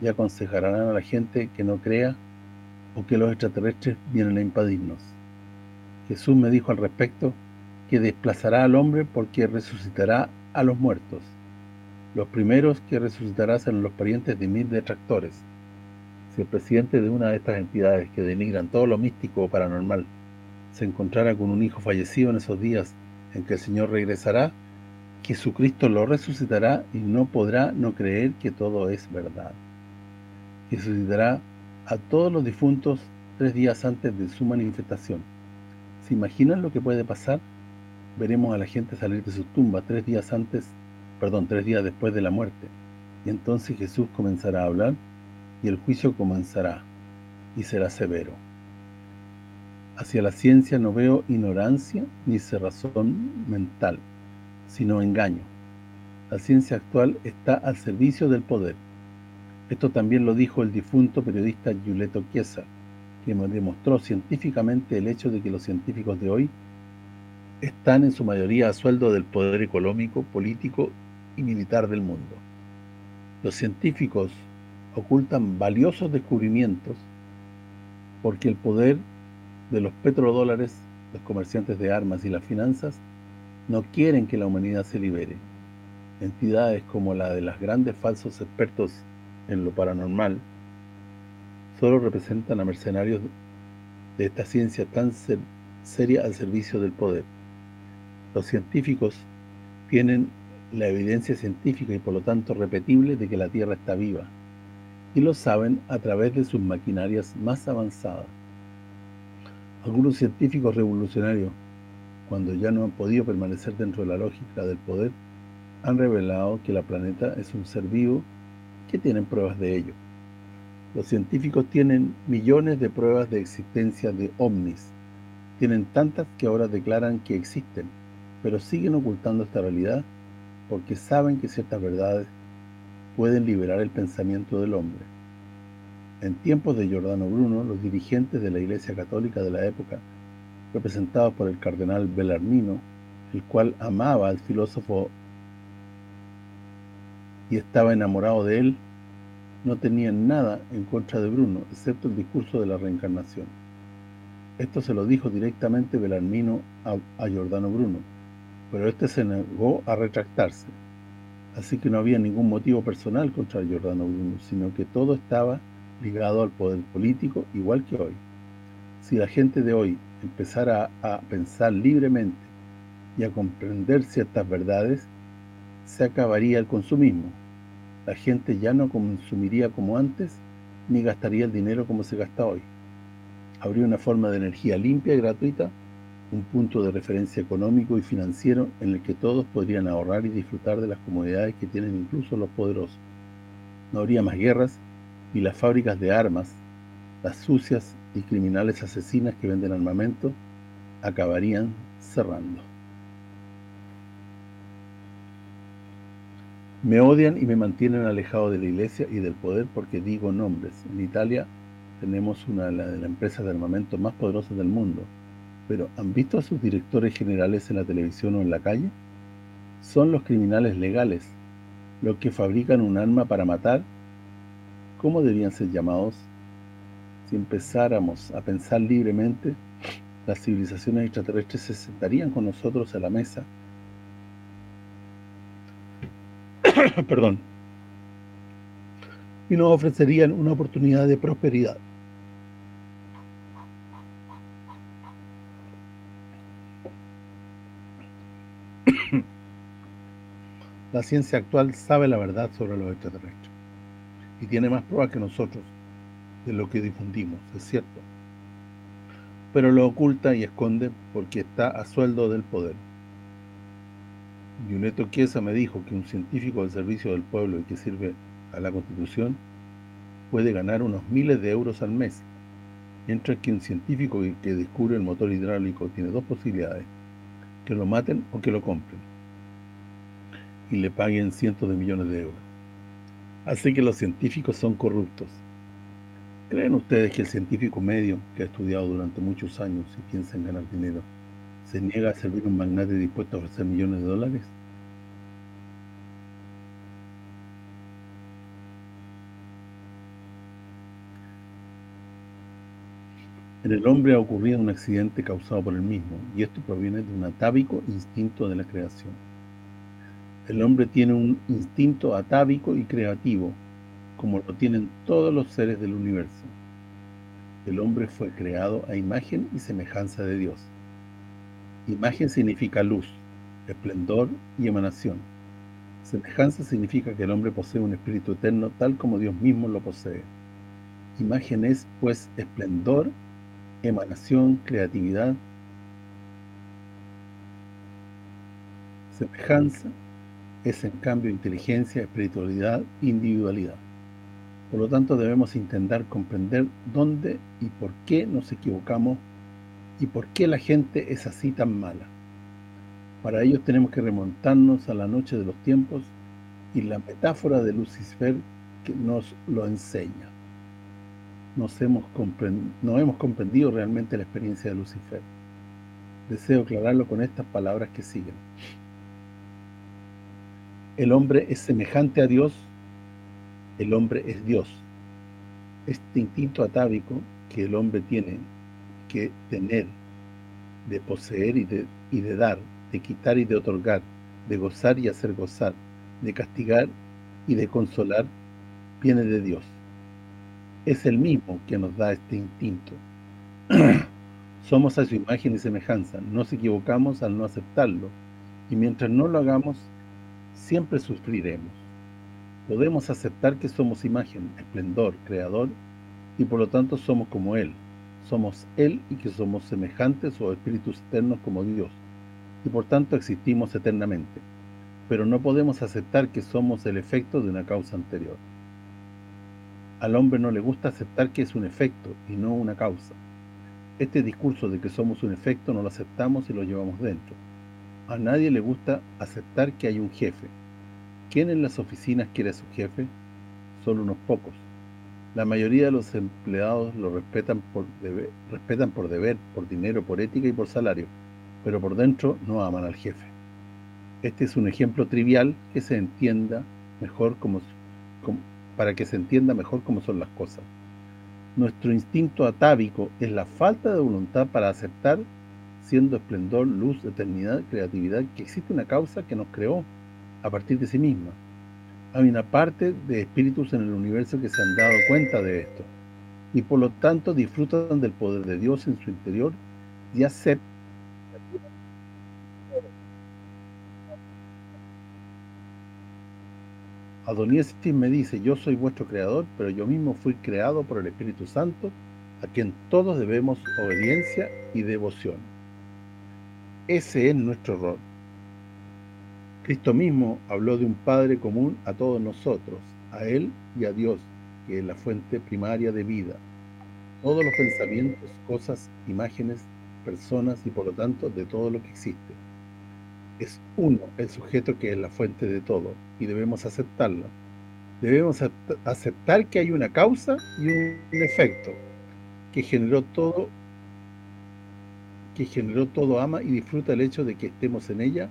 y aconsejarán a la gente que no crea o que los extraterrestres vienen a impedirnos. Jesús me dijo al respecto que desplazará al hombre porque resucitará a los muertos. Los primeros que resucitarán serán los parientes de mil detractores. Si el presidente de una de estas entidades que denigran todo lo místico o paranormal se encontrara con un hijo fallecido en esos días en que el Señor regresará, Jesucristo lo resucitará y no podrá no creer que todo es verdad. Resucitará a todos los difuntos tres días antes de su manifestación. ¿Se imaginan lo que puede pasar? Veremos a la gente salir de su tumba tres días antes, perdón, tres días después de la muerte. Y entonces Jesús comenzará a hablar y el juicio comenzará y será severo. Hacia la ciencia no veo ignorancia ni cerrazón mental, sino engaño. La ciencia actual está al servicio del poder. Esto también lo dijo el difunto periodista Giulietto Chiesa, que demostró científicamente el hecho de que los científicos de hoy están en su mayoría a sueldo del poder económico, político y militar del mundo. Los científicos ocultan valiosos descubrimientos porque el poder de los petrodólares, los comerciantes de armas y las finanzas no quieren que la humanidad se libere. Entidades como la de los grandes falsos expertos en lo paranormal solo representan a mercenarios de esta ciencia tan seria al servicio del poder. Los científicos tienen la evidencia científica y por lo tanto repetible de que la Tierra está viva, y lo saben a través de sus maquinarias más avanzadas. Algunos científicos revolucionarios, cuando ya no han podido permanecer dentro de la lógica del poder, han revelado que la planeta es un ser vivo que tienen pruebas de ello. Los científicos tienen millones de pruebas de existencia de ovnis. Tienen tantas que ahora declaran que existen, pero siguen ocultando esta realidad porque saben que ciertas verdades pueden liberar el pensamiento del hombre. En tiempos de Giordano Bruno, los dirigentes de la Iglesia Católica de la época, representados por el cardenal Bellarmino, el cual amaba al filósofo y estaba enamorado de él, no tenían nada en contra de Bruno, excepto el discurso de la reencarnación. Esto se lo dijo directamente Bellarmino a, a Giordano Bruno, pero este se negó a retractarse. Así que no había ningún motivo personal contra Giordano Bruno, sino que todo estaba ligado al poder político igual que hoy. Si la gente de hoy empezara a, pensar libremente y a comprender ciertas verdades, se acabaría el consumismo. La gente ya no consumiría como antes, ni gastaría el dinero como se gasta hoy. Habría una forma de energía limpia y gratuita, un punto de referencia económico y financiero en el que todos podrían ahorrar y disfrutar de las comodidades que tienen incluso los poderosos. No habría más guerras, y las fábricas de armas, las sucias y criminales asesinas que venden armamento, acabarían cerrando. Me odian y me mantienen alejado de la iglesia y del poder porque digo nombres. En Italia tenemos una de las empresas de armamento más poderosas del mundo. Pero ¿han visto a sus directores generales en la televisión o en la calle? Son los criminales legales, los que fabrican un arma para matar ¿Cómo deberían ser llamados? Si empezáramos a pensar libremente, las civilizaciones extraterrestres se sentarían con nosotros a la mesa. Perdón. Y nos ofrecerían una oportunidad de prosperidad. La ciencia actual sabe la verdad sobre los extraterrestres y tiene más pruebas que nosotros de lo que difundimos, es cierto. Pero lo oculta y esconde porque está a sueldo del poder. Yuneto Chiesa me dijo que un científico del servicio del pueblo y que sirve a la Constitución puede ganar unos miles de euros al mes, mientras que un científico que descubre el motor hidráulico tiene dos posibilidades, que lo maten o que lo compren, y le paguen cientos de millones de euros. Así que los científicos son corruptos. ¿Creen ustedes que el científico medio, que ha estudiado durante muchos años y piensa en ganar dinero, se niega a servir un magnate dispuesto a ofrecer millones de dólares? En el hombre ha ocurrido un accidente causado por el mismo, y esto proviene de un atávico instinto de la creación. El hombre tiene un instinto atávico y creativo, como lo tienen todos los seres del universo. El hombre fue creado a imagen y semejanza de Dios. Imagen significa luz, esplendor y emanación. Semejanza significa que el hombre posee un espíritu eterno tal como Dios mismo lo posee. Imagen es, pues, esplendor emanación, creatividad, semejanza, es en cambio inteligencia, espiritualidad, individualidad. Por lo tanto, debemos intentar comprender dónde y por qué nos equivocamos y por qué la gente es así tan mala. Para ello tenemos que remontarnos a la noche de los tiempos y la metáfora de Lucifer que nos lo enseña no hemos comprendido realmente la experiencia de Lucifer. Deseo aclararlo con estas palabras que siguen. El hombre es semejante a Dios, el hombre es Dios. Este instinto atávico que el hombre tiene que tener, de poseer y de, y de dar, de quitar y de otorgar, de gozar y hacer gozar, de castigar y de consolar, viene de Dios es el mismo que nos da este instinto. Somos a su imagen y semejanza, nos equivocamos al no aceptarlo, y mientras no lo hagamos, siempre sufriremos. Podemos aceptar que somos imagen, esplendor, creador, y por lo tanto somos como Él. Somos Él y que somos semejantes o espíritus eternos como Dios, y por tanto existimos eternamente. Pero no podemos aceptar que somos el efecto de una causa anterior. Al hombre no le gusta aceptar que es un efecto y no una causa. Este discurso de que somos un efecto no lo aceptamos y lo llevamos dentro. A nadie le gusta aceptar que hay un jefe. ¿Quién en las oficinas quiere a su jefe? Solo unos pocos. La mayoría de los empleados lo respetan por deber, por dinero, por ética y por salario, pero por dentro no aman al jefe. Este es un ejemplo trivial que se entienda mejor como para que se entienda mejor cómo son las cosas. Nuestro instinto atávico es la falta de voluntad para aceptar, siendo esplendor, luz, eternidad, creatividad, que existe una causa que nos creó a partir de sí misma. Hay una parte de espíritus en el universo que se han dado cuenta de esto, y por lo tanto disfrutan del poder de Dios en su interior y aceptan Adonías me dice, yo soy vuestro creador, pero yo mismo fui creado por el Espíritu Santo, a quien todos debemos obediencia y devoción. Ese es nuestro rol. Cristo mismo habló de un Padre común a todos nosotros, a Él y a Dios, que es la fuente primaria de vida. Todos los pensamientos, cosas, imágenes, personas y por lo tanto de todo lo que existe es uno, el sujeto que es la fuente de todo, y debemos aceptarlo. Debemos aceptar que hay una causa y un efecto que generó todo que generó todo ama y disfruta el hecho de que estemos en ella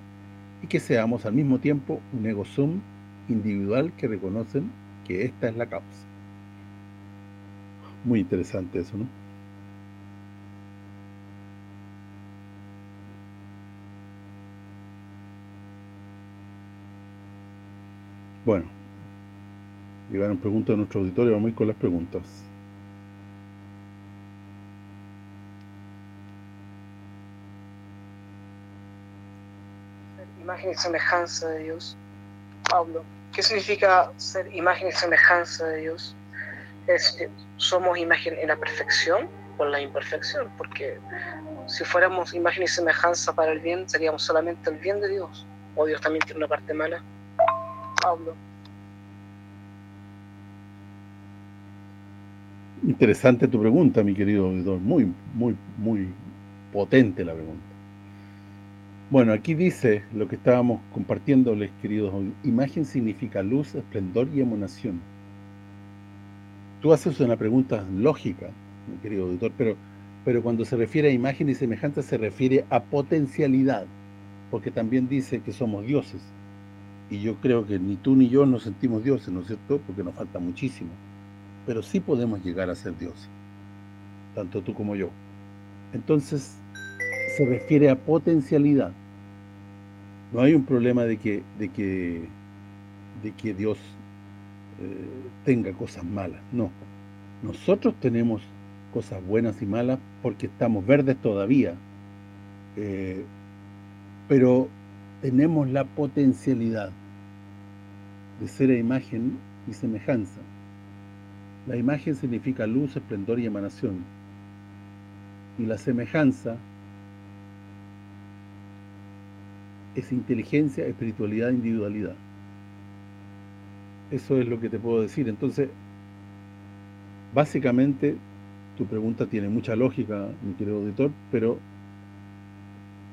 y que seamos al mismo tiempo un ego sum individual que reconocen que esta es la causa. Muy interesante eso, ¿no? Bueno, llegaron preguntas de nuestro auditorio, vamos a ir con las preguntas. Imagen y semejanza de Dios. Pablo, ¿qué significa ser imagen y semejanza de Dios? Es somos imagen en la perfección o en la imperfección, porque si fuéramos imagen y semejanza para el bien, seríamos solamente el bien de Dios, o Dios también tiene una parte mala. Pablo. Interesante tu pregunta, mi querido auditor. Muy, muy, muy potente la pregunta. Bueno, aquí dice lo que estábamos compartiéndoles, queridos Imagen significa luz, esplendor y emanación. Tú haces una pregunta lógica, querido auditor, pero, pero cuando se refiere a imagen y semejanza se refiere a potencialidad, porque también dice que somos dioses. Y yo creo que ni tú ni yo nos sentimos dioses, ¿no es cierto? Porque nos falta muchísimo. Pero sí podemos llegar a ser dioses, tanto tú como yo. Entonces, se refiere a potencialidad. No hay un problema de que, de que, de que Dios eh, tenga cosas malas, no. Nosotros tenemos cosas buenas y malas porque estamos verdes todavía, eh, pero tenemos la potencialidad de ser a imagen y semejanza. La imagen significa luz, esplendor y emanación. Y la semejanza es inteligencia, espiritualidad, individualidad. Eso es lo que te puedo decir. Entonces, básicamente, tu pregunta tiene mucha lógica, mi querido auditor, pero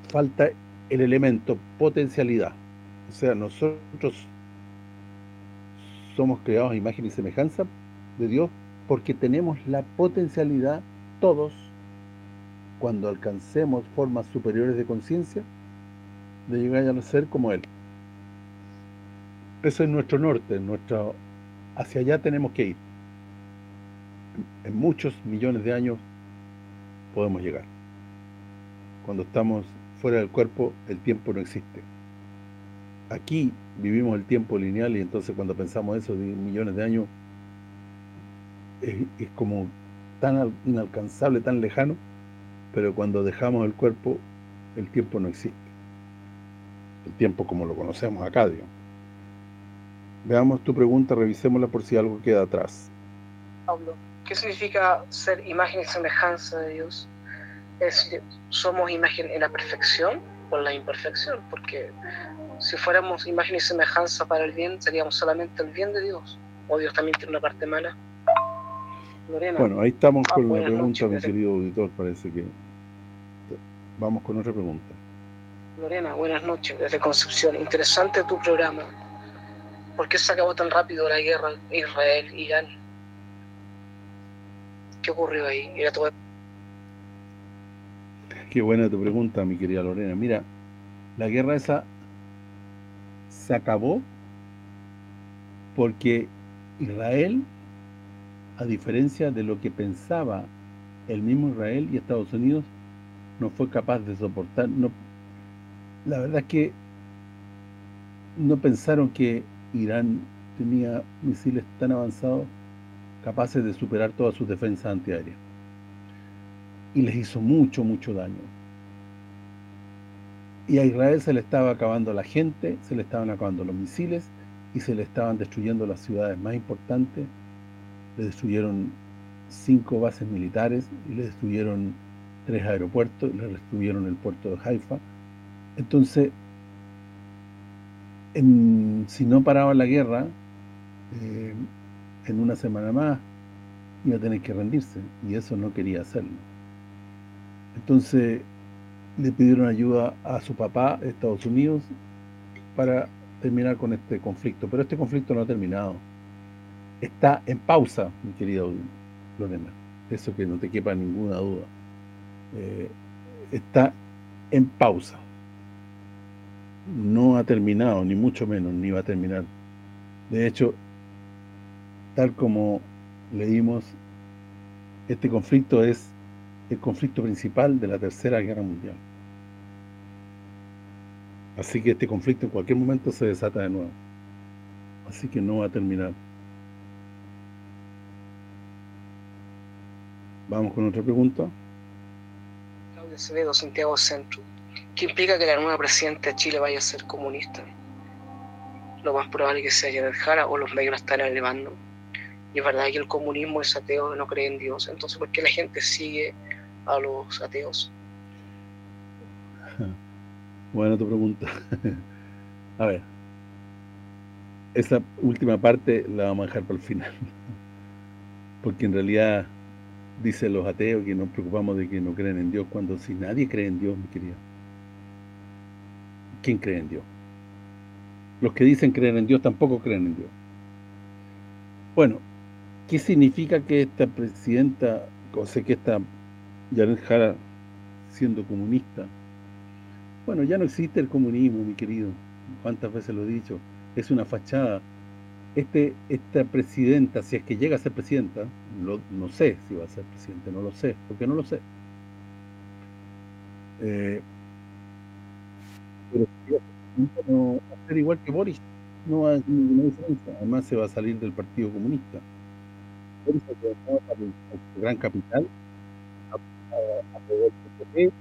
falta el elemento potencialidad. O sea, nosotros somos creados a imagen y semejanza de Dios porque tenemos la potencialidad todos cuando alcancemos formas superiores de conciencia de llegar a ser como Él. Eso es nuestro norte, nuestro hacia allá tenemos que ir. En muchos millones de años podemos llegar. Cuando estamos fuera del cuerpo, el tiempo no existe. Aquí vivimos el tiempo lineal y entonces cuando pensamos eso de millones de años, es como tan inalcanzable, tan lejano, pero cuando dejamos el cuerpo, el tiempo no existe el tiempo como lo conocemos acá, digamos. Veamos tu pregunta, revisémosla por si algo queda atrás. Pablo, ¿qué significa ser imagen y semejanza de Dios? Es somos imagen en la perfección o en la imperfección, porque si fuéramos imagen y semejanza para el bien, seríamos solamente el bien de Dios, o Dios también tiene una parte mala. Lorena, bueno, ahí estamos ah, con la pregunta, mi querido auditor, parece que... Vamos con otra pregunta. Lorena, buenas noches desde Concepción. Interesante tu programa. ¿Por qué se acabó tan rápido la guerra Israel-Irán? ¿Qué ocurrió ahí? Qué buena tu pregunta, mi querida Lorena. Mira, la guerra esa se acabó porque Israel, a diferencia de lo que pensaba el mismo Israel y Estados Unidos, no fue capaz de soportar, la verdad es que no pensaron que Irán tenía misiles tan avanzados capaces de superar todas sus defensas antiaéreas. Y les hizo mucho, mucho daño. Y a Israel se le estaba acabando la gente, se le estaban acabando los misiles y se le estaban destruyendo las ciudades más importantes. Le destruyeron cinco bases militares y le destruyeron tres aeropuertos, le destruyeron el puerto de Haifa entonces, si no paraba la guerra, eh, en una semana más iba a tener que rendirse, y eso no quería hacerlo. Entonces, le pidieron ayuda a su papá, Estados Unidos, para terminar con este conflicto. Pero este conflicto no ha terminado. Está en pausa, mi querida Lorena. Eso que no te quepa ninguna duda. Eh, está en pausa no ha terminado, ni mucho menos, ni va a terminar. De hecho, tal como leímos, este conflicto es el conflicto principal de la Tercera Guerra Mundial. Así que este conflicto en cualquier momento se desata de nuevo. Así que no va a terminar. Vamos con otra pregunta. Claudio Acevedo, Santiago Centro. ¿Qué implica que la nueva presidenta de Chile vaya a ser comunista. Lo más probable es que sea Janet Jara o los medios la están elevando. Y es verdad que el comunismo es ateo, no cree en Dios. Entonces, ¿por qué la gente sigue a los ateos? Buena tu pregunta. a ver. Esa última parte la vamos a dejar para el final. Porque en realidad dicen los ateos que nos preocupamos de que no creen en Dios, cuando si nadie cree en Dios, mi querida. ¿Quién cree en Dios? Los que dicen creer en Dios tampoco creen en Dios. Bueno, ¿qué significa que esta presidenta, o sea, que esta Janet Jara, siendo comunista? Bueno, ya no existe el comunismo, mi querido. ¿Cuántas veces lo he dicho? Es una fachada este esta presidenta, si es que llega a ser presidenta, no sé si va a ser presidente, no lo sé, porque no lo sé. Eh, pero no va a ser igual que Boris, no hay ninguna diferencia. Además se va a salir del Partido Comunista. Boris se va a el gran capital, a, poder el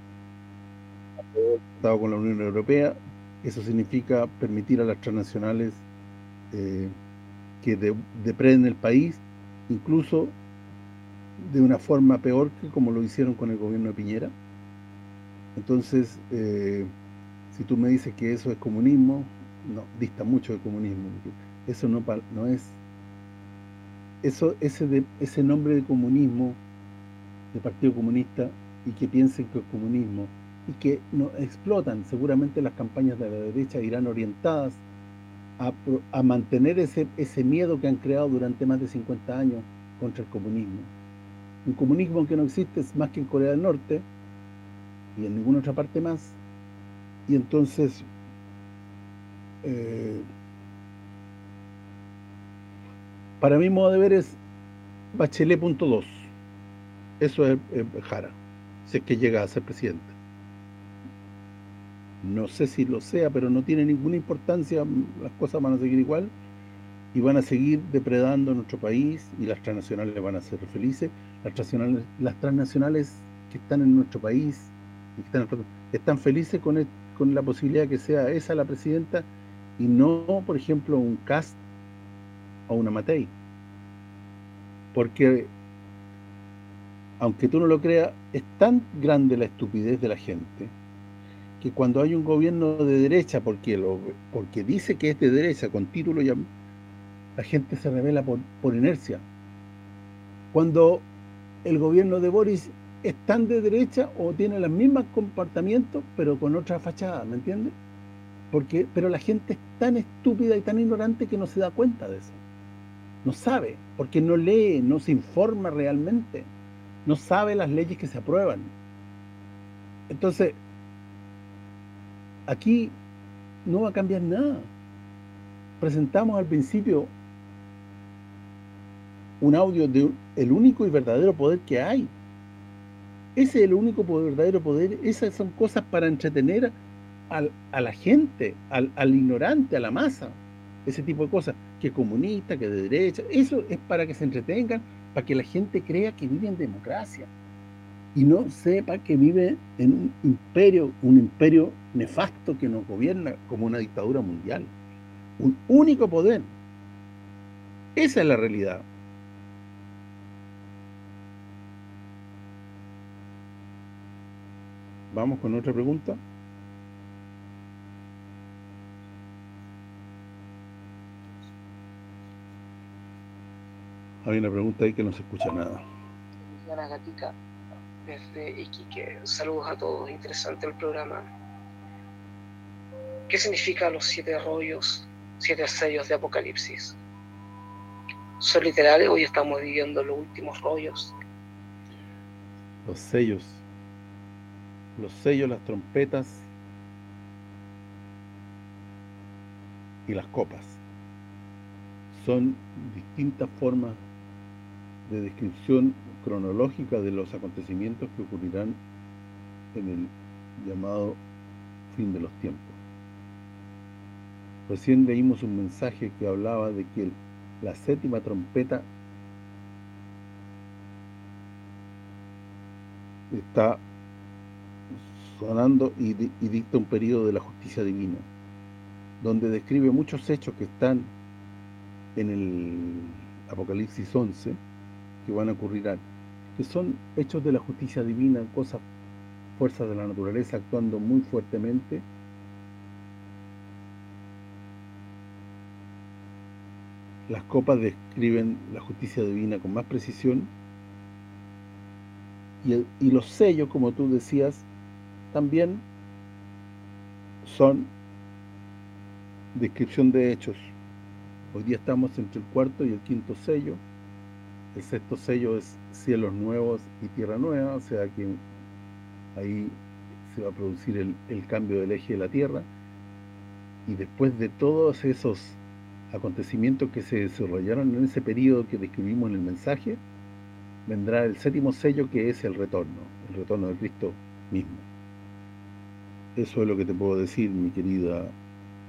Estado con la Unión Europea. Eso significa permitir a las transnacionales eh, que depreden el país, incluso de una forma peor que como lo hicieron con el gobierno de Piñera. Entonces, eh, si tú me dices que eso es comunismo, no, dista mucho de comunismo. Eso no, es... eso ese nombre de comunismo, de Partido Comunista, y que piensen que es comunismo, y que no explotan, seguramente las campañas de la derecha irán orientadas a, mantener ese, miedo que han creado durante más de 50 años contra el comunismo. Un comunismo que no existe más que en Corea del Norte y en ninguna otra parte más. Y entonces, eh, para mi modo de ver es Bachelet.2. Eso es Jara, si es que llega a ser presidente no sé si lo sea, pero no tiene ninguna importancia, las cosas van a seguir igual y van a seguir depredando nuestro país y las transnacionales van a ser felices. Las transnacionales, las transnacionales que están en nuestro país están, están felices con, con la posibilidad de que sea esa la presidenta y no, por ejemplo, un Cast o una Matei. Porque, aunque tú no lo creas, es tan grande la estupidez de la gente que cuando hay un gobierno de derecha, porque lo porque dice que es de derecha, con título ya la gente se revela por, por inercia. Cuando el gobierno de Boris es tan de derecha o tiene los mismos comportamientos, pero con otra fachada, ¿me entiendes? Porque, pero la gente es tan estúpida y tan ignorante que no se da cuenta de eso. No sabe, porque no lee, no se informa realmente. No sabe las leyes que se aprueban. Entonces, aquí no va a cambiar nada. Presentamos al principio un audio de el único y verdadero poder que hay. Ese es el único verdadero poder. Esas son cosas para entretener a la gente, al, al, ignorante, a la masa. Ese tipo de cosas. Que comunista, que de derecha. Eso es para que se entretengan, para que la gente crea que vive en democracia y no sepa que vive en un imperio, un imperio nefasto que nos gobierna como una dictadura mundial. Un único poder. Esa es la realidad. Vamos con otra pregunta. Hay una pregunta ahí que no se escucha nada desde Iquique. Saludos a todos, interesante el programa. ¿Qué significa los siete rollos, siete sellos de Apocalipsis? ¿Son literales? Hoy estamos viviendo los últimos rollos. Los sellos. Los sellos, las trompetas y las copas. Son distintas formas de descripción cronológica de los acontecimientos que ocurrirán en el llamado fin de los tiempos. Recién leímos un mensaje que hablaba de que la séptima trompeta está sonando y, dicta un periodo de la justicia divina, donde describe muchos hechos que están en el Apocalipsis 11, que van a ocurrir que son hechos de la justicia divina, cosas, fuerzas de la naturaleza actuando muy fuertemente, las copas describen la justicia divina con más precisión. Y, los sellos, como tú decías, también son descripción de hechos. Hoy día estamos entre el cuarto y el quinto sello. El sexto sello es cielos nuevos y tierra nueva, o sea que ahí se va a producir el, el cambio del eje de la tierra. Y después de todos esos acontecimientos que se desarrollaron en ese periodo que describimos en el mensaje, vendrá el séptimo sello que es el retorno, el retorno de Cristo mismo. Eso es lo que te puedo decir, mi querida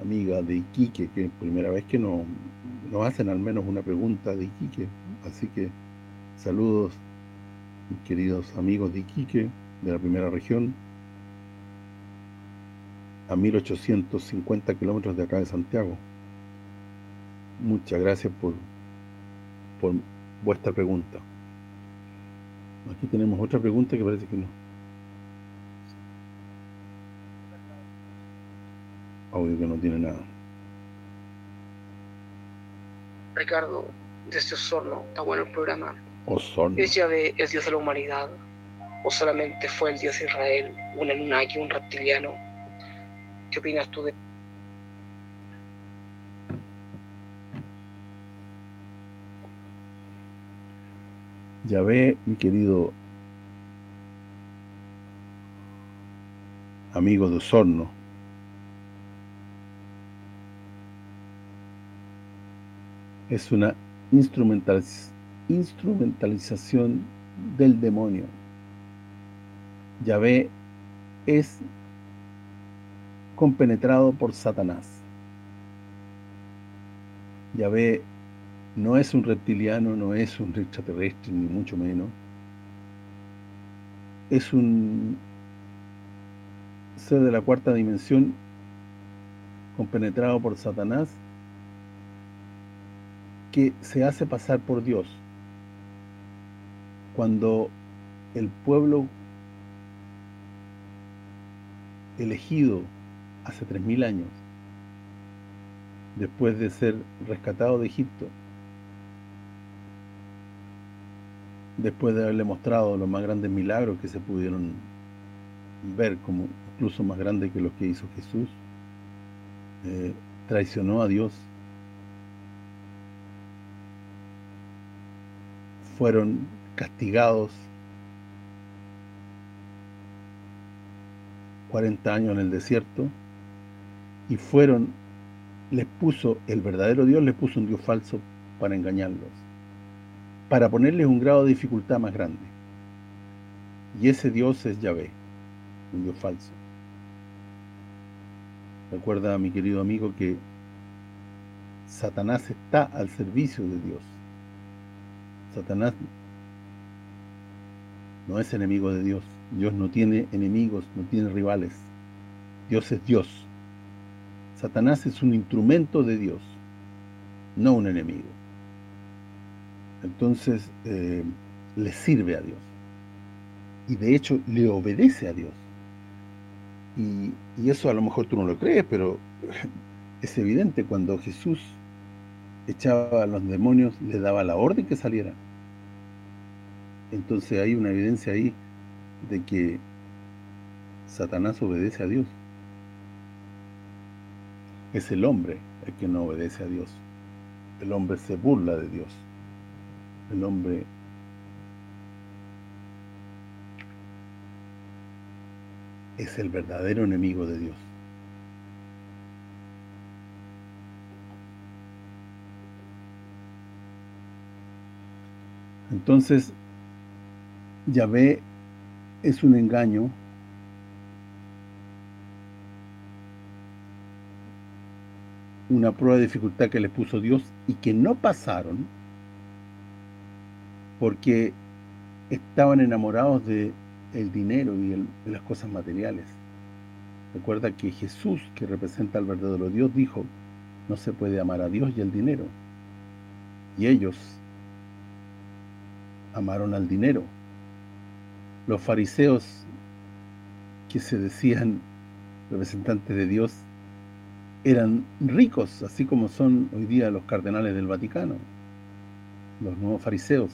amiga de Iquique, que es primera vez que nos, nos hacen al menos una pregunta de Iquique. Así que saludos, mis queridos amigos de Iquique, de la primera región, a 1850 kilómetros de acá de Santiago. Muchas gracias por, por vuestra pregunta. Aquí tenemos otra pregunta que parece que no. Audio que no tiene nada. Ricardo, desde Osorno, está bueno el programa. Osorno. ¿Es Yahvé el Dios de la humanidad? ¿O solamente fue el Dios de Israel, un Anunnaki, un reptiliano? ¿Qué opinas tú de Ya ve, mi querido amigo de Osorno, es una instrumentalización del demonio. Yahvé es compenetrado por Satanás. Yahvé no es un reptiliano, no es un extraterrestre, ni mucho menos. Es un ser de la cuarta dimensión compenetrado por Satanás que se hace pasar por Dios. Cuando el pueblo elegido hace tres mil años, después de ser rescatado de Egipto, después de haberle mostrado los más grandes milagros que se pudieron ver, como incluso más grandes que los que hizo Jesús, eh, traicionó a Dios. Fueron castigados 40 años en el desierto y fueron, les puso, el verdadero Dios les puso un Dios falso para engañarlos para ponerles un grado de dificultad más grande. Y ese Dios es Yahvé, un Dios falso. Recuerda, mi querido amigo, que Satanás está al servicio de Dios. Satanás no es enemigo de Dios. Dios no tiene enemigos, no tiene rivales. Dios es Dios. Satanás es un instrumento de Dios, no un enemigo entonces eh, le sirve a Dios. Y de hecho le obedece a Dios. Y, y, eso a lo mejor tú no lo crees, pero es evidente cuando Jesús echaba a los demonios, le daba la orden que saliera. Entonces hay una evidencia ahí de que Satanás obedece a Dios. Es el hombre el que no obedece a Dios. El hombre se burla de Dios el hombre es el verdadero enemigo de Dios. Entonces, Yahvé es un engaño una prueba de dificultad que le puso Dios y que no pasaron porque estaban enamorados de el dinero y de las cosas materiales. Recuerda que Jesús, que representa al verdadero Dios, dijo, no se puede amar a Dios y el dinero. Y ellos amaron al dinero. Los fariseos, que se decían representantes de Dios, eran ricos, así como son hoy día los cardenales del Vaticano, los nuevos fariseos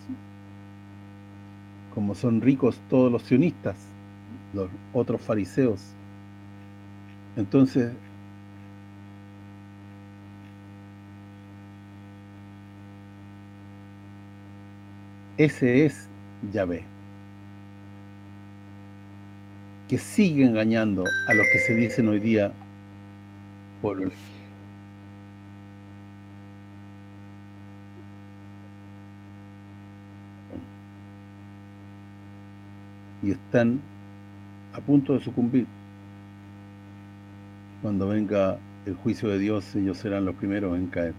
como son ricos todos los sionistas, los otros fariseos. Entonces, ese es Yahvé, que sigue engañando a los que se dicen hoy día pueblo y están a punto de sucumbir. Cuando venga el juicio de Dios, ellos serán los primeros en caer,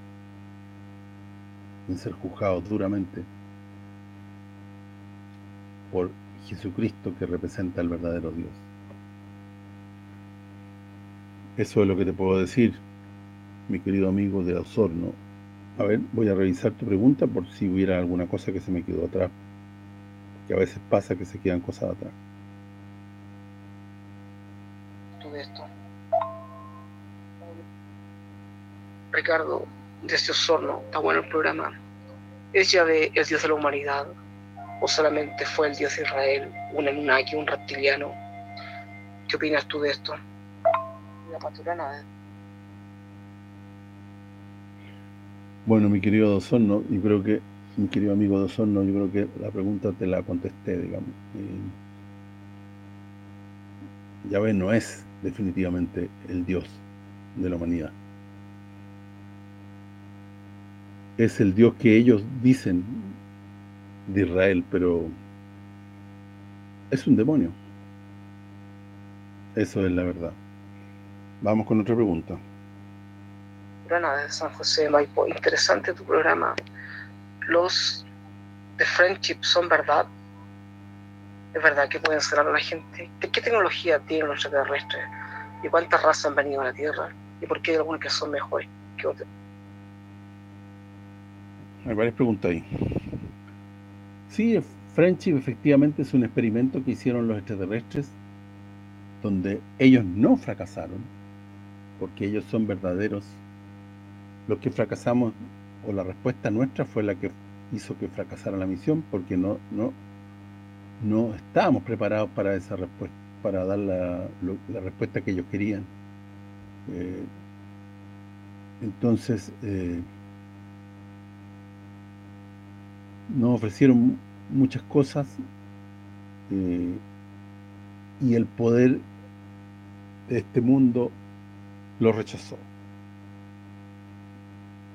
en ser juzgados duramente por Jesucristo que representa al verdadero Dios. Eso es lo que te puedo decir, mi querido amigo de Osorno. A ver, voy a revisar tu pregunta por si hubiera alguna cosa que se me quedó atrás que a veces pasa que se quedan cosas atrás. Todo esto. Ricardo, desde Osorno, está bueno el programa. ¿Es Yahvé el Dios de la humanidad? ¿O solamente fue el Dios de Israel, un Anunnaki, un reptiliano? ¿Qué opinas tú de esto? La paturana, ¿eh? Bueno, mi querido Osorno, yo creo que mi querido amigo Osorno, yo creo que la pregunta te la contesté, digamos. Ya Yahvé no es definitivamente el Dios de la humanidad. Es el Dios que ellos dicen de Israel, pero es un demonio. Eso es la verdad. Vamos con otra pregunta. Buena de San José Maipo. Interesante tu programa los de Friendship son verdad? ¿Es verdad que pueden ser a la gente? ¿Qué, tecnología tienen los extraterrestres? ¿Y cuántas razas han venido a la Tierra? ¿Y por qué hay algunas que son mejores que otras? Hay varias preguntas ahí. Sí, Friendship efectivamente es un experimento que hicieron los extraterrestres donde ellos no fracasaron porque ellos son verdaderos. Los que fracasamos o la respuesta nuestra fue la que hizo que fracasara la misión porque no no no estábamos preparados para esa respuesta para dar la, respuesta que ellos querían eh, entonces eh, nos ofrecieron muchas cosas eh, y el poder de este mundo lo rechazó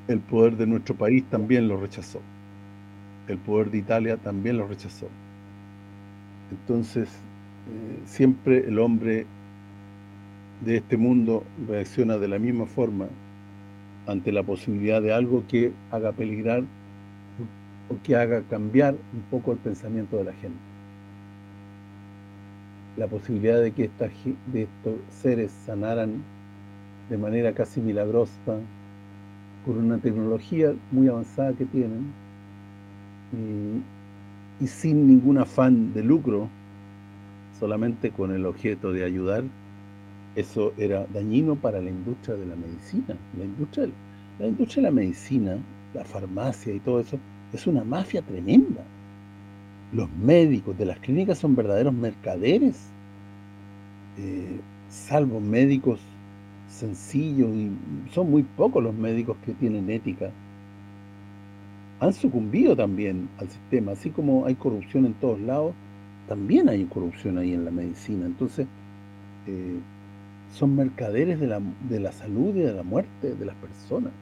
el poder de nuestro país también lo rechazó. El poder de Italia también lo rechazó. Entonces, eh, siempre el hombre de este mundo reacciona de la misma forma ante la posibilidad de algo que haga peligrar o que haga cambiar un poco el pensamiento de la gente. La posibilidad de que estos seres sanaran de manera casi milagrosa por una tecnología muy avanzada que tienen y, sin ningún afán de lucro, solamente con el objeto de ayudar, eso era dañino para la industria de la medicina. La industria, la industria de la medicina, la farmacia y todo eso, es una mafia tremenda. Los médicos de las clínicas son verdaderos mercaderes, eh, salvo médicos sencillo y son muy pocos los médicos que tienen ética. Han sucumbido también al sistema, así como hay corrupción en todos lados, también hay corrupción ahí en la medicina. Entonces, eh, son mercaderes de la, de la salud y de la muerte de las personas.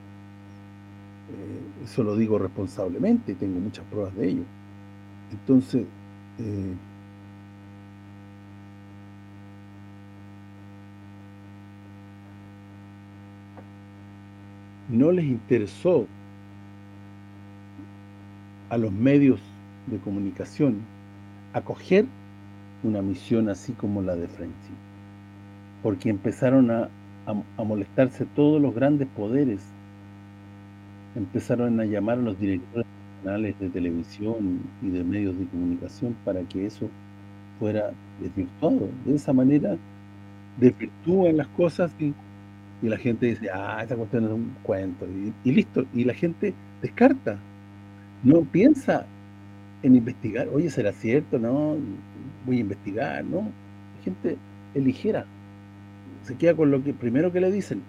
Eh, eso lo digo responsablemente y tengo muchas pruebas de ello. Entonces, eh, no les interesó a los medios de comunicación acoger una misión así como la de Frenchy, porque empezaron a, molestarse todos los grandes poderes, empezaron a llamar a los directores canales de televisión y de medios de comunicación para que eso fuera desvirtuado. De esa manera desvirtúan las cosas y y la gente dice, ah, esa cuestión es un cuento, y, listo, y la gente descarta, no piensa en investigar, oye, ¿será cierto? No, voy a investigar, ¿no? La gente es se queda con lo que primero que le dicen.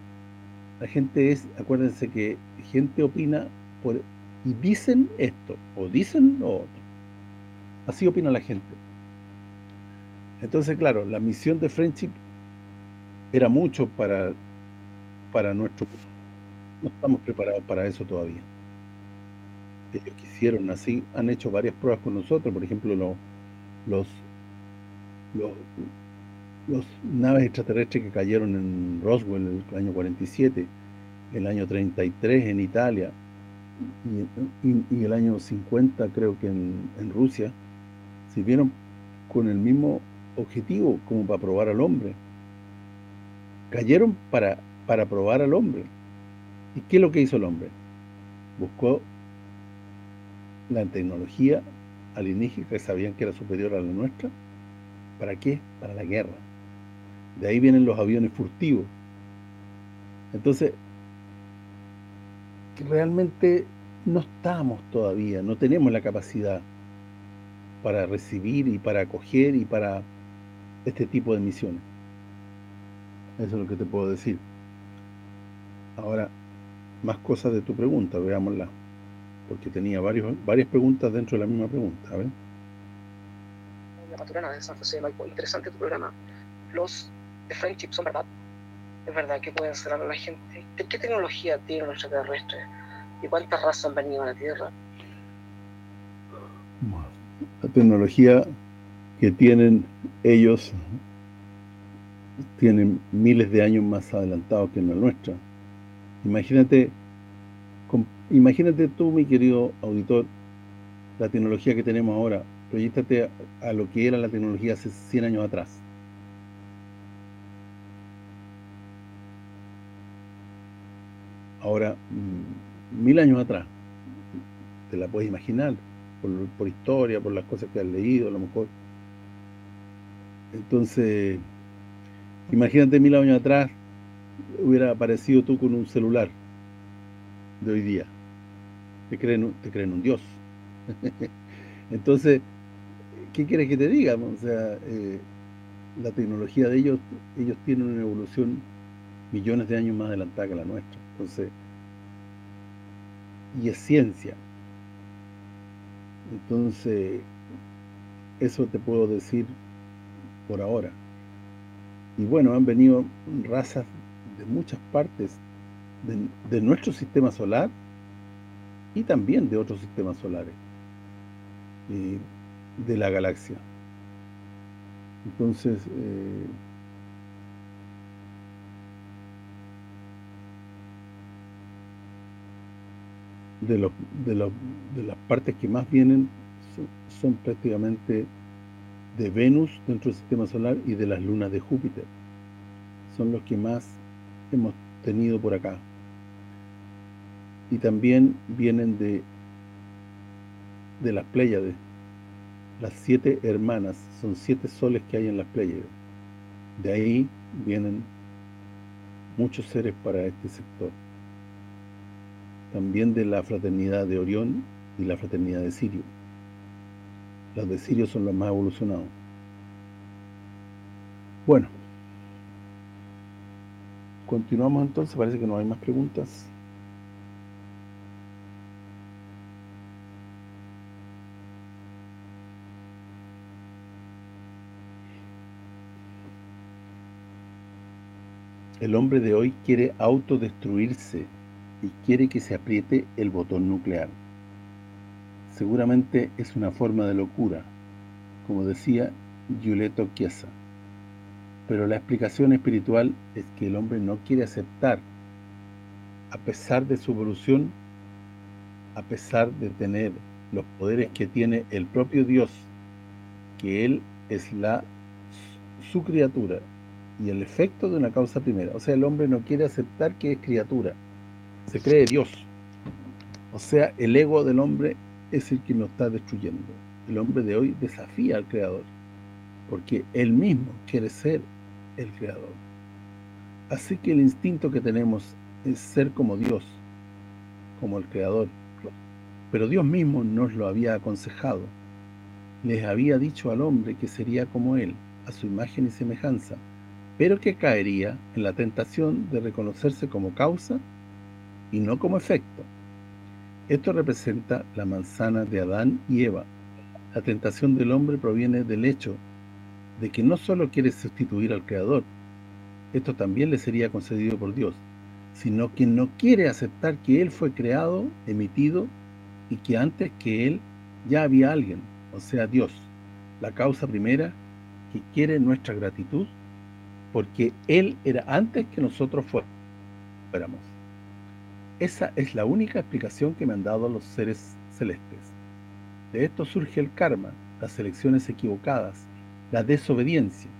La gente es, acuérdense que gente opina por, y dicen esto, o dicen lo otro. Así opina la gente. Entonces, claro, la misión de Friendship era mucho para, para nuestro... No estamos preparados para eso todavía ellos quisieron así, han hecho varias pruebas con nosotros, por ejemplo, los los, los, naves extraterrestres que cayeron en Roswell en el año 47, el año 33 en Italia y, el año 50 creo que en, en Rusia, sirvieron con el mismo objetivo como para probar al hombre. Cayeron para, para probar al hombre. ¿Y qué es lo que hizo el hombre? Buscó la tecnología alienígena que sabían que era superior a la nuestra. ¿Para qué? Para la guerra. De ahí vienen los aviones furtivos. Entonces, realmente no estamos todavía, no tenemos la capacidad para recibir y para acoger y para este tipo de misiones. Eso es lo que te puedo decir. Ahora, más cosas de tu pregunta, veámosla porque tenía varios, varias preguntas dentro de la misma pregunta. A ver. La Maturana de San José de interesante tu programa. Los de Friendship son verdad. Es verdad que pueden ser a la gente. ¿Qué tecnología tiene los extraterrestres? ¿Y cuántas razas han venido a la Tierra? La tecnología que tienen ellos tienen miles de años más adelantados que la nuestra. Imagínate Imagínate tú, mi querido auditor, la tecnología que tenemos ahora, proyectate a, lo que era la tecnología hace 100 años atrás. Ahora, mm, mil años atrás, te la puedes imaginar, por, historia, por las cosas que has leído, a lo mejor. Entonces, imagínate mil años atrás, hubiera aparecido tú con un celular de hoy día te creen, te creen un Dios. Entonces, ¿qué quieres que te diga? O sea, eh, la tecnología de ellos, ellos tienen una evolución millones de años más adelantada que la nuestra. Entonces, y es ciencia. Entonces, eso te puedo decir por ahora. Y bueno, han venido razas de muchas partes de nuestro sistema solar y también de otros sistemas solares de la galaxia. Entonces, eh, de, las partes que más vienen son, prácticamente de Venus dentro del sistema solar y de las lunas de Júpiter. Son los que más hemos tenido por acá. Y también vienen de de las Pléyades. Las siete hermanas son siete soles que hay en las Pléyades. De ahí vienen muchos seres para este sector también de la fraternidad de Orión y la fraternidad de Sirio. Los de Sirio son los más evolucionados bueno continuamos entonces, parece que no hay más preguntas. El hombre de hoy quiere autodestruirse y quiere que se apriete el botón nuclear. Seguramente es una forma de locura, como decía Giulietto Chiesa. Pero la explicación espiritual es que el hombre no quiere aceptar, a pesar de su evolución, a pesar de tener los poderes que tiene el propio Dios, que Él es la su criatura, y el efecto de una causa primera. O sea, el hombre no quiere aceptar que es criatura, se cree Dios. O sea, el ego del hombre es el que nos está destruyendo. El hombre de hoy desafía al Creador, porque él mismo quiere ser el Creador. Así que el instinto que tenemos es ser como Dios, como el Creador. Pero Dios mismo nos lo había aconsejado les había dicho al hombre que sería como él, a su imagen y semejanza, pero que caería en la tentación de reconocerse como causa y no como efecto. Esto representa la manzana de Adán y Eva. La tentación del hombre proviene del hecho de que no solo quiere sustituir al Creador, esto también le sería concedido por Dios, sino que no quiere aceptar que Él fue creado, emitido, y que antes que Él ya había alguien, o sea Dios, la causa primera que quiere nuestra gratitud, porque Él era antes que nosotros fuéramos. Esa es la única explicación que me han dado los seres celestes. De esto surge el karma, las elecciones equivocadas, la desobediencia.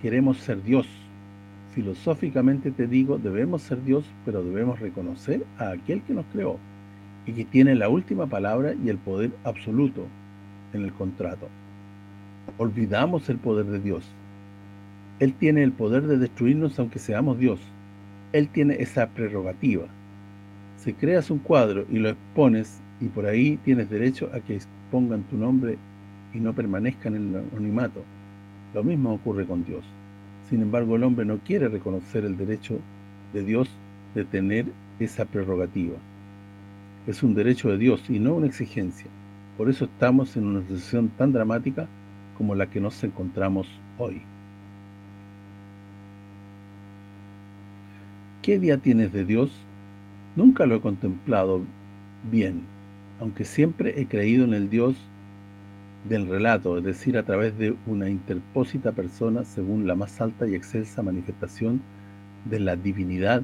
Queremos ser Dios. Filosóficamente te digo, debemos ser Dios, pero debemos reconocer a aquel que nos creó y que tiene la última palabra y el poder absoluto en el contrato. Olvidamos el poder de Dios. Él tiene el poder de destruirnos aunque seamos Dios. Él tiene esa prerrogativa. Si creas un cuadro y lo expones, y por ahí tienes derecho a que expongan tu nombre y no permanezcan en el anonimato. Lo mismo ocurre con Dios. Sin embargo, el hombre no quiere reconocer el derecho de Dios de tener esa prerrogativa. Es un derecho de Dios y no una exigencia. Por eso estamos en una situación tan dramática como la que nos encontramos hoy. ¿Qué día tienes de Dios? Nunca lo he contemplado bien, aunque siempre he creído en el Dios del relato, es decir, a través de una interpósita persona según la más alta y excelsa manifestación de la divinidad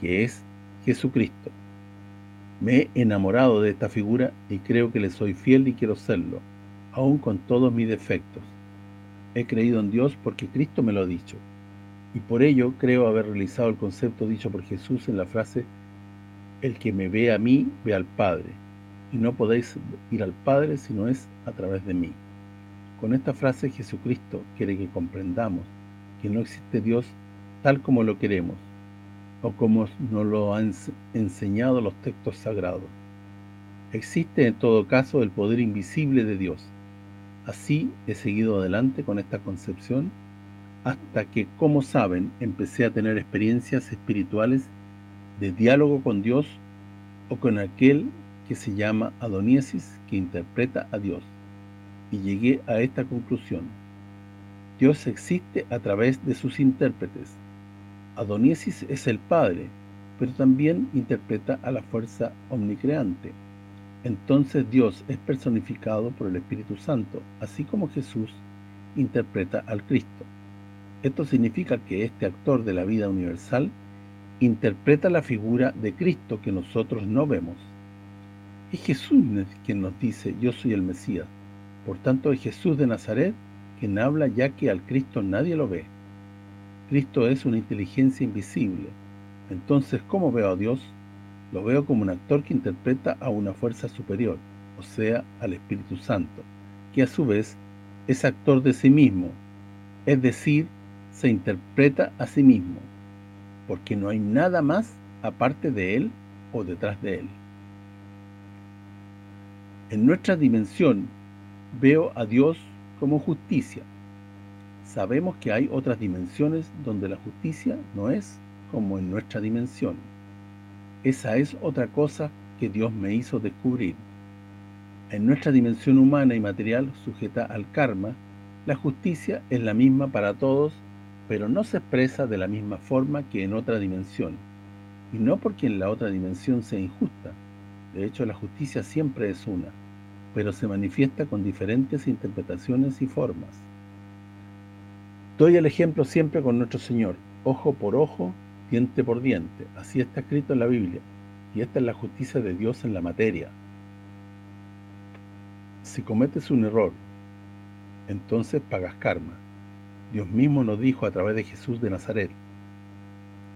que es Jesucristo. Me he enamorado de esta figura y creo que le soy fiel y quiero serlo, aun con todos mis defectos. He creído en Dios porque Cristo me lo ha dicho, y por ello creo haber realizado el concepto dicho por Jesús en la frase «El que me ve a mí, ve al Padre» y no podéis ir al Padre si no es a través de mí. Con esta frase Jesucristo quiere que comprendamos que no existe Dios tal como lo queremos, o como nos lo han enseñado los textos sagrados. Existe en todo caso el poder invisible de Dios. Así he seguido adelante con esta concepción hasta que, como saben, empecé a tener experiencias espirituales de diálogo con Dios o con aquel que se llama Adoniesis, que interpreta a Dios. Y llegué a esta conclusión. Dios existe a través de sus intérpretes. Adoniesis es el Padre, pero también interpreta a la fuerza omnicreante. Entonces Dios es personificado por el Espíritu Santo, así como Jesús interpreta al Cristo. Esto significa que este actor de la vida universal interpreta la figura de Cristo que nosotros no vemos. Es Jesús quien nos dice, yo soy el Mesías. Por tanto, es Jesús de Nazaret quien habla ya que al Cristo nadie lo ve. Cristo es una inteligencia invisible. Entonces, ¿cómo veo a Dios? Lo veo como un actor que interpreta a una fuerza superior, o sea, al Espíritu Santo, que a su vez es actor de sí mismo, es decir, se interpreta a sí mismo, porque no hay nada más aparte de Él o detrás de Él. En nuestra dimensión veo a Dios como justicia. Sabemos que hay otras dimensiones donde la justicia no es como en nuestra dimensión. Esa es otra cosa que Dios me hizo descubrir. En nuestra dimensión humana y material sujeta al karma, la justicia es la misma para todos, pero no se expresa de la misma forma que en otra dimensión. Y no porque en la otra dimensión sea injusta, de hecho, la justicia siempre es una, pero se manifiesta con diferentes interpretaciones y formas. Doy el ejemplo siempre con nuestro Señor, ojo por ojo, diente por diente. Así está escrito en la Biblia, y esta es la justicia de Dios en la materia. Si cometes un error, entonces pagas karma. Dios mismo nos dijo a través de Jesús de Nazaret,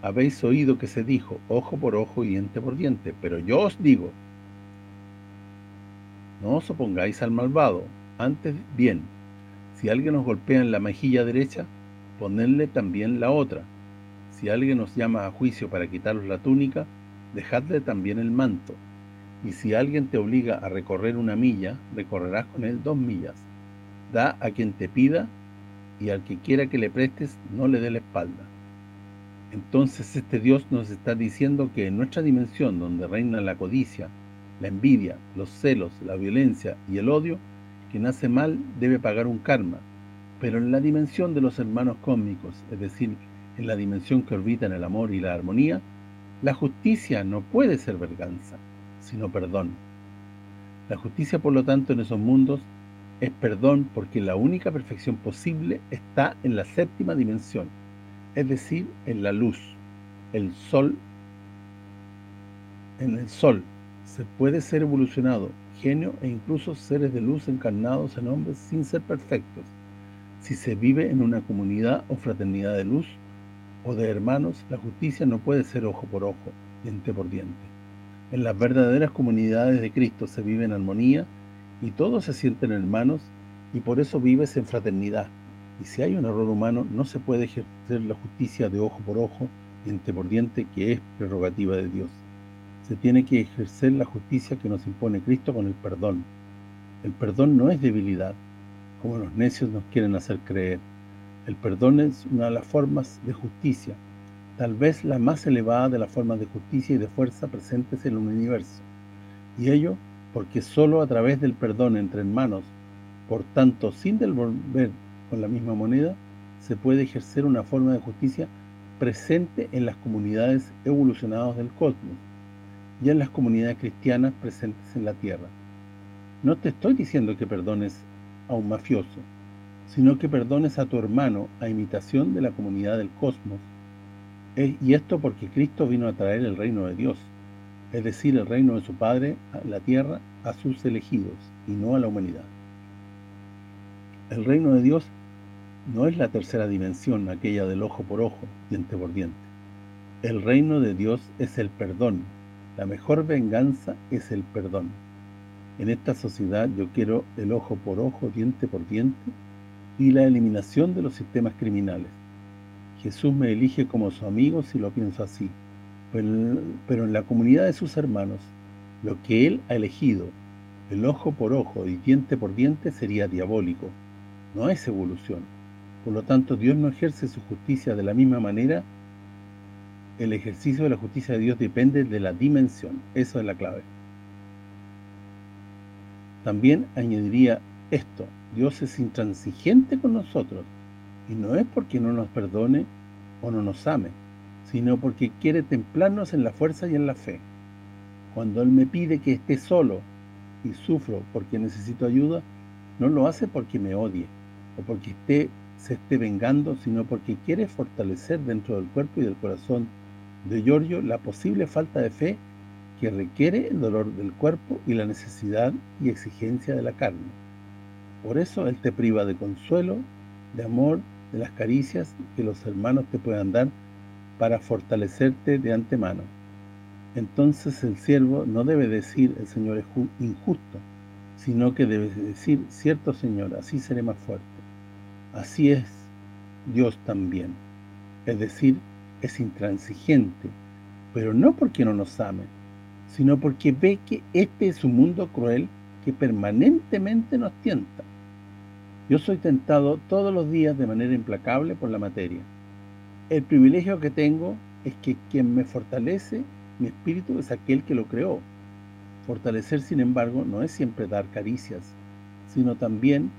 Habéis oído que se dijo, ojo por ojo y diente por diente, pero yo os digo, no os opongáis al malvado, antes bien, si alguien os golpea en la mejilla derecha, ponedle también la otra. Si alguien os llama a juicio para quitaros la túnica, dejadle también el manto. Y si alguien te obliga a recorrer una milla, recorrerás con él dos millas. Da a quien te pida, y al que quiera que le prestes, no le dé la espalda. Entonces este Dios nos está diciendo que en nuestra dimensión, donde reina la codicia, la envidia, los celos, la violencia y el odio, quien hace mal debe pagar un karma. Pero en la dimensión de los hermanos cósmicos, es decir, en la dimensión que orbita en el amor y la armonía, la justicia no puede ser venganza, sino perdón. La justicia, por lo tanto, en esos mundos es perdón porque la única perfección posible está en la séptima dimensión, es decir, en la luz, el sol, en el sol, se puede ser evolucionado, genio e incluso seres de luz encarnados en hombres sin ser perfectos, si se vive en una comunidad o fraternidad de luz o de hermanos, la justicia no puede ser ojo por ojo, diente por diente. En las verdaderas comunidades de Cristo se vive en armonía y todos se sienten hermanos y por eso vives en fraternidad. Y si hay un error humano, no se puede ejercer la justicia de ojo por ojo, diente por diente, que es prerrogativa de Dios se tiene que ejercer la justicia que nos impone Cristo con el perdón. El perdón no es debilidad, como los necios nos quieren hacer creer. El perdón es una de las formas de justicia, tal vez la más elevada de las formas de justicia y de fuerza presentes en el universo. Y ello porque solo a través del perdón entre hermanos, por tanto sin devolver con la misma moneda, se puede ejercer una forma de justicia presente en las comunidades evolucionadas del cosmos, y en las comunidades cristianas presentes en la tierra. No te estoy diciendo que perdones a un mafioso, sino que perdones a tu hermano a imitación de la comunidad del cosmos. Y esto porque Cristo vino a traer el reino de Dios, es decir, el reino de su Padre la tierra a sus elegidos y no a la humanidad. El reino de Dios no es la tercera dimensión, aquella del ojo por ojo, diente por diente. El reino de Dios es el perdón, la mejor venganza es el perdón. En esta sociedad yo quiero el ojo por ojo, diente por diente y la eliminación de los sistemas criminales. Jesús me elige como su amigo si lo pienso así, pero, en la comunidad de sus hermanos, lo que Él ha elegido, el ojo por ojo y diente por diente, sería diabólico. No es evolución. Por lo tanto, Dios no ejerce su justicia de la misma manera el ejercicio de la justicia de Dios depende de la dimensión. Eso es la clave. También añadiría esto. Dios es intransigente con nosotros. Y no es porque no nos perdone o no nos ame, sino porque quiere templarnos en la fuerza y en la fe. Cuando Él me pide que esté solo y sufro porque necesito ayuda, no lo hace porque me odie o porque esté, se esté vengando, sino porque quiere fortalecer dentro del cuerpo y del corazón de Giorgio la posible falta de fe que requiere el dolor del cuerpo y la necesidad y exigencia de la carne. Por eso Él te priva de consuelo, de amor, de las caricias que los hermanos te puedan dar para fortalecerte de antemano. Entonces el siervo no debe decir el Señor es injusto, sino que debe decir, cierto Señor, así seré más fuerte. Así es Dios también. Es decir, es intransigente, pero no porque no nos ame, sino porque ve que este es un mundo cruel que permanentemente nos tienta. Yo soy tentado todos los días de manera implacable por la materia. El privilegio que tengo es que quien me fortalece, mi espíritu, es aquel que lo creó. Fortalecer, sin embargo, no es siempre dar caricias, sino también,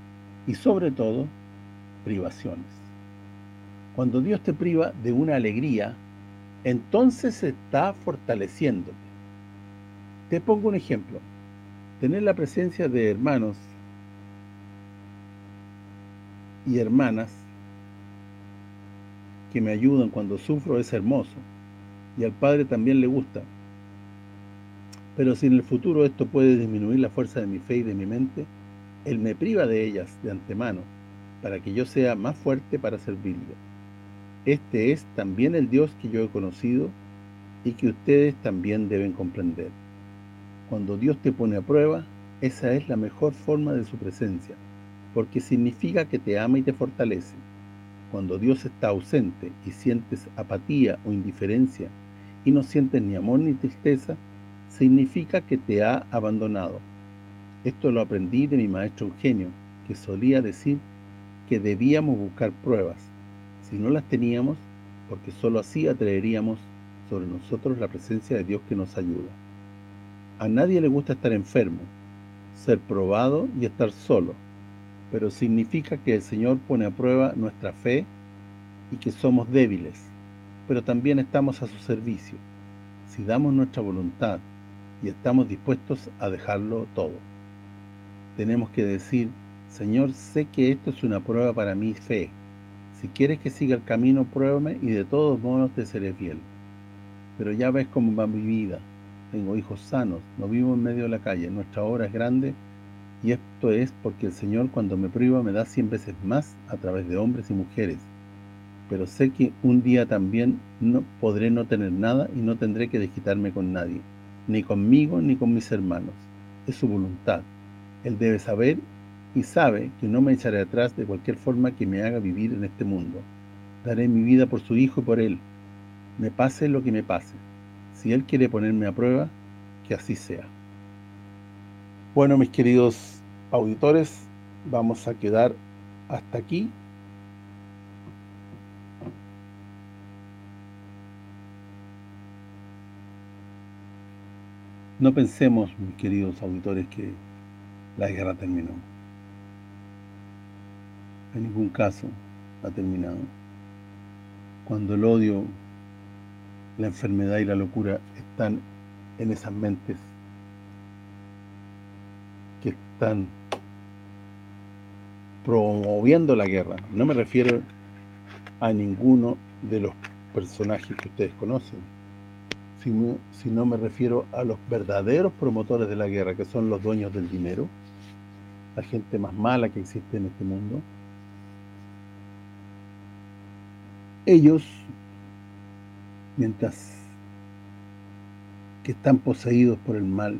y sobre todo, privaciones. Cuando Dios te priva de una alegría, entonces se está fortaleciéndote. Te pongo un ejemplo. Tener la presencia de hermanos y hermanas que me ayudan cuando sufro es hermoso y al Padre también le gusta. Pero si en el futuro esto puede disminuir la fuerza de mi fe y de mi mente, Él me priva de ellas de antemano para que yo sea más fuerte para servirle. Este es también el Dios que yo he conocido y que ustedes también deben comprender. Cuando Dios te pone a prueba, esa es la mejor forma de su presencia, porque significa que te ama y te fortalece. Cuando Dios está ausente y sientes apatía o indiferencia y no sientes ni amor ni tristeza, significa que te ha abandonado. Esto lo aprendí de mi maestro Eugenio, que solía decir que debíamos buscar pruebas. Si no las teníamos, porque sólo así atraeríamos sobre nosotros la presencia de Dios que nos ayuda. A nadie le gusta estar enfermo, ser probado y estar solo, pero significa que el Señor pone a prueba nuestra fe y que somos débiles, pero también estamos a su servicio, si damos nuestra voluntad y estamos dispuestos a dejarlo todo. Tenemos que decir, Señor, sé que esto es una prueba para mi fe. Si quieres que siga el camino, pruébame y de todos modos te seré fiel. Pero ya ves cómo va mi vida. Tengo hijos sanos, no vivo en medio de la calle, nuestra obra es grande y esto es porque el Señor cuando me priva me da cien veces más a través de hombres y mujeres. Pero sé que un día también no podré no tener nada y no tendré que desquitarme con nadie, ni conmigo ni con mis hermanos. Es su voluntad. Él debe saber y sabe que no me echaré atrás de cualquier forma que me haga vivir en este mundo. Daré mi vida por su Hijo y por Él. Me pase lo que me pase. Si Él quiere ponerme a prueba, que así sea. Bueno, mis queridos auditores, vamos a quedar hasta aquí. No pensemos, mis queridos auditores, que la guerra terminó. En ningún caso ha terminado. Cuando el odio, la enfermedad y la locura están en esas mentes están promoviendo la guerra. No me refiero a ninguno de los personajes que ustedes conocen, sino, sino me refiero a los verdaderos promotores de la guerra, que son los dueños del dinero, la gente más mala que existe en este mundo. Ellos, mientras que están poseídos por el mal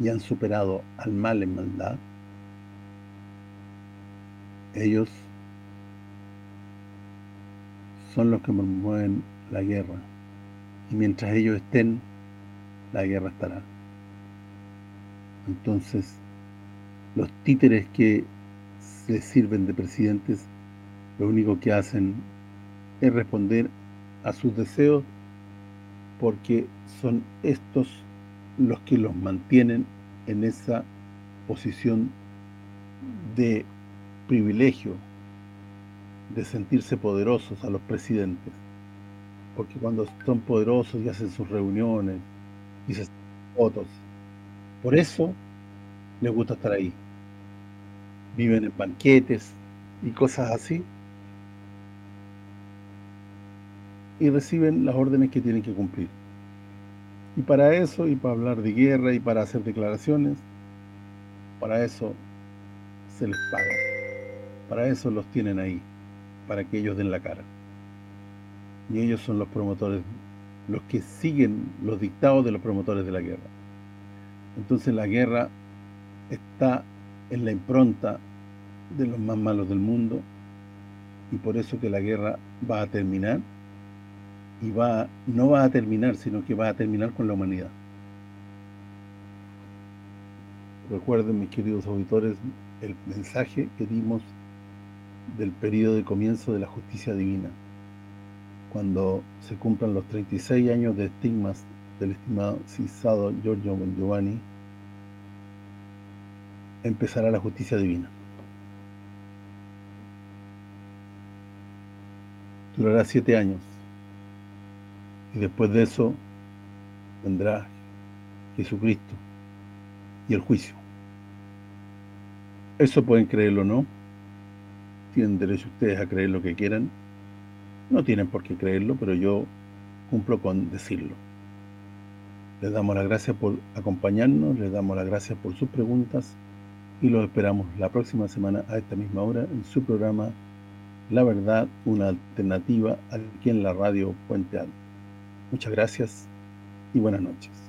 y han superado al mal en maldad, ellos son los que promueven la guerra. Y mientras ellos estén la guerra estará. Entonces los títeres que se sirven de presidentes lo único que hacen es responder a sus deseos porque son estos los que los mantienen en esa posición de privilegio de sentirse poderosos a los presidentes. Porque cuando son poderosos y hacen sus reuniones y se fotos, por eso les gusta estar ahí. Viven en banquetes y cosas así. Y reciben las órdenes que tienen que cumplir. Y para eso, y para hablar de guerra, y para hacer declaraciones, para eso se les paga. Para eso los tienen ahí, para que ellos den la cara. Y ellos son los promotores, los que siguen los dictados de los promotores de la guerra. Entonces la guerra está en la impronta de los más malos del mundo y por eso que la guerra va a terminar y va no va a terminar, sino que va a terminar con la humanidad. Recuerden, mis queridos auditores, el mensaje que dimos del periodo de comienzo de la justicia divina, cuando se cumplan los 36 años de estigmas del estimado Cisado Giorgio Giovanni, empezará la justicia divina. Durará siete años. Y después de eso vendrá Jesucristo y el juicio. Eso pueden creerlo o no. Tienen derecho ustedes a creer lo que quieran. No tienen por qué creerlo, pero yo cumplo con decirlo. Les damos las gracias por acompañarnos, les damos las gracias por sus preguntas y los esperamos la próxima semana a esta misma hora en su programa La Verdad, una alternativa aquí en la radio Puente Alto. Muchas gracias y buenas noches.